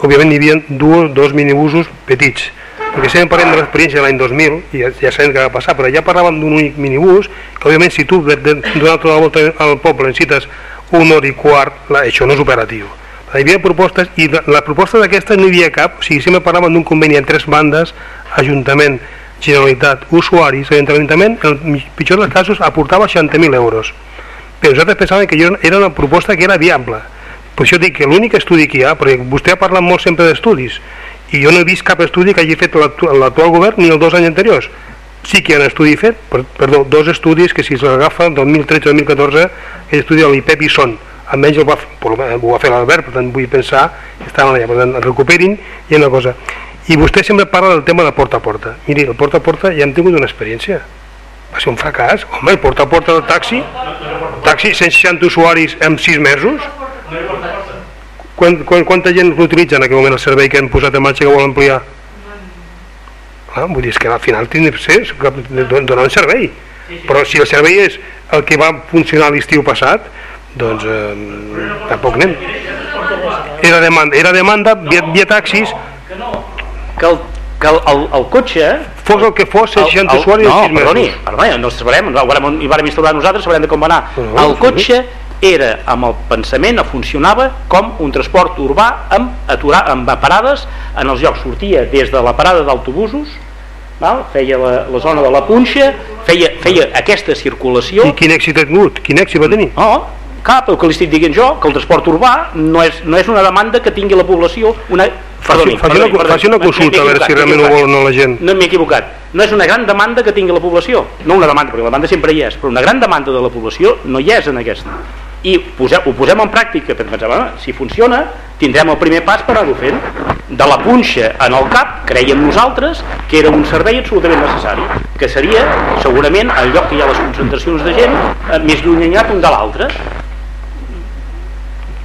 Òbviament hi havia dos, dos minibusos petits, perquè sempre parlem de l'experiència de l'any 2000, i ja, ja sabem què va passar, però ja parlàvem d'un únic minibús, que òbviament si tu tota la volta al poble necessites un hora i quart, la, això no és operatiu hi havia propostes i la, proposta d'aquesta no hi havia cap, o sigui, sempre parlàvem d'un conveni en tres bandes, Ajuntament, Generalitat, usuaris, l'Ajuntament, en el pitjor dels casos, aportava 60.000 euros. Però nosaltres pensàvem que era una proposta que era viable. Per això dic que l'únic estudi que hi ha, perquè vostè ha parlat molt sempre d'estudis, i jo no he vist cap estudi que hagi fet l'actual govern ni els dos anys anteriors. Sí que hi ha un estudi fet, perdó, dos estudis que si s'agafa, 2013-2014, aquell estudi de l'IPEP hi són, almenys el va, ho va fer l'Albert, per tant vull pensar que estaven allà, per tant recuperin i una cosa. I vostè sempre parla del tema de porta a porta. Miri, el porta a porta ja hem tingut una experiència. va ser un fracàs. Home, el porta a porta del taxi, taxi 160 usuaris en 6 mesos. Quan, quan, quanta gent l'utilitza en aquell moment el servei que hem posat en marxa que vol ampliar? Clar, vull dir, és que al final tindrà que ser donar un servei. Però si el servei és el que va funcionar l'estiu passat, doncs eh, tampoc anem. Era demanda, era demanda via, via taxis que el, que el, el, el cotxe fos el que fos 60 usuaris no, en 6 mesos. perdoni, perdoni, no sabrem, no, ho vàrem, hi vàrem instal·lar nosaltres, sabrem de com va anar. no, el cotxe era amb el pensament, funcionava com un transport urbà amb, aturar, amb parades en els llocs, sortia des de la parada d'autobusos val? feia la, la zona de la punxa feia, feia aquesta circulació I quin èxit ha tingut? Quin èxit va tenir? no, cap, el que li estic dient jo que el transport urbà no és, no és una demanda que tingui la població una... Faci, faci, una, faci una consulta a veure si realment ho vol no la gent. No m'he equivocat. No és una gran demanda que tingui la població. No una demanda, perquè la demanda sempre hi és, però una gran demanda de la població no hi és en aquesta. I posem, ho posem en pràctica, perquè pensem, ah, si funciona, tindrem el primer pas per anar-ho fent. De la punxa en el cap, creiem nosaltres que era un servei absolutament necessari, que seria, segurament, al lloc que hi ha les concentracions de gent, eh, més llunyanyat un de l'altre,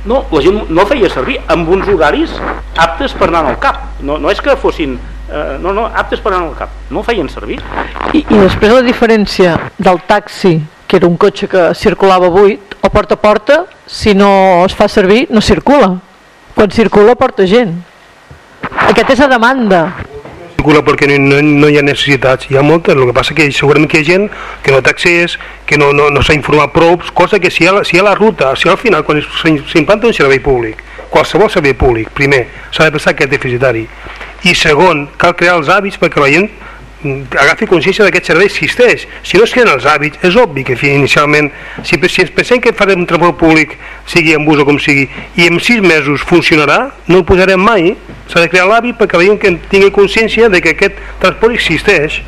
no, la gent no feia servir amb uns horaris aptes per anar al cap no, no és que fossin eh, no, no, aptes per anar al cap, no feien servir I, I després la diferència del taxi, que era un cotxe que circulava buit, o porta a porta, si no es fa servir, no circula. Quan circula porta gent. Aquesta és la demanda. Circula perquè no, no, hi ha necessitats, hi ha moltes, el que passa que segurament que hi ha gent que no té accés, que no, no, no s'ha informat prou, cosa que si hi ha, si hi ha la ruta, si al final quan s'implanta un servei públic, qualsevol servei públic, primer, s'ha de pensar que és deficitari, i segon, cal crear els hàbits perquè la gent agafi consciència d'aquest servei existeix. Si no es creen els hàbits, és obvi que inicialment si, si ens pensem que farem un transport públic sigui en bus o com sigui i en sis mesos funcionarà no el posarem mai. S'ha de crear l'hàbit perquè gent que tingui consciència de que aquest transport existeix.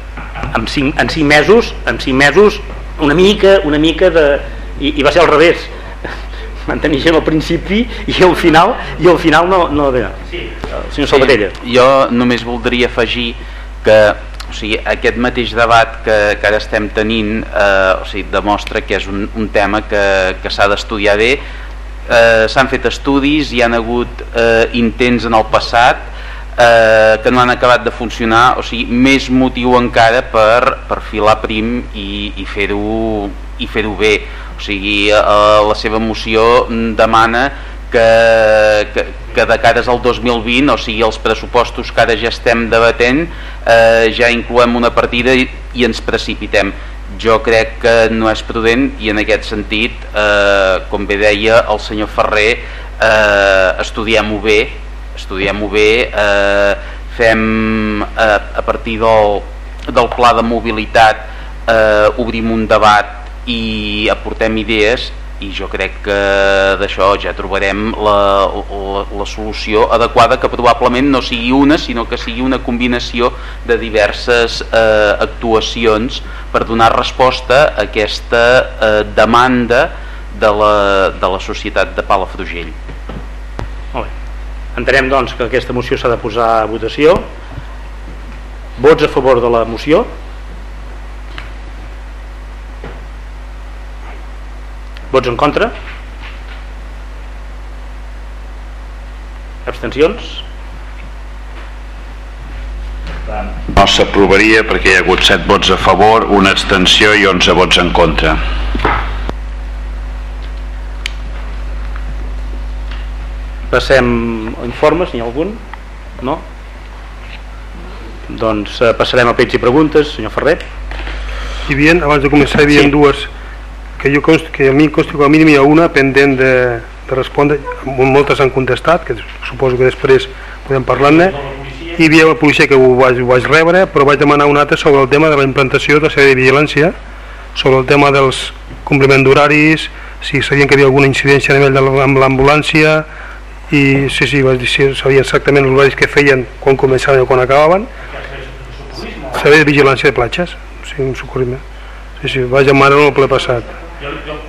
En cinc, en cinc mesos en cinc mesos una mica una mica de... I, i va ser al revés. Mantenir gent al principi i al final i al final no, no de... el senyor Salvatella. Sí, jo només voldria afegir que o sigui, aquest mateix debat que, que ara estem tenint eh, o sigui, demostra que és un, un tema que, que s'ha d'estudiar bé. Eh, s'han fet estudis hi han hagut eh, intents en el passat eh, que no han acabat de funcionar o sigui, més motiu encara per, per filar prim i, i fer-ho i fer-ho bé. O sigui, eh, la seva moció demana que, que, que de cares al 2020, o sigui, els pressupostos que ara ja estem debatent, eh, ja incloem una partida i, i ens precipitem. Jo crec que no és prudent i en aquest sentit, eh, com bé deia el senyor Ferrer, eh, estudiem-ho bé, estudiem-ho bé, eh, fem eh, a partir del, del pla de mobilitat, eh, obrim un debat i aportem idees i jo crec que d'això ja trobarem la, la, la solució adequada que probablement no sigui una sinó que sigui una combinació de diverses eh, actuacions per donar resposta a aquesta eh, demanda de la, de la societat de Palafrugell Molt bé. Entenem doncs que aquesta moció s'ha de posar a votació. Vots a favor de la moció? Vots en contra? Abstencions? No s'aprovaria perquè hi ha hagut 7 vots a favor, una abstenció i 11 vots en contra. Passem a informes, n'hi ha algun? No? Doncs eh, passarem a pets i preguntes, senyor Ferrer. hi havia, abans de començar hi havia Sí. dues que jo consto, que a mi consta que com a mínim hi ha una pendent de, de respondre moltes han contestat que suposo que després podem parlar-ne. Hi havia la policia que ho vaig, ho vaig rebre però vaig demanar una altra sobre el tema de la implantació del servei de vigilància sobre el tema dels compliment d'horaris si sabien que hi havia alguna incidència a nivell de la- amb l'ambulància i sí, sí, vaig dir, sí, sabien exactament els horaris que feien quan començaven i quan acabaven. Servei de vigilància de platges sí, un socorriment sí, sí, vaig demanar-ho el ple passat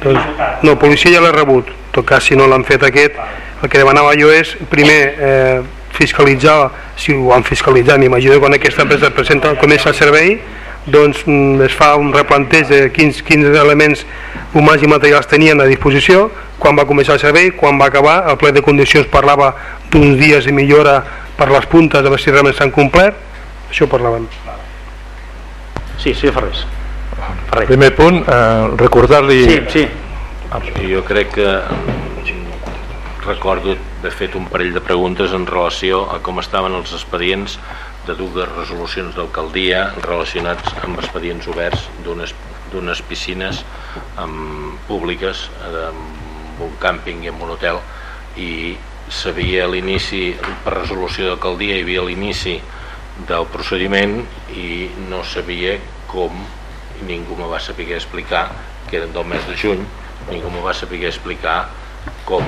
doncs, no, policia ja l'ha rebut. En tot cas si no l'han fet aquest el que demanava jo és primer eh, fiscalitzar si ho han fiscalitzat m'imagino quan aquesta empresa presenta comença el servei doncs mm, es fa un replanteig de quins, quins elements humans i materials tenien a disposició, quan va començar el servei, quan va acabar, el ple de condicions parlava d'uns dies de millora per les puntes, a veure si realment s'han complert, això parlàvem. Sí, sí, Ferrés. Ferrés. Primer punt, eh, recordar-li... Sí, sí. Jo crec que recordo de fet un parell de preguntes en relació a com estaven els expedients de dues resolucions d'alcaldia relacionats amb expedients oberts d'unes piscines amb, públiques amb un càmping i amb un hotel i sabia l'inici per resolució d'alcaldia hi havia l'inici del procediment i no sabia com i ningú me va saber explicar que eren del mes de juny ningú me va saber explicar com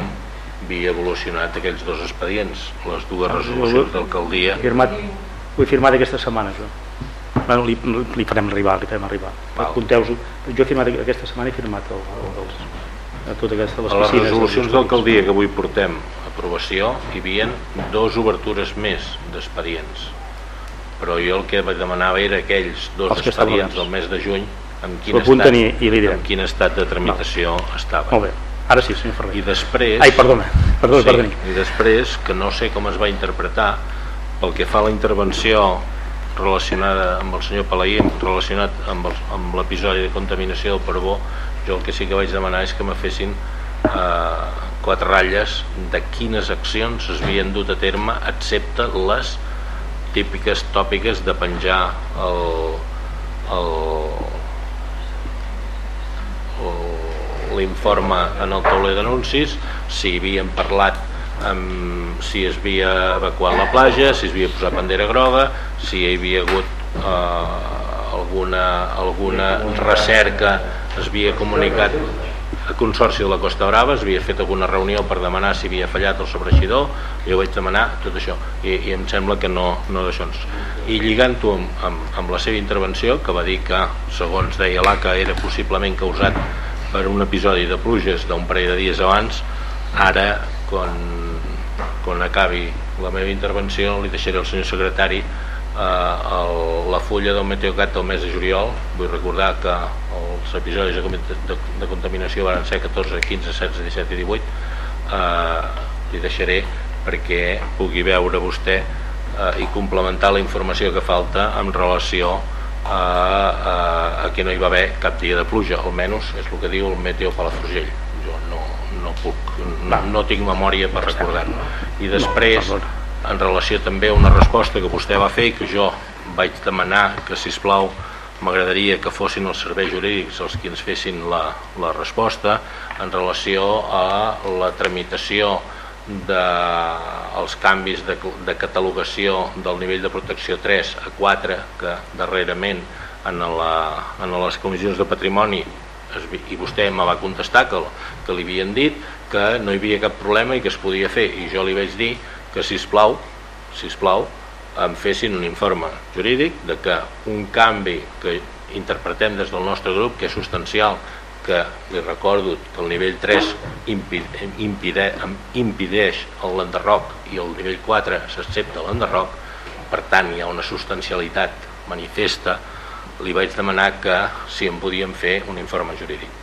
havia evolucionat aquells dos expedients, les dues resolucions d'alcaldia. Firmat, ho he firmat aquesta setmana, això. Bueno, li, li farem arribar, li farem arribar. Compteu-ho. Jo he firmat aquesta setmana he firmat el, el, els, tota aquesta, les, a les resolucions d'alcaldia que avui portem a aprovació hi havia dos obertures més d'expedients però jo el que demanava era aquells dos expedients del mes de juny en quin, estat, i, i en quin estat de tramitació no. estava. Molt bé. Ara sí, senyor Ferrer. I després... Ai, perdona, perdona, sí, perdoni. I després, que no sé com es va interpretar, pel que fa a la intervenció relacionada amb el senyor Palaí, relacionat amb l'episodi de contaminació del Parbó, jo el que sí que vaig demanar és que me fessin eh, quatre ratlles de quines accions es havien dut a terme, excepte les típiques tòpiques de penjar el, el, l'informe en el tauler d'anuncis, si havien parlat amb si es havia evacuat la platja, si es havia posat bandera groga, si hi havia hagut eh, alguna, alguna recerca, es havia comunicat a Consorci de la Costa Brava, es havia fet alguna reunió per demanar si havia fallat el sobreixidor, jo vaig demanar tot això, i, i em sembla que no, no d'això. I lligant-ho amb, amb, amb la seva intervenció, que va dir que, segons deia l'ACA, era possiblement causat per un episodi de pluges d'un parell de dies abans ara quan, quan acabi la meva intervenció li deixaré al senyor secretari el, la fulla del Meteocat del mes de juliol vull recordar que els episodis de, de, de contaminació van ser 14, 15, 16, 17 i 18 eh, li deixaré perquè pugui veure vostè eh, i complementar la informació que falta en relació a a, a, que no hi va haver cap dia de pluja, almenys és el que diu el Meteo Palafrugell. Jo no, no puc, no, no tinc memòria per recordar-ho. I després, en relació també a una resposta que vostè va fer i que jo vaig demanar que, si plau m'agradaria que fossin els serveis jurídics els que ens fessin la, la resposta en relació a la tramitació dels de, canvis de, de catalogació del nivell de protecció 3 a 4 que darrerament en, la, en les comissions de patrimoni es, i vostè me va contestar que, que li havien dit que no hi havia cap problema i que es podia fer. I jo li vaig dir que si plau, si plau em fessin un informe jurídic de que un canvi que interpretem des del nostre grup que és substancial que li recordo que el nivell 3 impide, impideix l'enderroc i el nivell 4 s'accepta l'enderroc, per tant hi ha una substancialitat manifesta, li vaig demanar que si em podien fer un informe jurídic.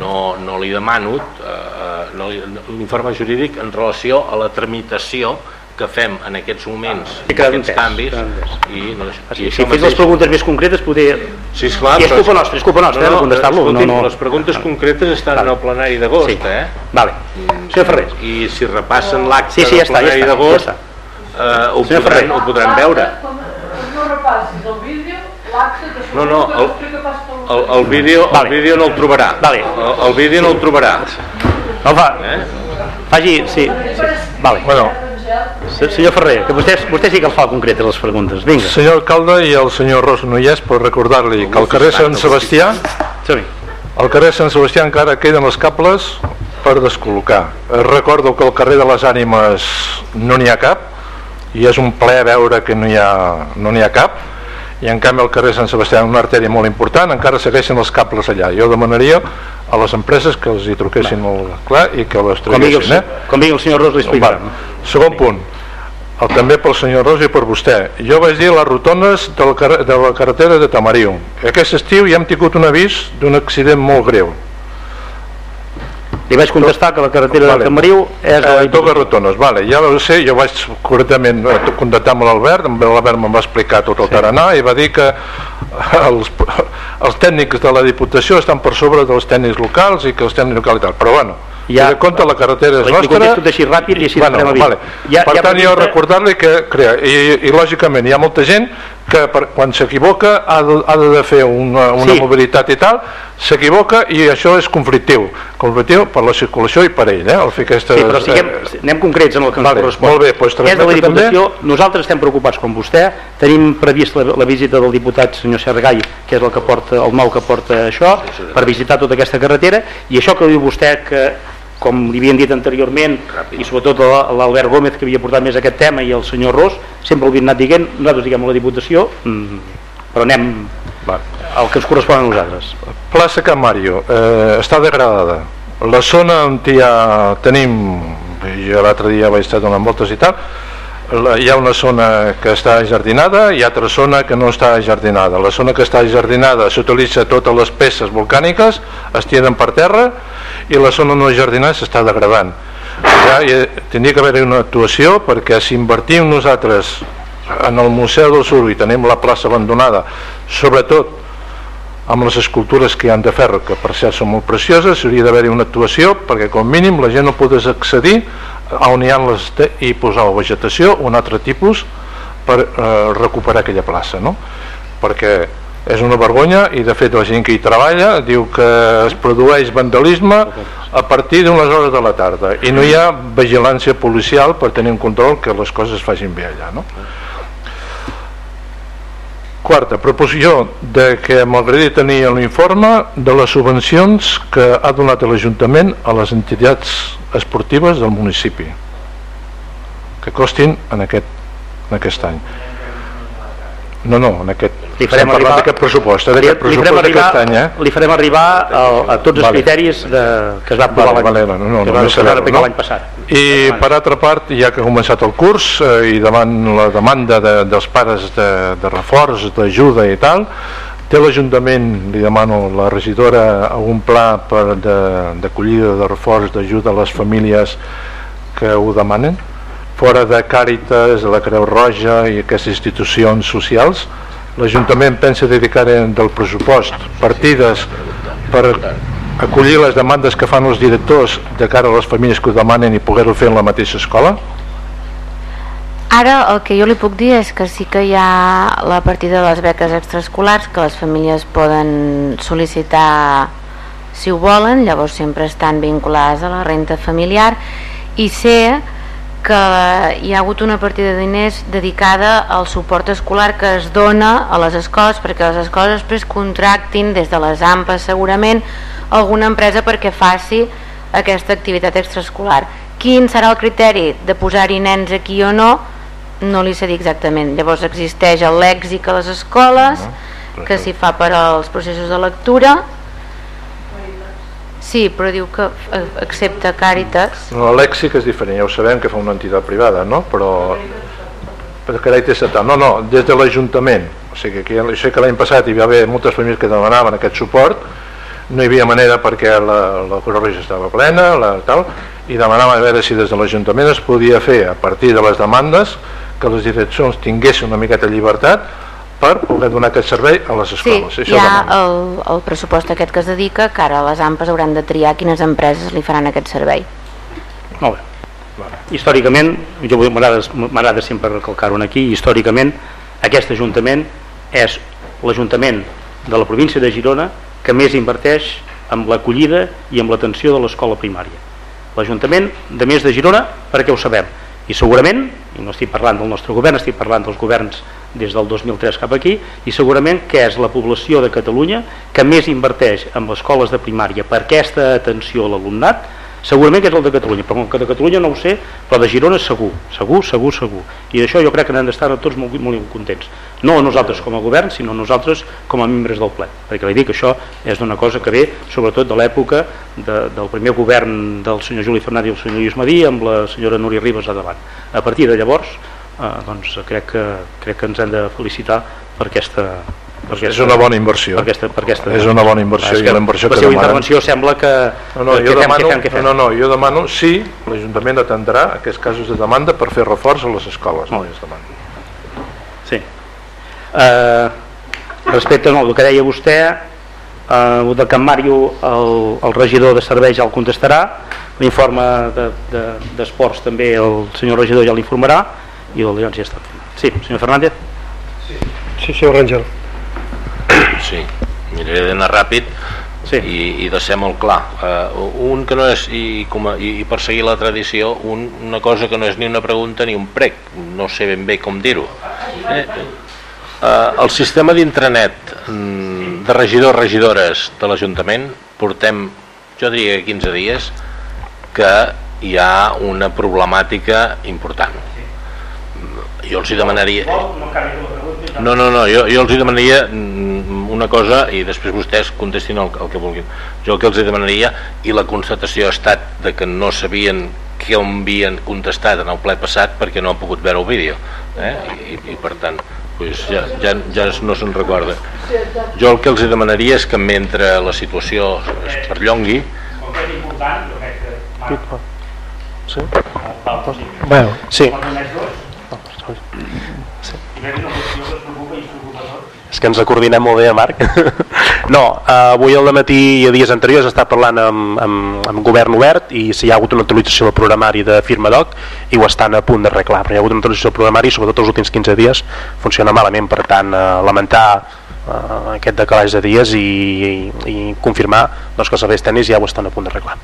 No, no li demano eh, no, l'informe jurídic en relació a la tramitació que fem en aquests moments ah, aquests canvis i, no, ah, sí, i si fes les preguntes més concretes poder... sí, esclar, i és culpa nostra, és culpa nostra no, no, contestar-lo no, no. les preguntes ah, concretes estan vale. en el plenari d'agost sí. eh? vale. Senyor Ferrer i si repassen l'acte sí, sí, ja del plenari ja d'agost ja eh, ho, podran, ho podran veure no repassis el vídeo no, no, el, el, el, vídeo, el vale. vídeo no el trobarà vale. el, el vídeo no el trobarà no fa, eh? faci, sí, sí. Vale. Bueno, Senyor Ferrer, que vostè, vostè sí que el fa concret les preguntes. Vinga. Senyor alcalde i el senyor Ros Noyes, per recordar-li que al carrer Sant Sebastià al carrer Sant Sebastià encara queden els cables per descol·locar. Recordo que al carrer de les Ànimes no n'hi ha cap i és un ple veure que no n'hi ha, no ha cap i en canvi al carrer Sant Sebastià una artèria molt important encara segueixen els cables allà jo demanaria a les empreses que els hi truquessin molt clar i que les traguessin com, eh? com digui el senyor Ros li explicarà segon punt el, també pel senyor Ros i per vostè. Jo vaig dir les rotones de la, de la carretera de Tamariu. Aquest estiu ja hem tingut un avís d'un accident molt greu. Li vaig contestar que la carretera vale. de Tamariu és... Eh, totes rotones, vale, ja ho sé, jo vaig correctament eh, contactar amb l'Albert, l'Albert me'n va explicar tot el sí. taranà i va dir que els, els tècnics de la Diputació estan per sobre dels tècnics locals i que els tècnics locals i tal, però bueno, ja, de compte la carretera és nostra li tot així ràpid i així bueno, vale. ja, per ja tant jo recordar-li que crea, i, i lògicament hi ha molta gent que per, quan s'equivoca ha, de, ha de fer una, una sí. mobilitat i tal s'equivoca i això és conflictiu. Conflictiu per la circulació i per ell eh? el fer aquesta, sí, però siguem, eh, anem concrets en el que ens vale, correspon. molt bé, doncs és de la Diputació, també... nosaltres estem preocupats com vostè. Tenim previst la, la visita del diputat senyor Sergai que és el que porta el nou que porta això per visitar tota aquesta carretera. I això que diu vostè que com li havien dit anteriorment Ràpid. i sobretot l'Albert Gómez que havia portat més aquest tema i el senyor Ros sempre ho havien anat dient, nosaltres diguem la Diputació mm, però anem Va. al que ens correspon a nosaltres Plaça Can Mario eh, està degradada la zona on ja tenim jo l'altre dia vaig estar donant voltes i tal la, hi ha una zona que està jardinada i altra zona que no està jardinada la zona que està jardinada s'utilitza totes les peces volcàniques es tiren per terra i la zona no jardinada s'està degradant. Ja, ja, tindria que haver una actuació perquè si invertim nosaltres en el Museu del Sur i tenim la plaça abandonada sobretot amb les escultures que hi han de ferro que per cert són molt precioses hauria d'haver-hi una actuació perquè com mínim la gent no podés accedir on hi ha les i posar la vegetació un altre tipus per eh, recuperar aquella plaça no? perquè és una vergonya i de fet la gent que hi treballa diu que es produeix vandalisme a partir d'unes hores de la tarda i no hi ha vigilància policial per tenir en control que les coses es facin bé allà no? Quarta, proposició de que m'agradaria tenir l'informe de les subvencions que ha donat l'Ajuntament a les entitats esportives del municipi que costin en aquest, en aquest any. No, no, en aquest, li farem arribar, d'aquest pressupost, eh, d'aquest pressupost d'aquest any, eh? Li farem arribar a, a tots els vale. criteris de, que es va aprovar vale, vale, no, no, que no, no, no. l'any passat. I per altra part, ja que ha començat el curs eh, i davant la demanda de, dels pares de, de reforç, d'ajuda i tal, té l'Ajuntament, li demano la regidora, algun pla d'acollida de, de reforç, d'ajuda a les famílies que ho demanen? fora de Càritas, la Creu Roja i aquestes institucions socials, l'Ajuntament pensa dedicar del pressupost partides per acollir les demandes que fan els directors de cara a les famílies que ho demanen i poder-ho fer en la mateixa escola? Ara el que jo li puc dir és que sí que hi ha la partida de les beques extraescolars que les famílies poden sol·licitar si ho volen, llavors sempre estan vinculades a la renta familiar i sé que hi ha hagut una partida de diners dedicada al suport escolar que es dona a les escoles perquè les escoles després contractin des de les AMPAs segurament alguna empresa perquè faci aquesta activitat extraescolar. Quin serà el criteri de posar-hi nens aquí o no? No li sé dir exactament. Llavors existeix el lèxic a les escoles que s'hi fa per als processos de lectura Sí, però diu que eh, accepta Càritas. No, Lèxic és diferent, ja ho sabem que fa una entitat privada, no? Però, Càritas és No, no, des de l'Ajuntament. O sigui, que jo sé que l'any passat hi va haver moltes famílies que demanaven aquest suport, no hi havia manera perquè la, la Creu Roja estava plena, la, tal, i demanaven a veure si des de l'Ajuntament es podia fer a partir de les demandes que les direccions tinguessin una miqueta llibertat per poder donar aquest servei a les escoles. Sí, Això hi ha el, el pressupost aquest que es dedica que ara les AMPAs hauran de triar quines empreses li faran aquest servei. Molt bé. Històricament, jo m'agrada sempre recalcar-ho aquí, històricament aquest Ajuntament és l'Ajuntament de la província de Girona que més inverteix amb l'acollida i amb l'atenció de l'escola primària. L'Ajuntament de més de Girona, perquè ho sabem, i segurament, i no estic parlant del nostre govern, estic parlant dels governs des del 2003 cap aquí i segurament que és la població de Catalunya que més inverteix en les escoles de primària per aquesta atenció a l'alumnat segurament que és el de Catalunya, però que de Catalunya no ho sé, però de Girona segur, segur, segur, segur. I d'això jo crec que n'han d'estar tots molt, molt contents. No nosaltres com a govern, sinó nosaltres com a membres del ple. Perquè li dic que això és d'una cosa que ve sobretot de l'època de, del primer govern del senyor Juli Fernández i el senyor Lluís Madí amb la senyora Núria Ribas a davant. A partir de llavors eh, doncs crec que, crec que ens hem de felicitar per aquesta, per aquesta, és una bona inversió. Per aquesta, per aquesta, és una bona inversió i una inversió la que seva demanen. intervenció sembla que, No, no, que, jo demano, fem, fem. no, no, jo demano sí, l'Ajuntament atendrà aquests casos de demanda per fer reforç a les escoles. No. Sí. Eh, respecte no, al que deia vostè, el de Can Màrio, el, el regidor de serveis ja el contestarà, l'informe d'esports de, de, també el senyor regidor ja l'informarà i el León ja està. Sí, senyor Fernández. Sí, senyor Rangel. Sí, miraré d'anar ràpid sí. i, i de ser molt clar. Uh, un que no és, i, com a, i, i per seguir la tradició, un, una cosa que no és ni una pregunta ni un prec, no sé ben bé com dir-ho. Eh, uh, el sistema d'intranet mm, de regidors regidores de l'Ajuntament portem, jo diria que 15 dies, que hi ha una problemàtica important. Jo els hi demanaria... No, no, no, jo, jo els hi demanaria mm, una cosa i després vostès contestin el, el que vulguin. Jo el que els hi demanaria, i la constatació ha estat de que no sabien que on havien contestat en el ple passat perquè no han pogut veure el vídeo. Eh? I, i per tant, pues ja, ja, ja no se'n recorda. Jo el que els hi demanaria és que mentre la situació es perllongui... Sí? Bueno, sí. És que ens coordinem molt bé, Marc. no, eh, avui al matí i a dies anteriors està parlant amb, amb, amb govern obert i si hi ha hagut una actualització del programari de firma doc i ho estan a punt d'arreglar. Però hi ha hagut una actualització del programari i sobretot els últims 15 dies funciona malament, per tant, eh, lamentar eh, aquest decalatge de dies i, i, i confirmar doncs, que els serveis tècnics ja ho estan a punt d'arreglar.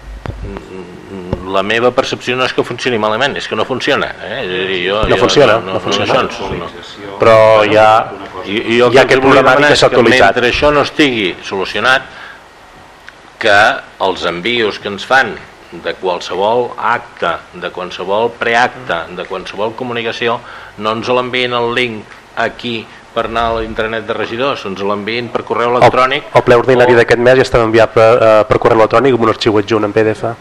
La meva percepció no és que funcioni malament, és que no funciona. Eh? És a dir, Jo, No jo, funciona, no, no funciona. No, no, no. Però hi ha, I, jo hi ha el que aquest demanar que s'ha actualitzat. Mentre això no estigui solucionat, que els envios que ens fan de qualsevol acte, de qualsevol preacte, de qualsevol comunicació, no ens l'envien el link aquí per anar a l'internet de regidors, ens l'envien per correu electrònic. El ple ordinari d'aquest mes ja estava enviat per, eh, per correu electrònic amb un arxiu adjunt en PDF.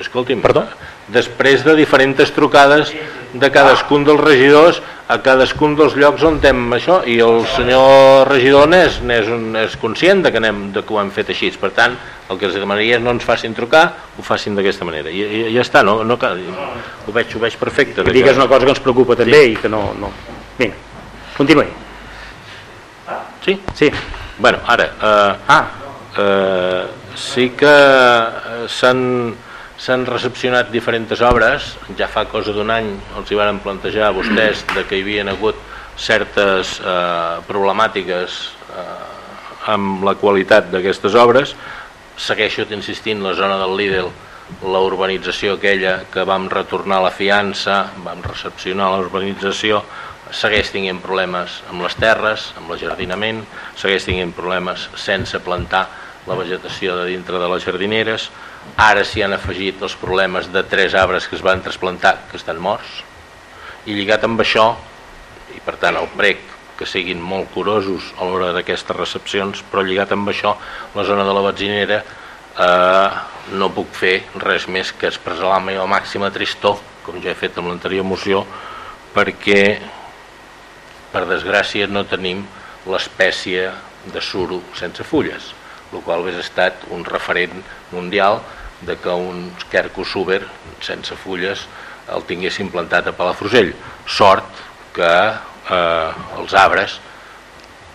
Escolti'm, Perdó? després de diferents trucades de cadascun dels regidors a cadascun dels llocs on tem això i el senyor regidor n'és un- és conscient de que, anem, de que ho hem fet així per tant el que els demanaria és no ens facin trucar ho facin d'aquesta manera I, i, ja està, no, no cal, ho, veig, ho veig perfecte Vull dir que és una cosa que ens preocupa també i que no... no. Vinga, continuï. Sí? Sí. Bueno, ara, eh, ah. eh, sí que eh, s'han s'han recepcionat diferents obres, ja fa cosa d'un any els hi van plantejar a vostès de que hi havien hagut certes eh, problemàtiques eh, amb la qualitat d'aquestes obres, segueixo insistint la zona del Lidl la urbanització aquella que vam retornar la fiança, vam recepcionar la urbanització, segueix tinguent problemes amb les terres, amb l'ajardinament, segueix tinguent problemes sense plantar la vegetació de dintre de les jardineres, ara s'hi han afegit els problemes de tres arbres que es van trasplantar que estan morts, i lligat amb això, i per tant el prec que siguin molt curosos a l'hora d'aquestes recepcions, però lligat amb això, la zona de la benzinera eh, no puc fer res més que expressar la meva màxima tristor, com ja he fet amb l'anterior moció, perquè per desgràcia no tenim l'espècie de suro sense fulles, el qual hauria estat un referent mundial de que un quercus uber sense fulles el tinguessin plantat a Palafrugell. Sort que eh, els arbres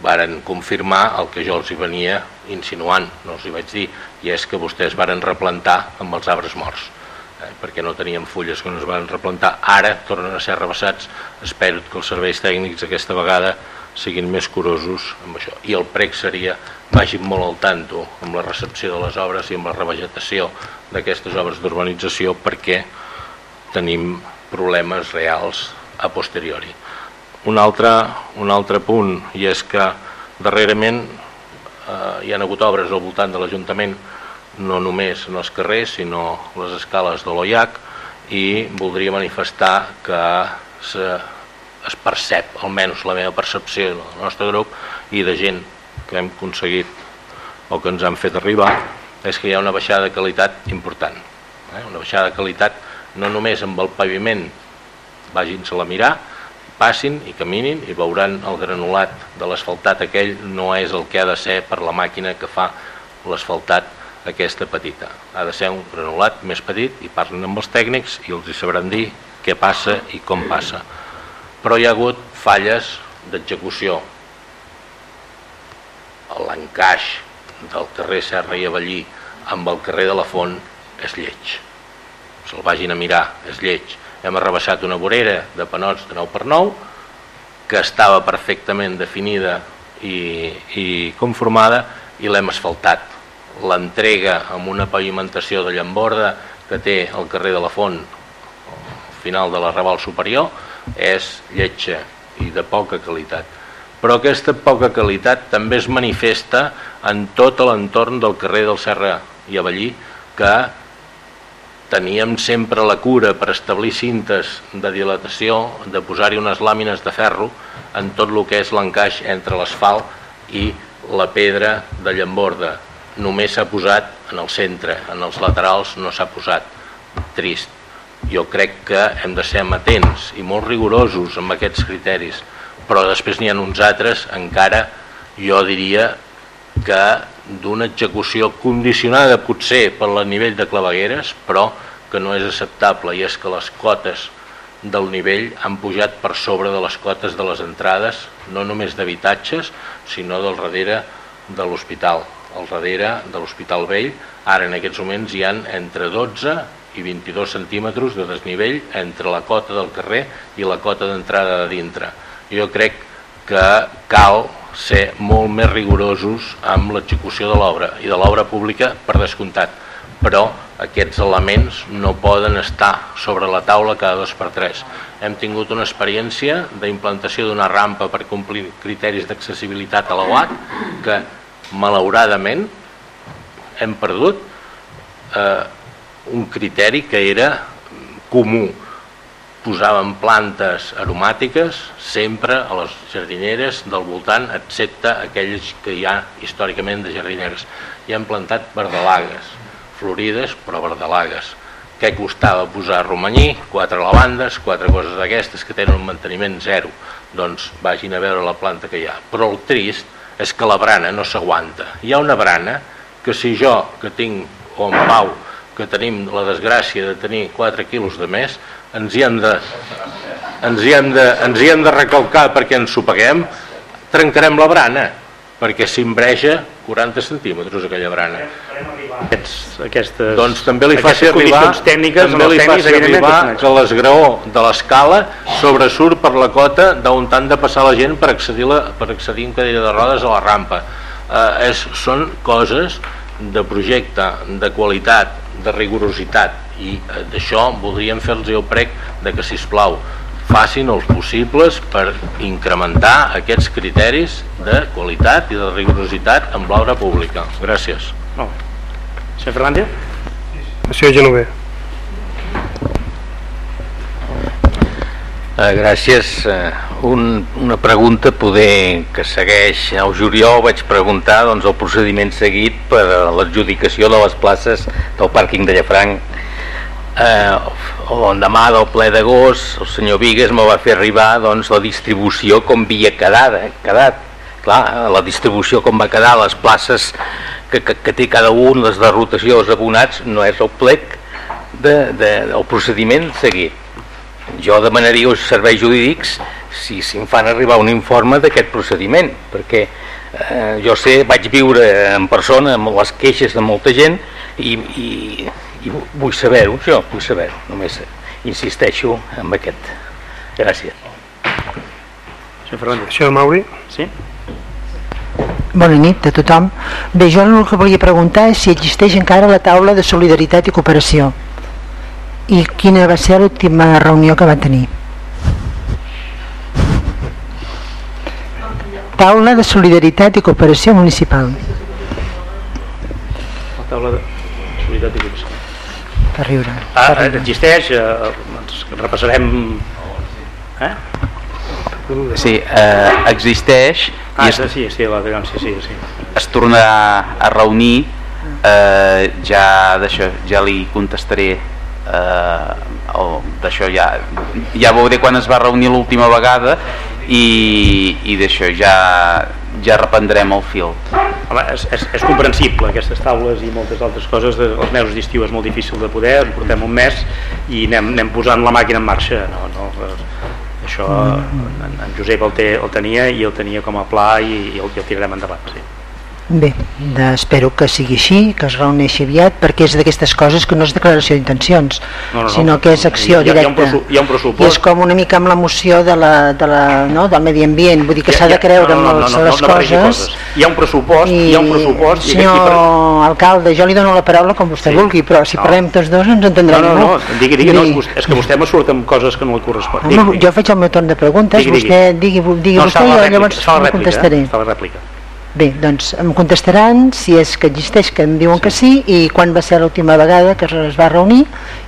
varen confirmar el que jo els hi venia insinuant, no els hi vaig dir, i és que vostès varen replantar amb els arbres morts, eh, perquè no tenien fulles que no es van replantar. Ara tornen a ser rebassats, espero que els serveis tècnics aquesta vegada siguin més curosos amb això. I el prec seria, vagin molt al tanto amb la recepció de les obres i amb la revegetació d'aquestes obres d'urbanització perquè tenim problemes reals a posteriori. Un altre, un altre punt, i és que darrerament eh, hi han hagut obres al voltant de l'Ajuntament, no només en els carrers, sinó les escales de l'OIAC, i voldria manifestar que se, es percep, almenys la meva percepció del nostre grup, i de gent que hem aconseguit o que ens han fet arribar, és que hi ha una baixada de qualitat important. Eh? Una baixada de qualitat no només amb el paviment, vagin-se a mirar, passin i caminin i veuran el granulat de l'asfaltat aquell no és el que ha de ser per la màquina que fa l'asfaltat aquesta petita. Ha de ser un granulat més petit i parlen amb els tècnics i els hi sabran dir què passa i com passa. Però hi ha hagut falles d'execució. L'encaix del carrer Serra i Avellí amb el carrer de la Font és lleig. Se'l vagin a mirar, és lleig. Hem arrebaixat una vorera de panots de 9 per 9 que estava perfectament definida i, i conformada i l'hem asfaltat. L'entrega amb una pavimentació de llamborda que té el carrer de la Font al final de la Raval Superior és lletja i de poca qualitat però aquesta poca qualitat també es manifesta en tot l'entorn del carrer del Serra i Avellí que teníem sempre la cura per establir cintes de dilatació, de posar-hi unes làmines de ferro en tot el que és l'encaix entre l'asfalt i la pedra de llamborda. Només s'ha posat en el centre, en els laterals no s'ha posat. Trist. Jo crec que hem de ser amatents i molt rigorosos amb aquests criteris, però després n'hi ha uns altres, encara jo diria que d'una execució condicionada potser per el nivell de clavegueres, però que no és acceptable i és que les cotes del nivell han pujat per sobre de les cotes de les entrades, no només d'habitatges, sinó del darrere de l'hospital. Al darrere de l'Hospital Vell, ara en aquests moments hi han entre 12 i 22 centímetres de desnivell entre la cota del carrer i la cota d'entrada de dintre. Jo crec que cal ser molt més rigorosos amb l'execució de l'obra i de l'obra pública per descomptat, però aquests elements no poden estar sobre la taula cada dos per tres. Hem tingut una experiència d'implantació d'una rampa per complir criteris d'accessibilitat a la UAC que malauradament hem perdut eh, un criteri que era comú posaven plantes aromàtiques sempre a les jardineres del voltant, excepte aquelles que hi ha històricament de jardineres. I han plantat verdalagues, florides però verdalagues. Què costava posar romanyí? Quatre lavandes, quatre coses d'aquestes que tenen un manteniment zero. Doncs vagin a veure la planta que hi ha. Però el trist és que la brana no s'aguanta. Hi ha una brana que si jo, que tinc, o en Pau, que tenim la desgràcia de tenir 4 quilos de més, ens hi hem de, ens hi hem de, ens hi hem de recalcar perquè ens ho paguem, trencarem la brana, perquè s'imbreja 40 centímetres aquella brana. Aquests, aquestes, doncs també li faci arribar, tècniques també li faci arribar que l'esgraó de l'escala sobresurt per la cota d'on han de passar la gent per accedir, la, per accedir en cadira de rodes a la rampa. Eh, és, són coses de projecte, de qualitat, de rigorositat i eh, d'això voldríem fer-los el prec de que si plau facin els possibles per incrementar aquests criteris de qualitat i de rigorositat en l'obra pública. Gràcies. Molt bé. Senyor Fernández? Senyor Genover. Uh, gràcies. Uh, un, una pregunta poder que segueix. Al juliol vaig preguntar doncs, el procediment seguit per a l'adjudicació de les places del pàrquing de Llafranc. Eh, l'endemà del ple d'agost el senyor Vigues me va fer arribar doncs, la distribució com havia quedat, eh, quedat. Clar, la distribució com va quedar les places que, que, que té cada un les de rotació, els abonats no és el plec de, de, del procediment seguit jo demanaria als serveis jurídics si, si em fan arribar un informe d'aquest procediment perquè eh, jo sé, vaig viure en persona amb les queixes de molta gent i, i, i vull saber-ho, això, vull saber-ho només insisteixo en aquest gràcies Senyor Fernández. Senyor Mauri. Sí? Bona nit a tothom. Bé, jo el que volia preguntar és si existeix encara la taula de solidaritat i cooperació i quina va ser l'última reunió que va tenir. Taula de solidaritat i cooperació municipal. La taula de solidaritat i cooperació. Per riure. Ah, eh, existeix, eh, doncs repassarem... Eh? Sí, eh, existeix Ah, i es, sí, sí, la, sí, sí, sí. es tornarà a reunir eh, ja d'això ja li contestaré eh, el, d'això ja, ja veuré quan es va reunir l'última vegada i, i d'això ja, ja reprendrem el fil. Home, és, és, és comprensible, aquestes taules i moltes altres coses, de, els mesos d'estiu és molt difícil de poder, en portem un mes i anem, anem posant la màquina en marxa. No, no, això en, en Josep el, té, el tenia i el tenia com a pla i, i el, i el tirarem endavant. Sí. Bé, de, espero que sigui així, que es reuneixi aviat, perquè és d'aquestes coses que no és declaració d'intencions, No, no, no. sinó que és acció Hi ha- hi ha directa. hi ha un pressupost. I és com una mica amb l'emoció de la, de la, no, del medi ambient, vull dir que s'ha de creure no, no, en no, no, no, les no barregi coses. coses. Hi ha un pressupost, I, hi ha un pressupost i, senyor i per... alcalde, jo li dono la paraula com vostè Sí. vulgui, però si No. parlem tots dos ens No, entendrem no, no, molt. digui, digui, no, és, dir, vostè- és que vostè me surt amb coses que no li correspon. home, Digui, digui. jo faig el meu torn de preguntes, Digui, digui. vostè digui, digui no, vostè i la jo rèplica, llavors la rèplica, contestaré. eh? Es fa la rèplica. Bé, doncs em contestaran si és que existeix, que em diuen que sí, i quan va ser l'última vegada que es va reunir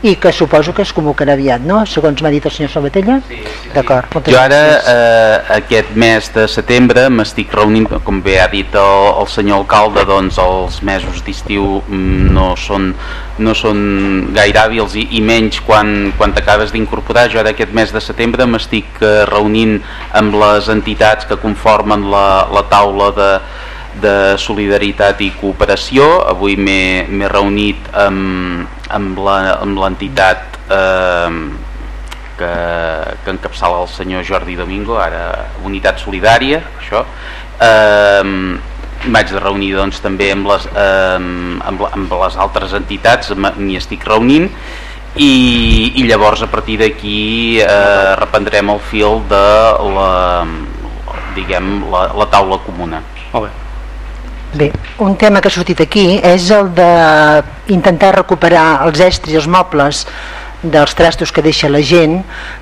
i que suposo que es convocarà aviat, no? Segons m'ha dit el senyor Salvatella? Sí, sí, D'acord, moltes Jo ara, eh, aquest mes de setembre, m'estic reunint, com bé ha dit el, el senyor alcalde, doncs els mesos d'estiu mm, no són, no són gaire hàbils i, i menys quan, quan t'acabes d'incorporar. Jo ara aquest mes de setembre m'estic eh, reunint amb les entitats que conformen la, la taula de, de solidaritat i cooperació. Avui m'he reunit amb, amb l'entitat eh, que, que encapçala el senyor Jordi Domingo, ara Unitat Solidària, això. Eh, vaig de reunir doncs, també amb les, eh, amb, amb les altres entitats, m'hi estic reunint, i, i llavors a partir d'aquí eh, reprendrem el fil de la, diguem, la, la taula comuna. Molt bé. Bé, un tema que ha sortit aquí és el de intentar recuperar els estris i els mobles dels trastos que deixa la gent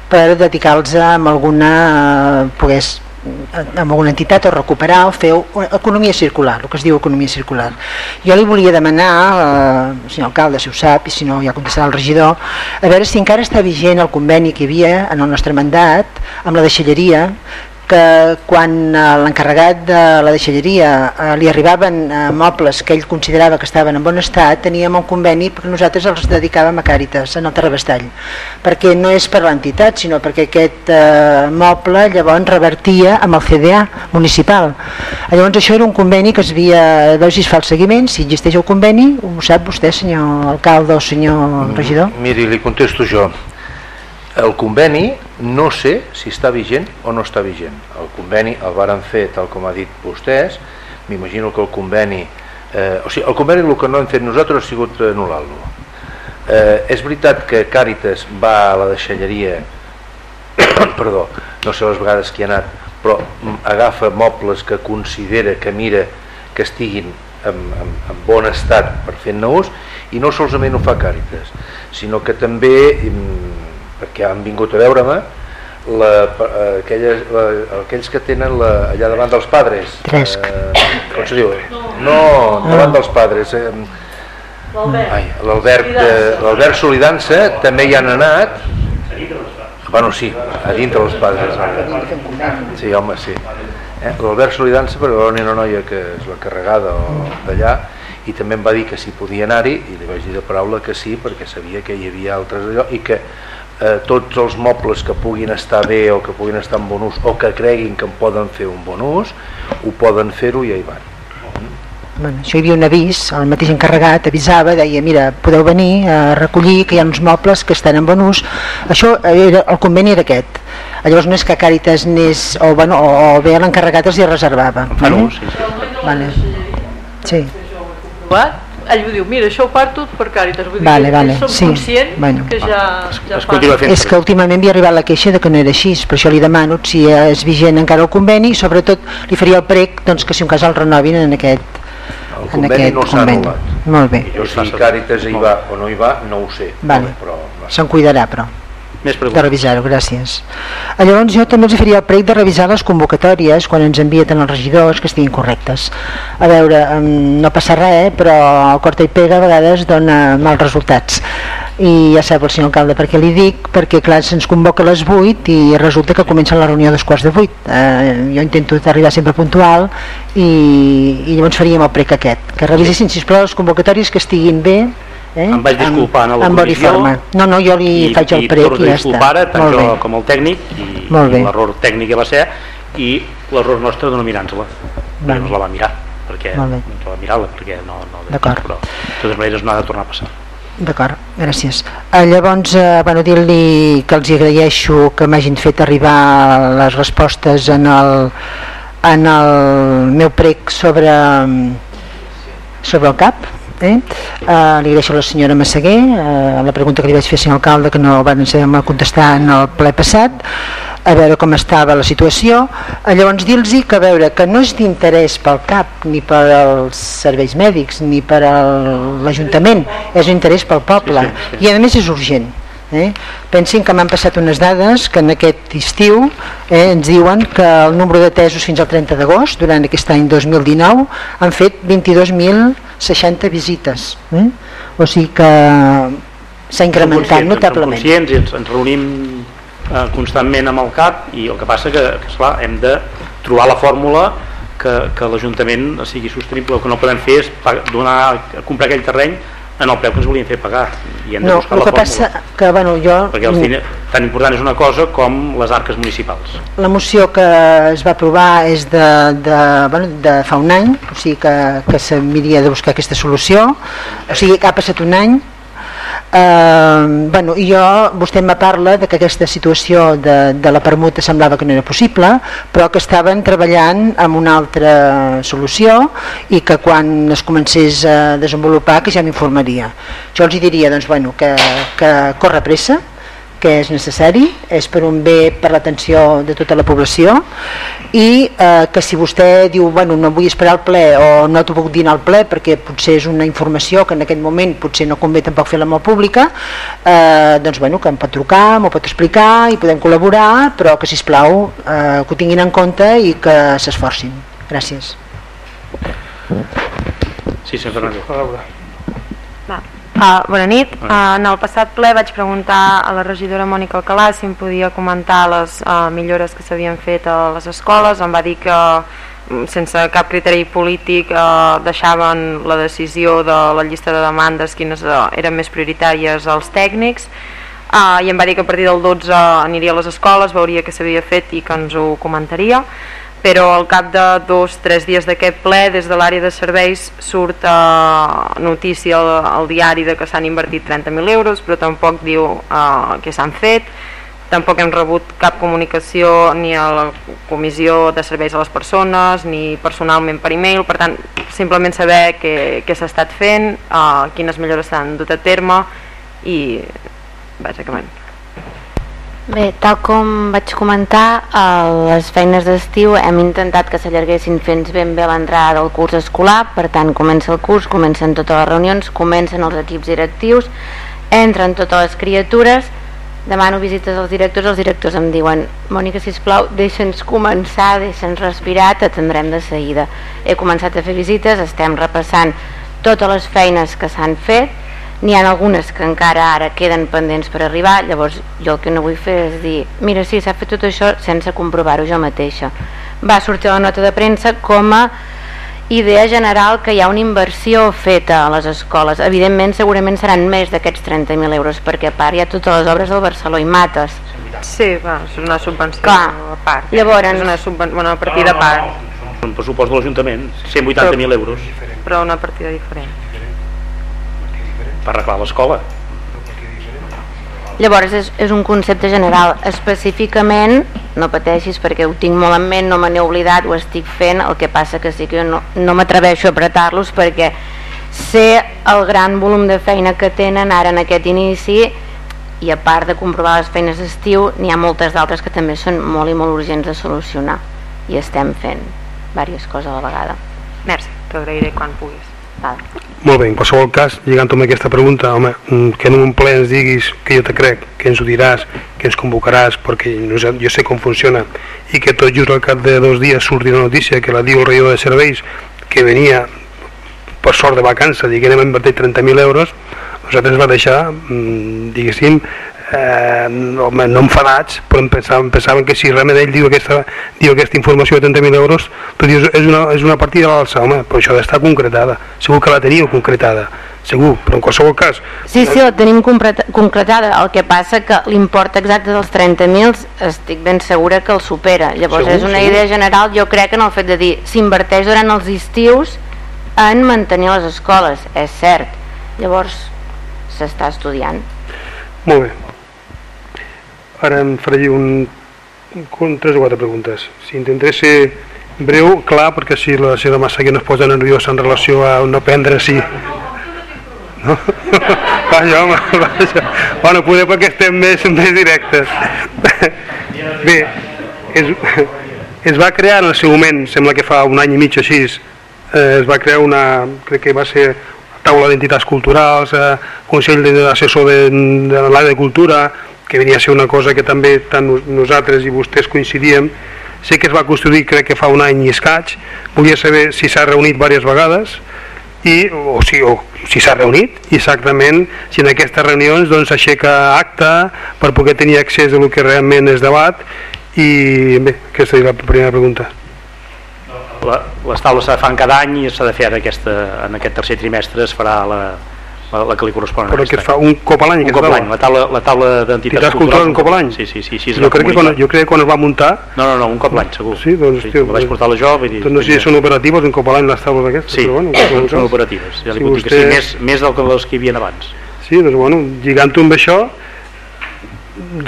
per dedicar-los a alguna pogués amb alguna entitat o recuperar o fer economia circular, el que es diu economia circular. Jo li volia demanar, eh, senyor alcalde, si ho sap, i si no ja contestarà el regidor, a veure si encara està vigent el conveni que hi havia en el nostre mandat amb la deixalleria, que quan eh, l'encarregat de la deixalleria eh, li arribaven eh, mobles que ell considerava que estaven en bon estat, teníem un conveni perquè nosaltres els dedicàvem a Càritas en el Terrabastall, perquè no és per l'entitat, sinó perquè aquest eh, moble llavors revertia amb el CDA municipal. Llavors això era un conveni que es havia, es fa el seguiment, si existeix el conveni, ho sap vostè, senyor alcalde o senyor regidor? Miri, li contesto jo. El conveni no sé si està vigent o no està vigent. El conveni el varen fer tal com ha dit vostès, m'imagino que el conveni... Eh, o sigui, el conveni el que no hem fet nosaltres ha sigut anul·lar-lo. Eh, és veritat que Càritas va a la deixalleria, perdó, no sé les vegades que ha anat, però agafa mobles que considera, que mira que estiguin en, en, en bon estat per fer-ne ús i no solament ho fa Càritas, sinó que també, mm, perquè han vingut a veure-me, la, eh, aquelles, la, aquells que tenen la, allà davant dels padres Tresc. eh, com se diu? no, davant dels padres eh, l'Albert eh, l'Albert Solidança també hi han anat bueno sí, a dintre els padres sí home sí eh? l'Albert Solidança va venir una noia que és la carregada o d'allà i també em va dir que si podia anar-hi i li vaig dir de paraula que sí perquè sabia que hi havia altres allò i que eh, tots els mobles que puguin estar bé o que puguin estar en bon ús o que creguin que en poden fer un bon ús ho poden fer-ho i ja hi van Bueno, això hi havia un avís, el mateix encarregat avisava, deia, mira, podeu venir a recollir que hi ha uns mobles que estan en bon ús. Això era, el conveni era aquest. Llavors no és que Càritas n'és, o, bueno, o, o bé l'encarregat els hi reservava. Fan vale? ús, sí, sí. Vale. Sí, ell ho diu, mira, això ho parto per Càritas, vull dir Vale, som sí. conscients Bueno. que ja, ja es continua fent. és que últimament havia arribat la queixa de que no era així, per això li demano si és vigent encara el conveni i sobretot li faria el prec doncs, que si un cas el renovin en aquest, el en conveni aquest no s'ha conveni. anul·lat Molt bé, jo si Càritas hi va o no hi va no ho sé Vale. però se'n cuidarà però. Més de preguntes. revisar-ho, gràcies. Llavors jo també els faria el prec de revisar les convocatòries quan ens envien els regidors que estiguin correctes. A veure, no passa res, però el corta i pega a vegades dona mals resultats. I ja sap el senyor alcalde per què li dic, perquè clar, se'ns convoca a les 8 i resulta que comença la reunió a dos quarts de 8. Eh, jo intento arribar sempre puntual i, i llavors faríem el prec aquest, que revisessin, sisplau, les convocatòries que estiguin bé eh? em vaig disculpar amb, a la amb comissió. No, no, jo li i, faig el prec i ja està. ara, tant Molt jo bé. com el tècnic i, l'error tècnic que va ser i l'error nostre de no mirar-nos-la no ens la va mirar perquè no ens la va mirar perquè no, no D'acord. però de totes maneres no ha de tornar a passar D'acord, gràcies. Eh, llavors, eh, bueno, dir-li que els agraeixo que m'hagin fet arribar les respostes en el, en el meu prec sobre, sobre el CAP. Eh? Eh, li agraeixo a la senyora Massaguer eh, la pregunta que li vaig fer al senyor alcalde que no van saber contestar en el ple passat a veure com estava la situació eh, llavors dir-los que a veure que no és d'interès pel CAP ni per als serveis mèdics ni per a l'Ajuntament és interès pel poble i a més és urgent Eh? Pensin que m'han passat unes dades que en aquest estiu eh, ens diuen que el nombre de tesos fins al 30 d'agost, durant aquest any 2019, han fet 22.060 visites. Eh? O sigui que s'ha incrementat notablement. Som conscients i ens, ens reunim eh, constantment amb el CAP i el que passa que, que esclar, hem de trobar la fòrmula que, que l'Ajuntament sigui sostenible. El que no podem fer és donar, comprar aquell terreny en el preu que ens volien fer pagar. I hem de No, buscar la que passa que bueno, jo perquè al final, tan important és una cosa com les arques municipals. La moció que es va aprovar és de, de, bueno, de fa un any, o sigui que, que s'hauria de buscar aquesta solució, o sigui que ha passat un any. Eh, bueno, jo, vostè me parla de que aquesta situació de, de la permuta semblava que no era possible, però que estaven treballant amb una altra solució i que quan es comencés a desenvolupar que ja m'informaria. Jo els diria doncs, bueno, que, que corre pressa, que és necessari, és per un bé per l'atenció de tota la població i eh, que si vostè diu bueno, no vull esperar al ple o no t'ho puc dir al ple perquè potser és una informació que en aquest moment potser no convé tampoc fer-la molt pública eh, doncs bueno, que em pot trucar, m'ho pot explicar i podem col·laborar però que sisplau eh, que ho tinguin en compte i que s'esforcin. Gràcies. Sí, senyor Fernández. Va. Uh, bona nit. Uh, en el passat ple vaig preguntar a la regidora Mònica Alcalà si em podia comentar les uh, millores que s'havien fet a les escoles. Em va dir que mm, sense cap criteri polític uh, deixaven la decisió de la llista de demandes quines uh, eren més prioritàries als tècnics uh, i em va dir que a partir del 12 aniria a les escoles, veuria què s'havia fet i que ens ho comentaria però al cap de dos o tres dies d'aquest ple des de l'àrea de serveis surt eh, notícia al, al diari de que s'han invertit 30.000 euros però tampoc diu eh, què s'han fet. Tampoc hem rebut cap comunicació ni a la comissió de serveis a les persones ni personalment per e-mail. Per tant simplement saber què, què s'ha estat fent eh, quines millores s'han dut a terme i bàsicament Bé, tal com vaig comentar, les feines d'estiu hem intentat que s'allarguessin fins ben bé l'entrada del curs escolar, per tant comença el curs, comencen totes les reunions, comencen els equips directius, entren totes les criatures, demano visites als directors, els directors em diuen Mònica, sisplau, deixa'ns començar, deixa'ns respirar, t'atendrem de seguida. He començat a fer visites, estem repassant totes les feines que s'han fet, n'hi ha algunes que encara ara queden pendents per arribar, llavors jo el que no vull fer és dir, mira, sí, s'ha fet tot això sense comprovar-ho jo mateixa. Va sortir la nota de premsa com a idea general que hi ha una inversió feta a les escoles. Evidentment, segurament seran més d'aquests 30.000 euros, perquè a part hi ha totes les obres del Barceló i Mates. Sí, va, és una subvenció Clar. a part. Llavors- és una, subven... una partida a part, un pressupost de l'Ajuntament 180.000 euros però una partida diferent. Per arreglar l'escola Llavors és, és un concepte general. Específicament, no pateixis perquè ho tinc molt en ment, no me n'he oblidat, ho estic fent, el que passa que sí que jo no, no m'atreveixo a apretar-los perquè sé el gran volum de feina que tenen ara en aquest inici i a part de comprovar les feines d'estiu n'hi ha moltes d'altres que també són molt i molt urgents de solucionar i estem fent diverses coses a la vegada. Merci, t'agrairé quan puguis. Val. Molt bé, en qualsevol cas, lligant amb aquesta pregunta, home, mm, que en un ple ens diguis que jo te crec, que ens ho diràs, que ens convocaràs, perquè jo sé com funciona, i que tot just al cap de dos dies surti la notícia que la diu el regidor de serveis, que venia per sort de vacança, digui que anem a invertir 30.000 euros, nosaltres va deixar, mm, diguéssim, eh, home, no enfadats, però em pensaven, pensaven que si realment ell diu aquesta, diu aquesta informació de 30.000 euros, tu dius, és una, és una partida a l'alça, home, però això ha d'estar concretada. Segur que la teniu concretada, segur, però en qualsevol cas... Sí, sí, la tenim concreta- concretada. El que passa que l'import exacte dels 30.000 estic ben segura que el supera. Llavors Segur, és una segur. idea general, jo crec en el fet de dir s'inverteix durant els estius en mantenir les escoles, és cert. Llavors s'està estudiant. Molt bé. Ara em faré un, un tres o quatre preguntes. Si intentaré ser breu, clar, perquè si la senyora Massaguer no es posa nerviosa en relació a no prendre sí. No? Vaja, home, vaja. Bueno, poder perquè estem més, més directes. Bé, es, es va crear en el seu moment, sembla que fa un any i mig així, eh, es va crear una, crec que va ser taula d'entitats culturals, eh, Consell d'assessor de, de l'àrea de cultura, que venia a ser una cosa que també tant nos- nosaltres i vostès coincidíem. Sé que es va construir, crec que fa un any i escaig, volia saber si s'ha reunit diverses vegades, i, o, si, o si s'ha reunit i exactament si en aquestes reunions doncs s'aixeca acte per poder tenir accés a lo que realment és debat i bé, aquesta és la primera pregunta La, les taules se fan cada any i s'ha de fer ara aquesta, en aquest tercer trimestre es farà la, la, la que li correspon però aquest fa un cop a l'any un cop a l'any, la taula, la taula d'entitats Entitats culturals un cop a l'any? Sí, sí, sí, sí, jo, crec que quan, jo crec que quan es va muntar No, no, no, un cop a l'any, segur. Sí, doncs, sí, la vaig portar a la jo, vull dir... doncs no sé si són operatives un cop a l'any les taules aquestes Sí, però bueno, en són, cas, operatives. Ja li si puc dir que sí, més, més del que les que hi havia abans. Sí, doncs bueno, lligant-ho amb això,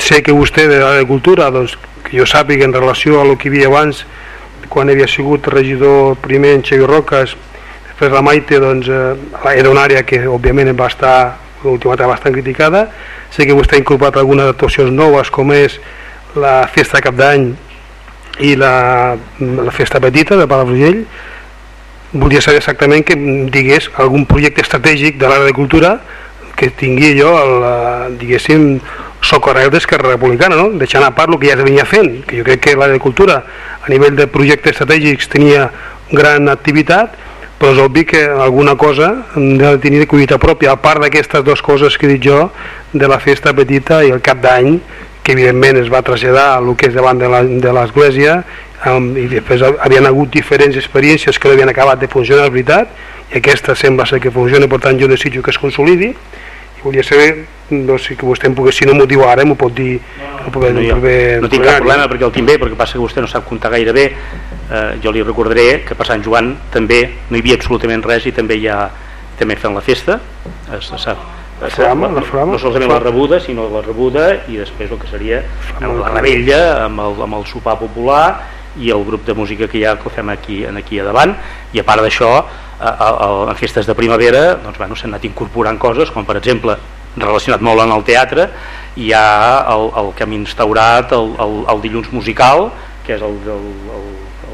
sé que vostè de l'agricultura, doncs, que jo sàpiga en relació a el que hi havia abans, quan havia sigut regidor primer en Xavi Roques, després la Maite, doncs, eh, era una àrea que òbviament va estar últimament bastant criticada, sé que vostè ha incorporat algunes actuacions noves, com és la festa de cap d'any i la, la festa petita de Palafrugell, volia saber exactament que digués algun projecte estratègic de l'àrea de cultura que tingui jo el, eh, diguéssim socorrer d'Esquerra Republicana no? deixant a part el que ja es venia fent que jo crec que l'àrea de cultura a nivell de projectes estratègics tenia gran activitat però és obvi que alguna cosa hem de tenir de collita pròpia. A part d'aquestes dues coses que he dit jo de la festa petita i el cap d'any que evidentment es va traslladar a el que és davant de l'església um, i després havien hagut diferents experiències que no havien acabat de funcionar és veritat i aquesta sembla ser que funciona per tant jo desitjo que es consolidi. I volia saber no sé, que vostè em pogués, si no m'ho diu ara m'ho pot dir no, no, no, jo, no tinc cap problema perquè el tinc bé, perquè passa que vostè no sap comptar gaire bé eh, jo li recordaré que per Sant Joan també no hi havia absolutament res i també hi ha també fem la festa. Es, es sap. La flama, la flama. no solament la rebuda sinó la rebuda i després el que seria la rebella amb el, amb el sopar popular i el grup de música que hi ha que fem aquí, en aquí a davant. I a part d'això en festes de primavera doncs, bueno, s'han anat incorporant coses com per exemple relacionat molt amb el teatre hi ha el, el que hem instaurat el, el, el dilluns musical que és el, el, el,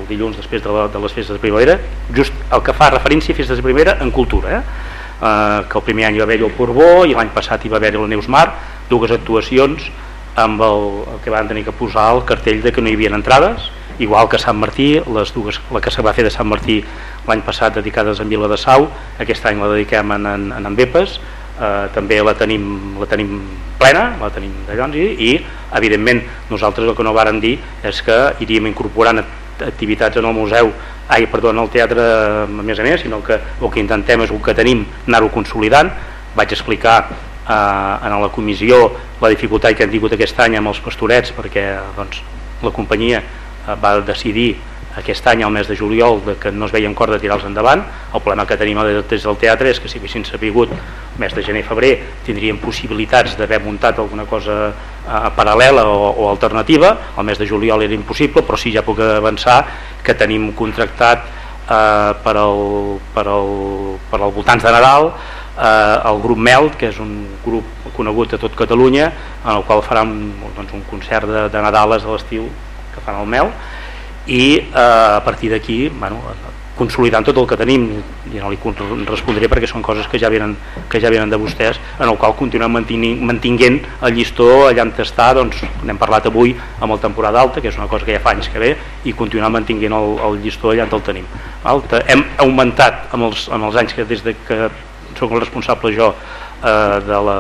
el dilluns després de, la, de les festes de primavera just el que fa referència a festes de primavera en cultura eh? Uh, que el primer any hi va haver-hi el Porbó i l'any passat hi va haver-hi la Neus Mar dues actuacions amb el, el que van tenir que posar el cartell de que no hi havia entrades igual que Sant Martí, les dues, la que se va fer de Sant Martí l'any passat dedicades en Vila de Sau, aquest any la dediquem en, en, en Ambepes, eh, també la tenim, la tenim plena, la tenim de llons i, i evidentment nosaltres el que no vàrem dir és que iríem incorporant activitats en el museu, ai, perdó, en el teatre a més a més, sinó que el que intentem és el que tenim anar-ho consolidant, vaig explicar eh, en la comissió la dificultat que hem tingut aquest any amb els pastorets perquè doncs, la companyia eh, va decidir aquest any al mes de juliol de que no es veia en cor de tirar-los endavant. El problema que tenim des del teatre és que si haguessin sabut mes de gener-febrer tindríem possibilitats d'haver muntat alguna cosa eh, paral·lela o, o alternativa. El mes de juliol era impossible però sí ja puc avançar que tenim contractat eh, per, al, per, al, per al voltants de Nadal eh, el grup Melt, que és un grup conegut a tot Catalunya, en el qual faran doncs, un concert de, de Nadales a l'estiu que fan el Mel i eh, a partir d'aquí bueno, consolidant tot el que tenim i no li respondré perquè són coses que ja venen, que ja venen de vostès en el qual continuem mantinguent el llistó allà on està, doncs n'hem parlat avui amb el temporada alta, que és una cosa que ja fa anys que ve i continuem mantinguent el, el llistó allà on el tenim val? Te- hem augmentat amb els, amb els anys que des de que sóc el responsable jo eh, de la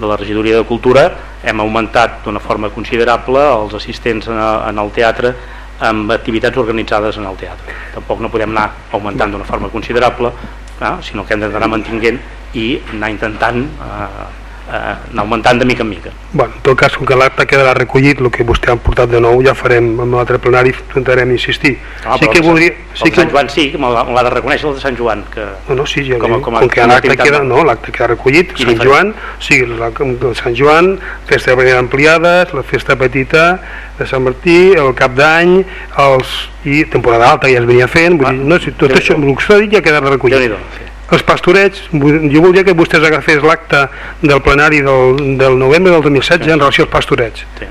de la regidoria de Cultura hem augmentat d'una forma considerable els assistents en, en el teatre amb activitats organitzades en el teatre. Tampoc no podem anar augmentant d'una forma considerable, eh, sinó que hem d'anar mantinguent i anar intentant eh, anar augmentant de mica en mica. Bueno, en tot cas, com que l'acte quedarà recollit, el que vostè ha portat de nou ja farem amb l'altre plenari, intentarem insistir. Ah, sí que voldria... Sí que... Sant Joan sí, l'ha de reconèixer el de Sant Joan. Que... No, no, sí, ja com, com, com, que l'acte queda, no, l'acte queda recollit, I Sant. Joan, sí, la, Sant Joan, festa de Berenida ampliades, la festa petita de Sant Martí, el cap d'any, els i temporada alta ja es venia fent, vull dir, no, si tot això, el que s'ha dit ja queda recollit. Els pastorets, jo voldria que vostès agafés l'acte del plenari del, del novembre del 2016 en relació als pastorets. Sí.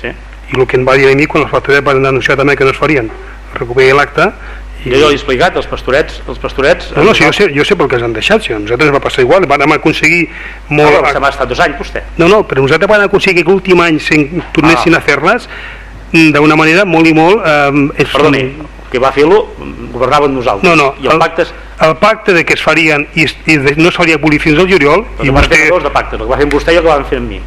Sí. I el que em va dir a mi quan els pastorets van anunciar també que no es farien. Recuperi l'acte I... Jo ja l'he explicat, els pastorets, els pastorets... No, no, sí, jo, sé, jo sé pel que ens han deixat, si a nosaltres va passar igual, vam aconseguir molt... Ah, se m'ha estat dos anys, vostè. No, no, però nosaltres vam aconseguir que l'últim any tornessin Ah. a fer-les mm, d'una manera molt i molt... Eh, és, Perdoni, que va fer-lo, governaven nosaltres. No, no, I el, pacte... el pacte de que es farien i, i no s'hauria de polir fins al juliol I i vostè... dos de pactes, el que va fer amb vostè i el que van fer amb mi.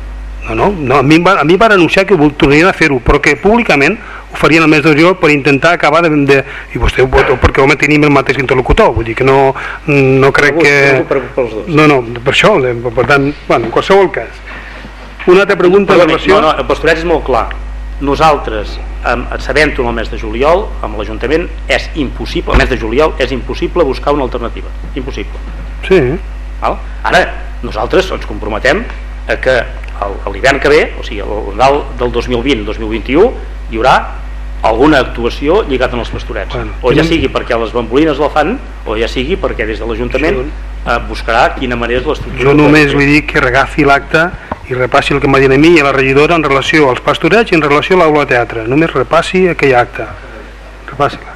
No, no, no a, mi va, a mi van anunciar que tornarien a fer-ho, però que públicament ho farien el mes de juliol per intentar acabar de... de I vostè, ho pot- perquè home tenim el mateix interlocutor, vull dir que no, no crec que... No, no, per això, per tant, bueno, en qualsevol cas. Una altra pregunta en relació... no, no, el pastoret és molt clar. Nosaltres, sabent-ho en el mes de juliol, amb l'Ajuntament, és impossible, el mes de juliol és impossible buscar una alternativa. Impossible. Sí, Val? Ara, nosaltres ens comprometem a que el- l'hivern que ve, o sigui, al Nadal del 2020-2021, hi haurà alguna actuació lligada als pastorets. Bueno, o ja sigui perquè les bambolines la fan, o ja sigui perquè des de l'Ajuntament eh, buscarà quina manera és l'estructura. jo només li dic que regafi l'acte i repassi el que m'ha dit a mi i a la regidora en relació als pastorets i en relació a l'aula de teatre. Només repassi aquell acte. Repassi-la.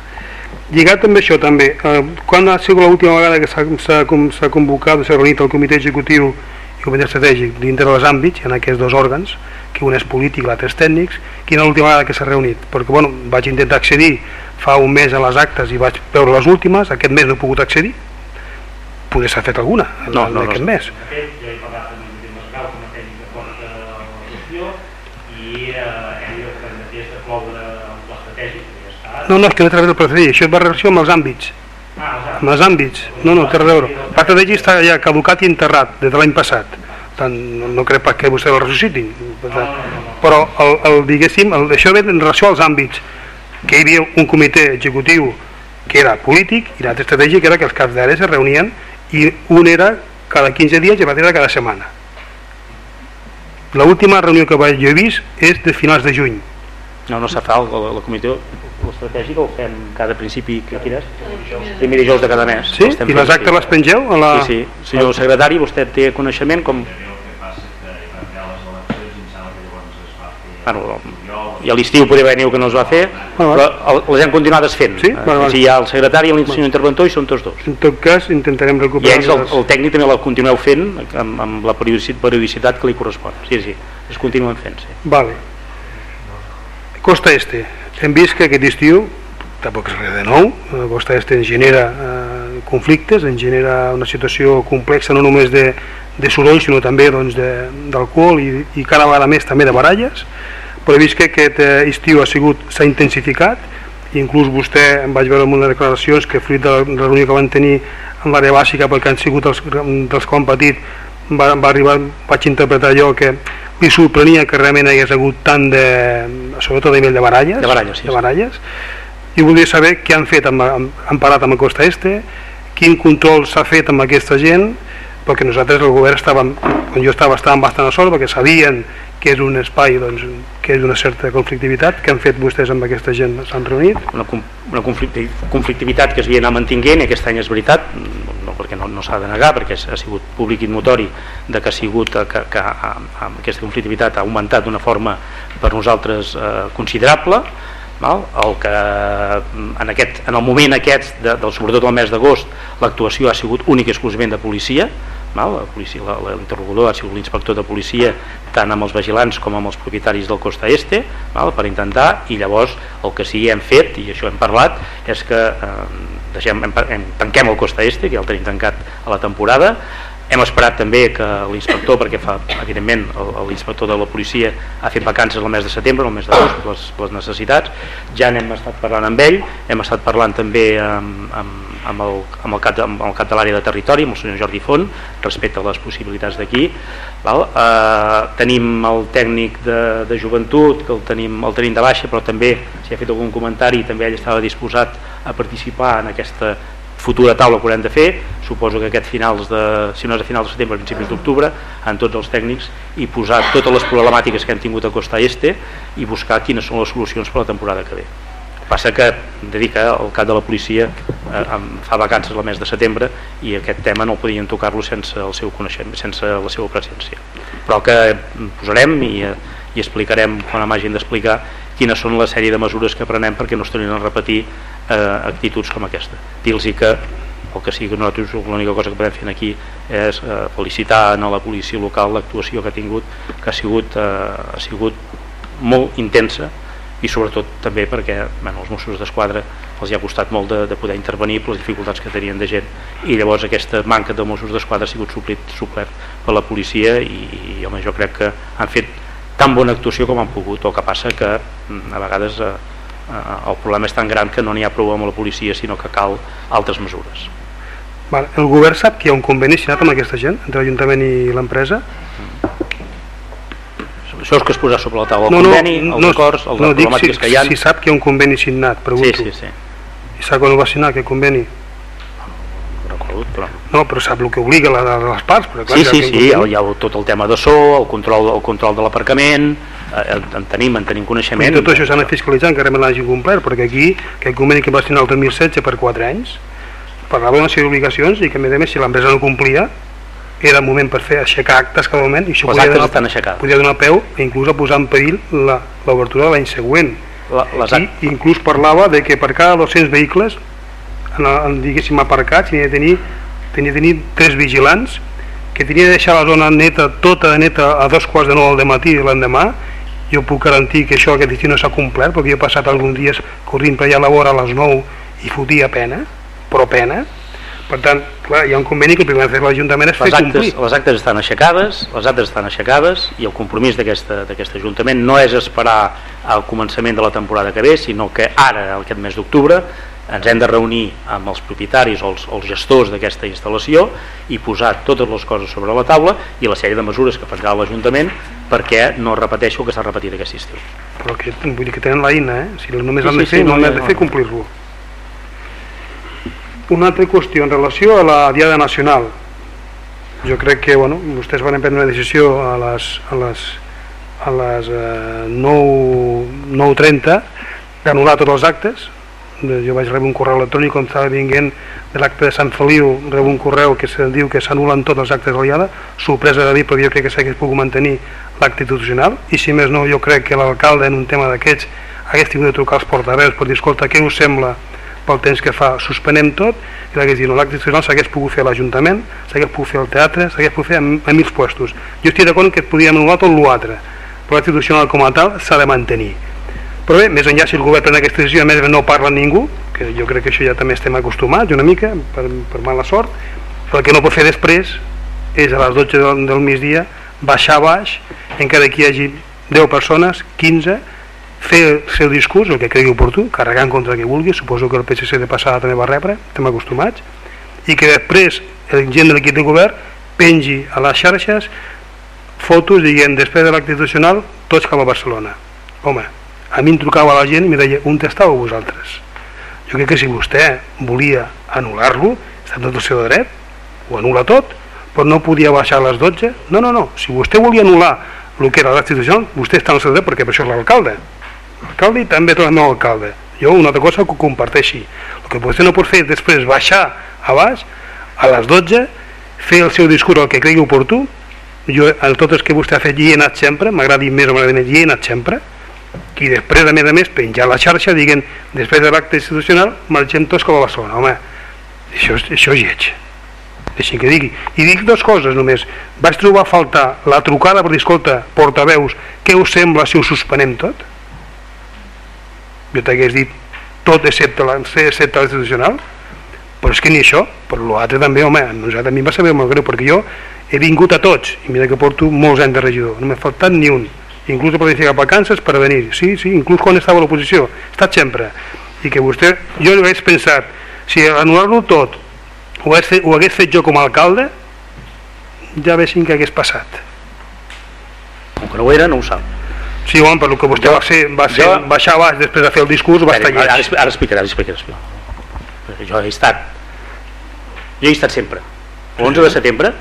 Lligat amb això també, eh, quan ha sigut l'última vegada que s'ha- s'ha com- s'ha convocat, s'ha reunit el comitè executiu i comitè estratègic dintre dels àmbits, en aquests dos òrgans, que un és polític i l'altre és tècnics, quina és l'última vegada que s'ha reunit? Perquè bueno, vaig intentar accedir fa un mes a les actes i vaig veure les últimes, aquest mes no he pogut accedir, poder s'ha fet alguna No, no, no. aquest mes. El a que el pla estratègic que ja està. No, no, és que no té res del procediment, això va relació amb els àmbits. Amb els àmbits, no, no, té a veure. El pacte de està ja caducat i enterrat des de l'any passat. Tant, no, no crec pas que vostè el ressuscitin. Però, el, el, diguéssim, el, això ve en relació als àmbits, que hi havia un comitè executiu que era polític i l'altre estratègic era que els caps d'àrea es reunien i un era cada 15 dies i l'altre era cada setmana. L'última reunió que vaig, jo he vist és de finals de juny. No, no s'ha fet el, el, comitè estratègic el fem cada principi, que quin és? Primer dijous de cada mes. Sí? I les actes les pengeu? A la... Sí, sí. Senyor secretari, vostè té coneixement com... Bueno, i a l'estiu podria haver-n'hi que no es va fer, Bueno, però el, les hem continuat desfent. Sí? Bueno, bueno. Si hi ha el secretari i el senyor interventor i són tots dos. En tot cas, intentarem I recuperar... ells, el, el tècnic també la continueu fent amb, amb la periodicitat, periodicitat que li correspon. Sí, sí, es continuen fent, sí. Vale. Costa Este. Hem vist que aquest estiu, tampoc és res de nou, eh, Costa Este genera eh, conflictes, ens genera una situació complexa no només de, de soroll, sinó també doncs, d'alcohol i, i cada vegada més també de baralles, però he vist que aquest eh, estiu ha sigut s'ha intensificat inclús vostè em vaig veure en unes declaracions que fruit de la reunió que van tenir en l'àrea bàsica perquè han sigut els, dels que han patit va, va arribar, vaig interpretar jo que li sorprenia que realment hagués hagut tant de, sobretot a nivell de baralles, De baralles, sí, de baralles. i voldria saber què han fet amb, amb, han parat amb la Costa Este quin control s'ha fet amb aquesta gent perquè nosaltres el govern estàvem quan jo estava estàvem bastant a sort perquè sabien que és un espai doncs, que és una certa conflictivitat que han fet vostès amb aquesta gent s'han reunit. Una, una conflicti- conflictivitat que es havia anat mantinguent aquest any és veritat, no, perquè no, no s'ha de negar, perquè ha sigut públic i notori de que ha sigut eh, que, que amb, amb aquesta conflictivitat ha augmentat d'una forma per nosaltres eh, considerable val? el que mm, en, aquest, en el moment aquest de, del, sobretot el mes d'agost l'actuació ha sigut única i exclusivament de policia l'interrogador ha sigut l'inspector de policia tant amb els vigilants com amb els propietaris del Costa Este val? per intentar i llavors el que sí hem fet i això hem parlat és que eh, deixem, hem, hem, tanquem el Costa Este que ja el tenim tancat a la temporada hem esperat també que l'inspector, perquè fa, evidentment l'inspector de la policia ha fet vacances el mes de setembre, el mes d'agost, les, les necessitats, ja n'hem estat parlant amb ell, hem estat parlant també amb, amb, amb, el, amb, el, cap, amb el cap de l'àrea de territori, amb el senyor Jordi Font, respecte a les possibilitats d'aquí. Eh, tenim el tècnic de, de joventut, que el tenim, el tenim de baixa, però també, si ha fet algun comentari, també ell estava disposat a participar en aquesta futura taula que haurem de fer, suposo que aquest finals de, si no és a finals de setembre, principis d'octubre, en tots els tècnics i posar totes les problemàtiques que hem tingut a Costa Este i buscar quines són les solucions per la temporada que ve. Passa que, de dir que el cap de la policia eh, fa vacances el mes de setembre i aquest tema no podien tocar-lo sense el seu coneixement, sense la seva presència. Però que posarem i, eh, i explicarem quan m'hagin d'explicar quines són la sèrie de mesures que prenem perquè no es tornin a repetir eh, actituds com aquesta. Dir-los que el que sigui que nosaltres l'única cosa que podem fer aquí és eh, felicitar a la policia local l'actuació que ha tingut que ha sigut, eh, ha sigut molt intensa i sobretot també perquè bueno, els Mossos d'Esquadra els hi ha costat molt de, de poder intervenir per les dificultats que tenien de gent i llavors aquesta manca de Mossos d'Esquadra ha sigut suplit, suplert per la policia i, i home, jo crec que han fet tan bona actuació com han pogut el que passa que mm, a vegades eh, eh, el problema és tan gran que no n'hi ha prou amb la policia sinó que cal altres mesures Val, El govern sap que hi ha un conveni signat amb aquesta gent entre l'Ajuntament i l'empresa? Això és que es posar sobre la taula el no, conveni, no, els no, acords, els no, problemàtiques si, que hi ha si sap que hi ha un conveni signat, pregunto sí, sí, sí. i sap quan ho va signar aquest conveni? Però... No, però sap el que obliga la, les parts. Però clar, sí, sí, sí, hi ha tot el tema de so, el control, el control de l'aparcament, eh, en tenim, en tenim coneixement. I tot això s'ha de fiscalitzar encara me l'hagin complert, perquè aquí, aquest conveni que va signar el 2016 per 4 anys, parlava d'una sèrie d'obligacions i que a més a més si l'empresa no complia era el moment per fer aixecar actes cada moment i això les podia donar, podia donar peu i inclús a posar en perill l'obertura de l'any següent la, les i inclús parlava de que per cada 200 vehicles en, en, diguéssim aparcats tenia de tenir, tenia de tenir tres vigilants que tenia de deixar la zona neta, tota neta a dos quarts de nou del matí l'endemà. Jo puc garantir que això aquest estiu no s'ha complert perquè jo he passat alguns dies corrint per allà a la vora a les 9 i fotia pena però pena. Per tant, clar, hi ha un conveni que el primer que fer l'Ajuntament és fer les actes, complir. les actes estan aixecades les actes estan aixecades i el compromís d'aquest Ajuntament no és esperar al començament de la temporada que ve sinó que ara, aquest mes d'octubre ens hem de reunir amb els propietaris o els, els gestors d'aquesta instal·lació i posar totes les coses sobre la taula i la sèrie de mesures que prendrà l'Ajuntament perquè no repeteixo el que s'ha repetit aquest estiu. Però que, vull dir que tenen l'eina, eh? Si només Sí, han de sí, fer, sí, no, només no, de fer complir-lo. Una altra qüestió en relació a la Diada Nacional. Jo crec que bueno, vostès van prendre una decisió a les, a les, a les eh, 9 9.30 d'anul·lar tots els actes jo vaig rebre un correu electrònic com estava vinguent de l'acte de Sant Feliu rebo un correu que se diu que s'anulen tots els actes de l'Iada sorpresa de dir però jo crec que s'hagués pogut mantenir l'acte institucional. I si més no jo crec que l'alcalde en un tema d'aquests hagués tingut de trucar als portaveus per dir escolta què us sembla pel temps que fa? Suspenem tot? I l'hagués dit no, l'acte institucional s'hagués pogut fer a l'Ajuntament s'hagués pogut fer al teatre s'hagués pogut fer a, a mil puestos. Jo estic d'acord que podia anul·lar tot l'altre però l'acte institucional com a tal s'ha de mantenir però bé, més enllà si el govern pren aquesta decisió a més no parla ningú que jo crec que això ja també estem acostumats una mica per, per mala sort el que no pot fer després és a les 12 del, del migdia baixar baix encara que hi hagi 10 persones, 15 fer el seu discurs, el que cregui oportú carregant contra que vulgui, suposo que el PSC de passada també va rebre, estem acostumats i que després el gent de l'equip de govern pengi a les xarxes fotos dient després de l'acte institucional tots cap a Barcelona. Home, a mi em trucava la gent i em deia on estàveu vosaltres? Jo crec que si vostè volia anul·lar-lo està tot el seu dret ho anul·la tot però no podia baixar a les 12 no, no, no, si vostè volia anul·lar el que era l'acte institucional, vostè està en el seu dret perquè per això és l'alcalde. L'alcalde i també tot el meu alcalde. Jo una altra cosa que ho comparteixi. El que vostè no pot fer és després baixar a baix a les 12 fer el seu discurs el que cregui oportú. Jo, en tot el que vostè ha fet hi he anat sempre m'agradi més o m'agradi menys, hi he anat sempre i després a més a més penjar la xarxa diguen després de l'acte institucional marxem tots com a Barcelona. Home, això, això és lleig. Deixi que digui. I dic dues coses només. Vaig trobar a faltar la trucada per dir escolta, portaveus, què us sembla si ho suspenem tot? jo t'hagués dit tot excepte la- excepte l'institucional. Però és que ni això, però l'altre també, home, a nosaltres a mi em va saber molt greu, perquè jo he vingut a tots, i mira que porto molts anys de regidor, no m'ha faltat ni un, inclús he planificat vacances per venir, sí, sí, inclús quan estava a l'oposició, estat sempre, i que vostè, jo ho hagués pensat, si anul·lar-lo tot ho hagués, fet, ho hagués fet jo com a alcalde, ja vessin què hagués passat. Com que no ho era, no ho sap. Sí, home, per lo que vostè Jo- va, ser, va ser, jo- baixar baix després de fer el discurs, va estar Espera, ara, lleig. ara, ara explicaré, ara explicaré, explicaré. Jo he estat, jo he estat sempre. L'11 de setembre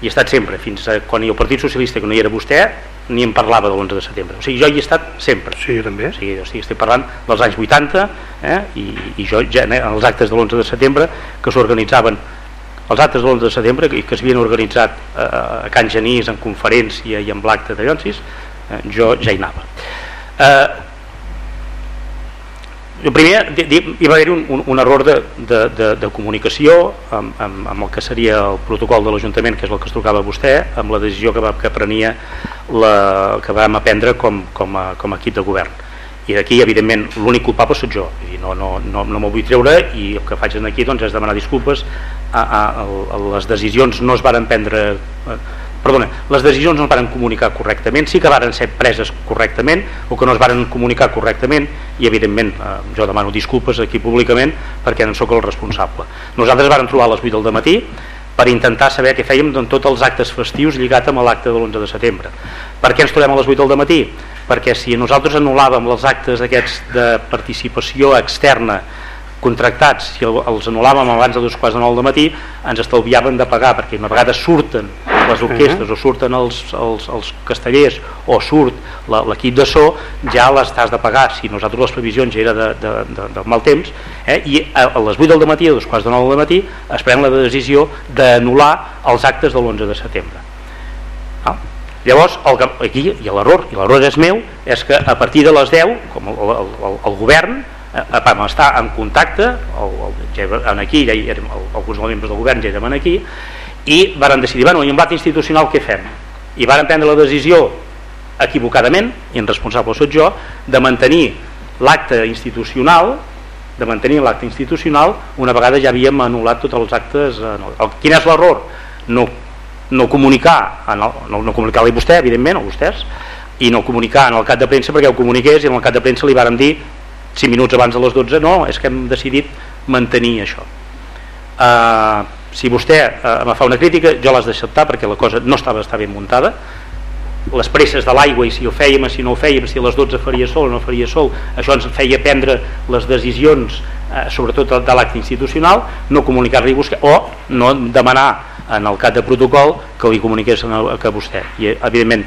hi he estat sempre, fins a quan hi el Partit Socialista, que no hi era vostè, ni em parlava de l'11 de setembre. O sigui, jo hi he estat sempre. Sí, jo també. O sigui, jo estic, estic parlant dels anys 80, eh? I, i jo ja, eh, els actes de l'11 de setembre que s'organitzaven els actes de l'11 de setembre i que s'havien organitzat eh, a Can Genís en conferència i en l'acte de Llonsis eh, jo ja hi anava eh, primer, hi va haver un, un, un error de, de, de, de comunicació amb, amb, amb el que seria el protocol de l'Ajuntament, que és el que es trucava vostè, amb la decisió que, va, que prenia la, que vam aprendre com, com, a, com a equip de govern. I d'aquí, evidentment, l'únic culpable sóc jo. I no, no, no, no me'l vull treure i el que faig aquí doncs, és demanar disculpes. A, a, a les decisions no es varen prendre... eh, Perdona, les decisions no es varen comunicar correctament, sí que varen ser preses correctament o que no es varen comunicar correctament i evidentment eh, jo demano disculpes aquí públicament perquè no sóc el responsable. Nosaltres vàrem trobar a les 8 del matí per intentar saber què fèiem en tots els actes festius lligat amb l'acte de l'11 de setembre. Per què ens trobem a les 8 del matí? Perquè si nosaltres anul·làvem els actes aquests de participació externa contractats, si el- els anul·làvem abans de dos quarts de nou del matí, ens estalviaven de pagar, perquè una vegada surten les orquestres o surten els, els, els castellers o surt l'equip de so, ja les de pagar. Si nosaltres les previsions ja era de, de, de, de mal temps, eh? i a, a les 8 del matí, a dos quarts de nou del matí, es pren la decisió d'anul·lar els actes de l'11 de setembre. Ah. Llavors, el, aquí, i l'error, i l'error és meu, és que a partir de les 10, com el, el, el, el govern eh, vam estar en contacte, el, el, aquí, ja hi érem, alguns membres del govern ja érem aquí, i varen decidir, bueno, i en l'acte institucional què fem? I varen prendre la decisió equivocadament, i en responsable sóc jo, de mantenir l'acte institucional de mantenir l'acte institucional una vegada ja havíem anul·lat tots els actes eh, quin és l'error? No, no comunicar no, no comunicar-li vostè, evidentment, o vostès i no comunicar en el cap de premsa perquè ho comuniqués i en el cap de premsa li vàrem dir 5 minuts abans de les 12, no, és que hem decidit mantenir això uh, si vostè uh, me fa una crítica jo l'has d'acceptar perquè la cosa no estava està ben muntada. Les presses de l'aigua i si ho fèiem si no ho fèiem, si a les 12 faria sol o no faria sol, això ens feia prendre les decisions, eh, sobretot de l'acte institucional, no comunicar-li vostè o no demanar en el cap de protocol que li comuniqués a que vostè. I evidentment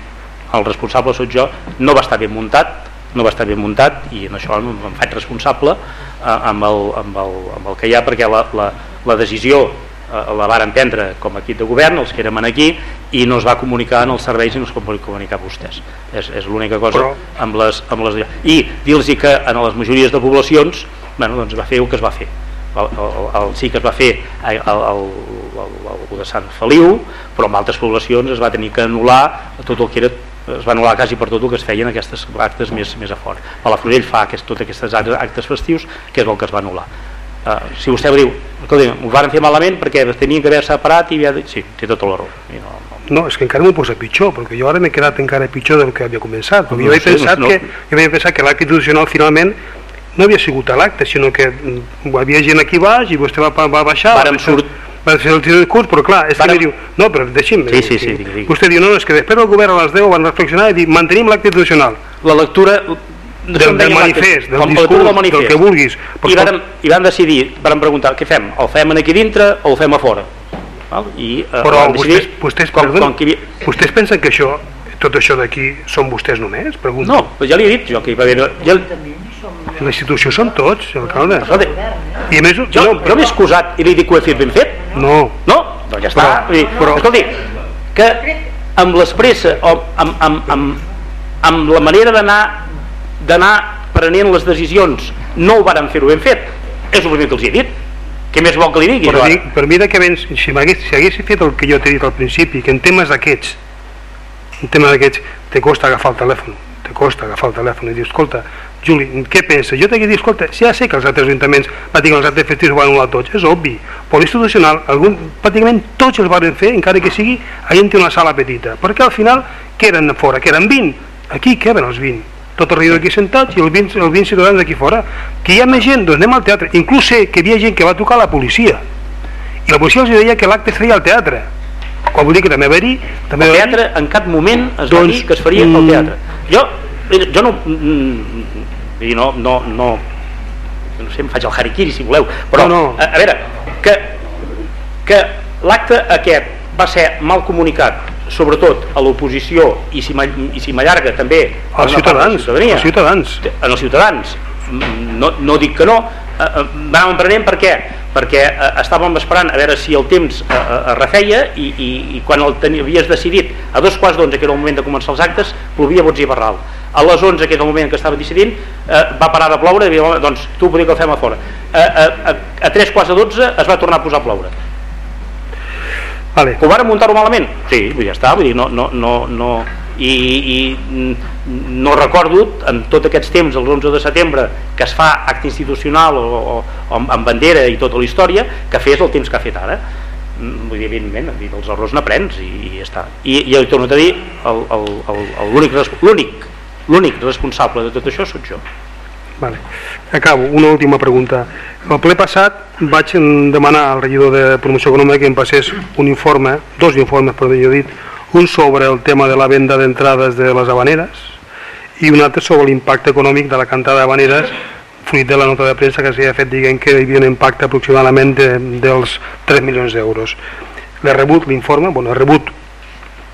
el responsable sóc jo, no va estar ben muntat no va estar ben muntat i en això em faig responsable eh, amb, el, amb, el, amb el que hi ha perquè la, la, la decisió eh, la varen prendre com a equip de govern, els que érem aquí, i no es va comunicar en els serveis i no es va comunicar a vostès. És, és l'única cosa Però- amb les, amb les... I dir-los que en les majories de poblacions bueno, doncs va fer el que es va fer. El, el, el, sí que es va fer el, el, el, el, de Sant Feliu, però en altres poblacions es va tenir que anul·lar tot el que era es va anul·lar quasi per tot el que es feien aquestes actes més, més a fort. Palafrugell fa aquest, tots aquests actes, actes festius, que és el que es va anul·lar. Uh, si vostè ho diu, escolti, ho van fer malament perquè es tenien que haver separat i havia... de- Sí, té tot l'error. I no, No, és que encara m'ho posa pitjor, perquè jo ara m'he quedat encara pitjor del que havia començat. No, jo, no he sé, pensat no- que, jo havia pensat que l'acte institucional finalment no havia sigut a l'acte, sinó que mm, hi havia gent aquí baix i vostè va, va baixar, Vàrem va, surt... va fer el discurs, però clar, és Vàrem- que diu, no, però deixi'm, Sí, sí, sí, digui, digui. vostè diu, no, no, és que després el govern a les 10 van reflexionar i dir, mantenim l'acte institucional. La lectura del, del manifest, del discurs, del, manifest. que vulguis. I van, I van decidir, van preguntar, què fem? El fem aquí dintre o el fem a fora? Val? I, eh, Però van decidir, vostès, vostès, com, perdona, com que vostès pensen que això, tot això d'aquí són vostès només? Pregunto. No, però ja li he dit jo que hi va haver... Ja... La institució són tots, alcalde. I a més, jo, no, jo m'he excusat i li dic que ho he fet ben fet. No. No? Doncs ja està. Però- però- Escolti, que amb l'expressa o amb, amb, amb, amb la manera d'anar d'anar prenent les decisions no ho varen fer-ho ben fet. És el primer que els he dit. Què més vol que li digui? Dic, per mi de que vens, si, si hagués fet el que jo t'he dit al principi, que en temes d'aquests, en temes d'aquests, te costa agafar el telèfon, te costa agafar el telèfon i dir, escolta, Juli, què penses? Jo t'he dit, escolta, ja sé que els altres ajuntaments pràcticament els altres festius van anul·lar tots, és obvi, però l'institucional, algun, pràcticament tots els van fer, encara que sigui, allà té una sala petita, perquè al final, què eren fora? Que eren 20? Aquí què eren els 20? Tot el regidor aquí sentats i els 20, els 20 ciutadans d'aquí fora. Que hi ha més gent, doncs anem al teatre. Inclús sé que hi havia gent que va trucar a la policia. I la policia els deia que l'acte es feia al teatre. Quan vull dir que també va haver-hi... També El va haver-hi- teatre en cap moment es va Doncs, dir que es faria al mm, teatre. Jo, jo no, mm, dir, no, no, no, no sé, em faig el harikiri si voleu, però No, no. A, a veure, que, que l'acte aquest va ser mal comunicat sobretot a l'oposició i si m'allarga també a als ciutadans, als ciutadans. en els ciutadans. No, no dic que no. Eh, eh, anàvem aprenent per què? Perquè eh, estàvem esperant a veure si el temps eh, eh, refeia i, i, i quan el teni, havies decidit a dos quarts d'onze que era el moment de començar els actes plovia bots i barral. A les 11 que és el moment en què estava decidint eh, va parar de ploure i diu, doncs tu podria que el fem a fora. A, a, a, a tres quarts de 12 es va tornar a posar a ploure vale. ho varen muntar-ho malament? Sí, ja està, vull dir, no, no, no, no, i, i mm, no recordo en tots aquests temps, el 11 de setembre que es fa acte institucional o, o, o amb, bandera i tota la història que fes el temps que ha fet ara Mm, vull dir, evidentment, dels errors n'aprens i, i ja està, i, i ho torno a dir el- el- el- el- l'únic l'únic responsable de tot això sóc jo Vale. Acabo, una última pregunta. El ple passat vaig demanar al regidor de promoció econòmica que em passés un informe, dos informes per millor dit, un sobre el tema de la venda d'entrades de les habaneres i un altre sobre l'impacte econòmic de la cantada d'habaneres fruit de la nota de premsa que s'havia fet dient que hi havia un impacte aproximadament de, dels 3 milions d'euros. L'he rebut l'informe, bueno, he rebut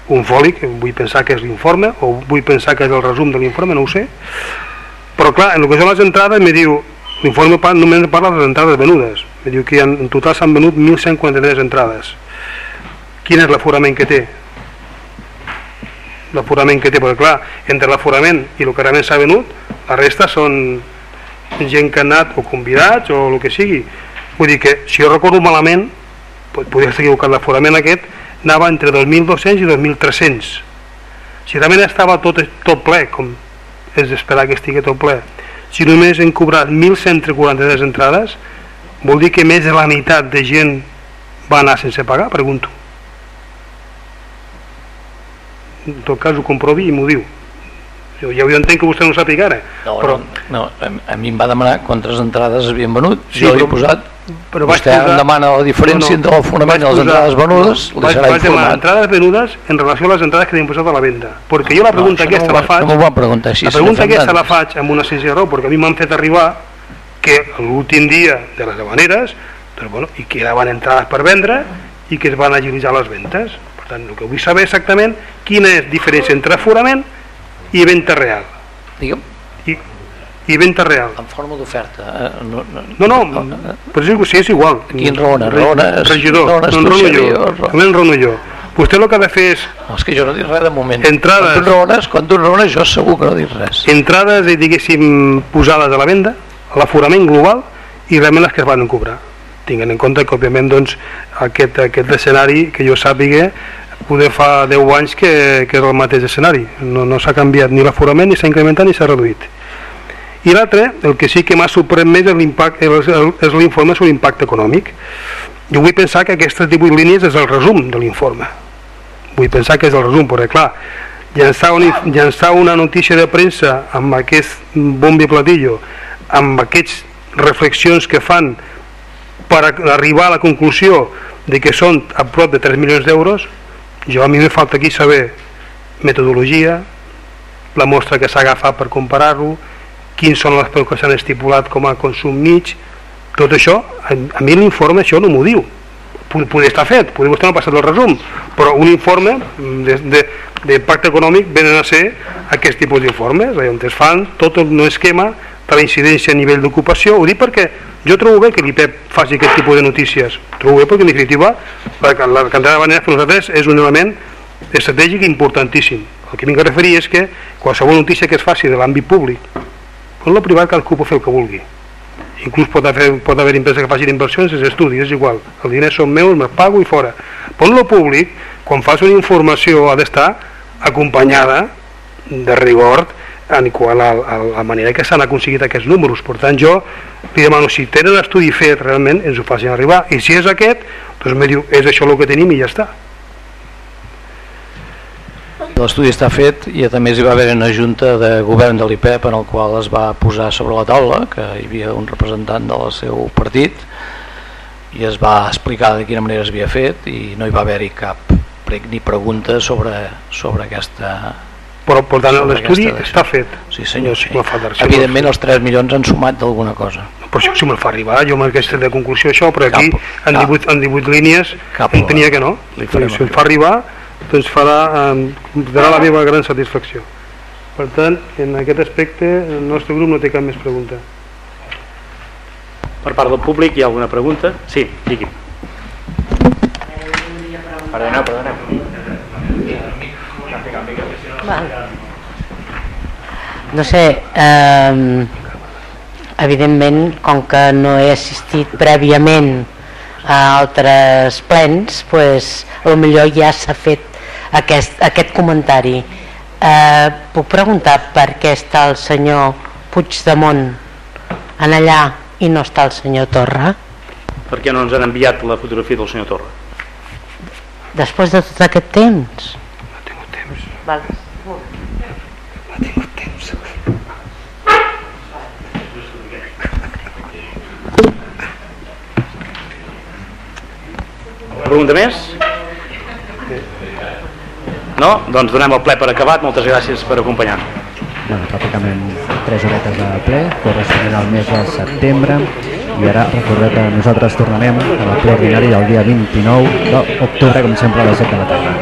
un que vull pensar que és l'informe, o vull pensar que és el resum de l'informe, no ho sé, però clar, en el que són les entrades me diu, l'informe només parla de les entrades venudes, me diu que en, total s'han venut 1.143 entrades. Quin és l'aforament que té? L'aforament que té, perquè clar, entre l'aforament i el que realment s'ha venut, la resta són gent que ha anat o convidats o el que sigui. Vull dir que, si jo recordo malament, podria estar equivocat, l'aforament aquest anava entre 2.200 i 2.300. Si realment estava tot, tot ple, com és d'esperar que estigui tot ple, si només hem cobrat 1.143 entrades, vol dir que més de la meitat de gent va anar sense pagar, pregunto. En tot cas ho comprovi i m'ho diu. Jo, ja ho entenc que vostè no sàpiga ara, No, però, no, a, a mi em va demanar quantes entrades havien venut. Sí, jo he però- posat. però Vostè posar- em demana la diferència entre l'aforament i vaig les entrades venudes, li vaig, serà vaig demanar entrades venudes en relació a les entrades que havien posat a la venda perquè jo la pregunta això no aquesta m'ho la faig no m'ho va preguntar així, la pregunta aquesta la faig amb una senzilla raó perquè a mi m'han fet arribar que l'últim dia de les habaneres doncs, bueno, i quedaven entrades per vendre i que es van agilitzar les ventes per tant el que vull saber exactament quina és la diferència entre aforament i venda real Digue'm. i, i venda real En forma d'oferta. eh, No, no, no, però és, sí, és igual. Quin raona? Re- Raones- Regidor, raones no enrono Xavier, jo. No enrono jo. Vostè el que ha de fer és No, és que jo no dic res de moment. Entrades. Quan tu raones, quan tu raones, jo segur que no dic res. entrades, eh, diguéssim, posades a la venda, l'aforament global i realment les que es van cobrar. Tinguent en compte que, òbviament, doncs, aquest, aquest escenari, que jo sàpiga, poder fa 10 anys que, que és el mateix escenari. No, no s'ha canviat ni l'aforament, ni s'ha incrementat, ni s'ha reduït. I l'altre, el que sí que m'ha sorprès més és l'informe sobre l'impacte econòmic. Jo vull pensar que aquestes 18 línies és el resum de l'informe. Vull pensar que és el resum, perquè clar, llançar, un, llançar una notícia de premsa amb aquest bombi platillo, amb aquestes reflexions que fan per arribar a la conclusió de que són a prop de 3 milions d'euros, jo a mi me falta aquí saber metodologia, la mostra que s'ha agafat per comparar-lo, quins són les preus que s'han estipulat com a consum mig, tot això, a, a mi l'informe això no m'ho diu. Pod- Poder estar fet, poder vostè no ha passat el resum, però un informe mm, de, de, d'impacte econòmic venen a ser aquest tipus d'informes, on es fan tot un esquema de la incidència a nivell d'ocupació, ho dic perquè jo trobo bé que l'IPEP faci aquest tipus de notícies, trobo bé perquè en definitiva la, la cantada de maneres per nosaltres és un element estratègic importantíssim. El que vinc a referir és que qualsevol notícia que es faci de l'àmbit públic, en el privat cadascú pot fer el que vulgui. Inclús pot haver, pot haver empreses que facin inversions sense estudis, és igual. Els diners són meus, me'ls pago i fora. Però el públic, quan fas una informació ha d'estar acompanyada de rigor en qual a, a la manera que s'han aconseguit aquests números. Per tant, jo li demano, si tenen estudi fet realment, ens ho facin arribar. I si és aquest, doncs me diu, és això el que tenim i ja està. L'estudi està fet i més hi va haver una junta de govern de l'IPEP en el qual es va posar sobre la taula que hi havia un representant del seu partit i es va explicar de quina manera es havia fet i no hi va haver-hi cap prec ni pregunta sobre, sobre aquesta però per tant l'estudi està fet sí senyor, sí. Evidentment els 3 milions han sumat d'alguna cosa però això si me'l fa arribar, jo amb aquesta de conclusió això, però aquí cap, en, 18, en 18 línies cap, tenia que no si em fa arribar doncs farà, eh, darà la meva gran satisfacció. Per tant, en aquest aspecte el nostre grup no té cap més pregunta. Per part del públic hi ha alguna pregunta? Sí, digui. Perdoneu, No sé, eh, evidentment, com que no he assistit prèviament a altres plens, pues, millor ja s'ha fet aquest, aquest comentari. Eh, puc preguntar per què està el senyor Puigdemont en allà i no està el senyor Torra? Per què no ens han enviat la fotografia del senyor Torra? Després de tot aquest temps? No tinc temps. Val. Pregunta més? No? Doncs donem el ple per acabat. Moltes gràcies per acompanyar. Bueno, pràcticament 3 horetes de ple, corresponent al mes de setembre, i ara recordeu que nosaltres tornarem a la ple ordinària el dia 29 d'octubre, com sempre, a les 7 de la tarda.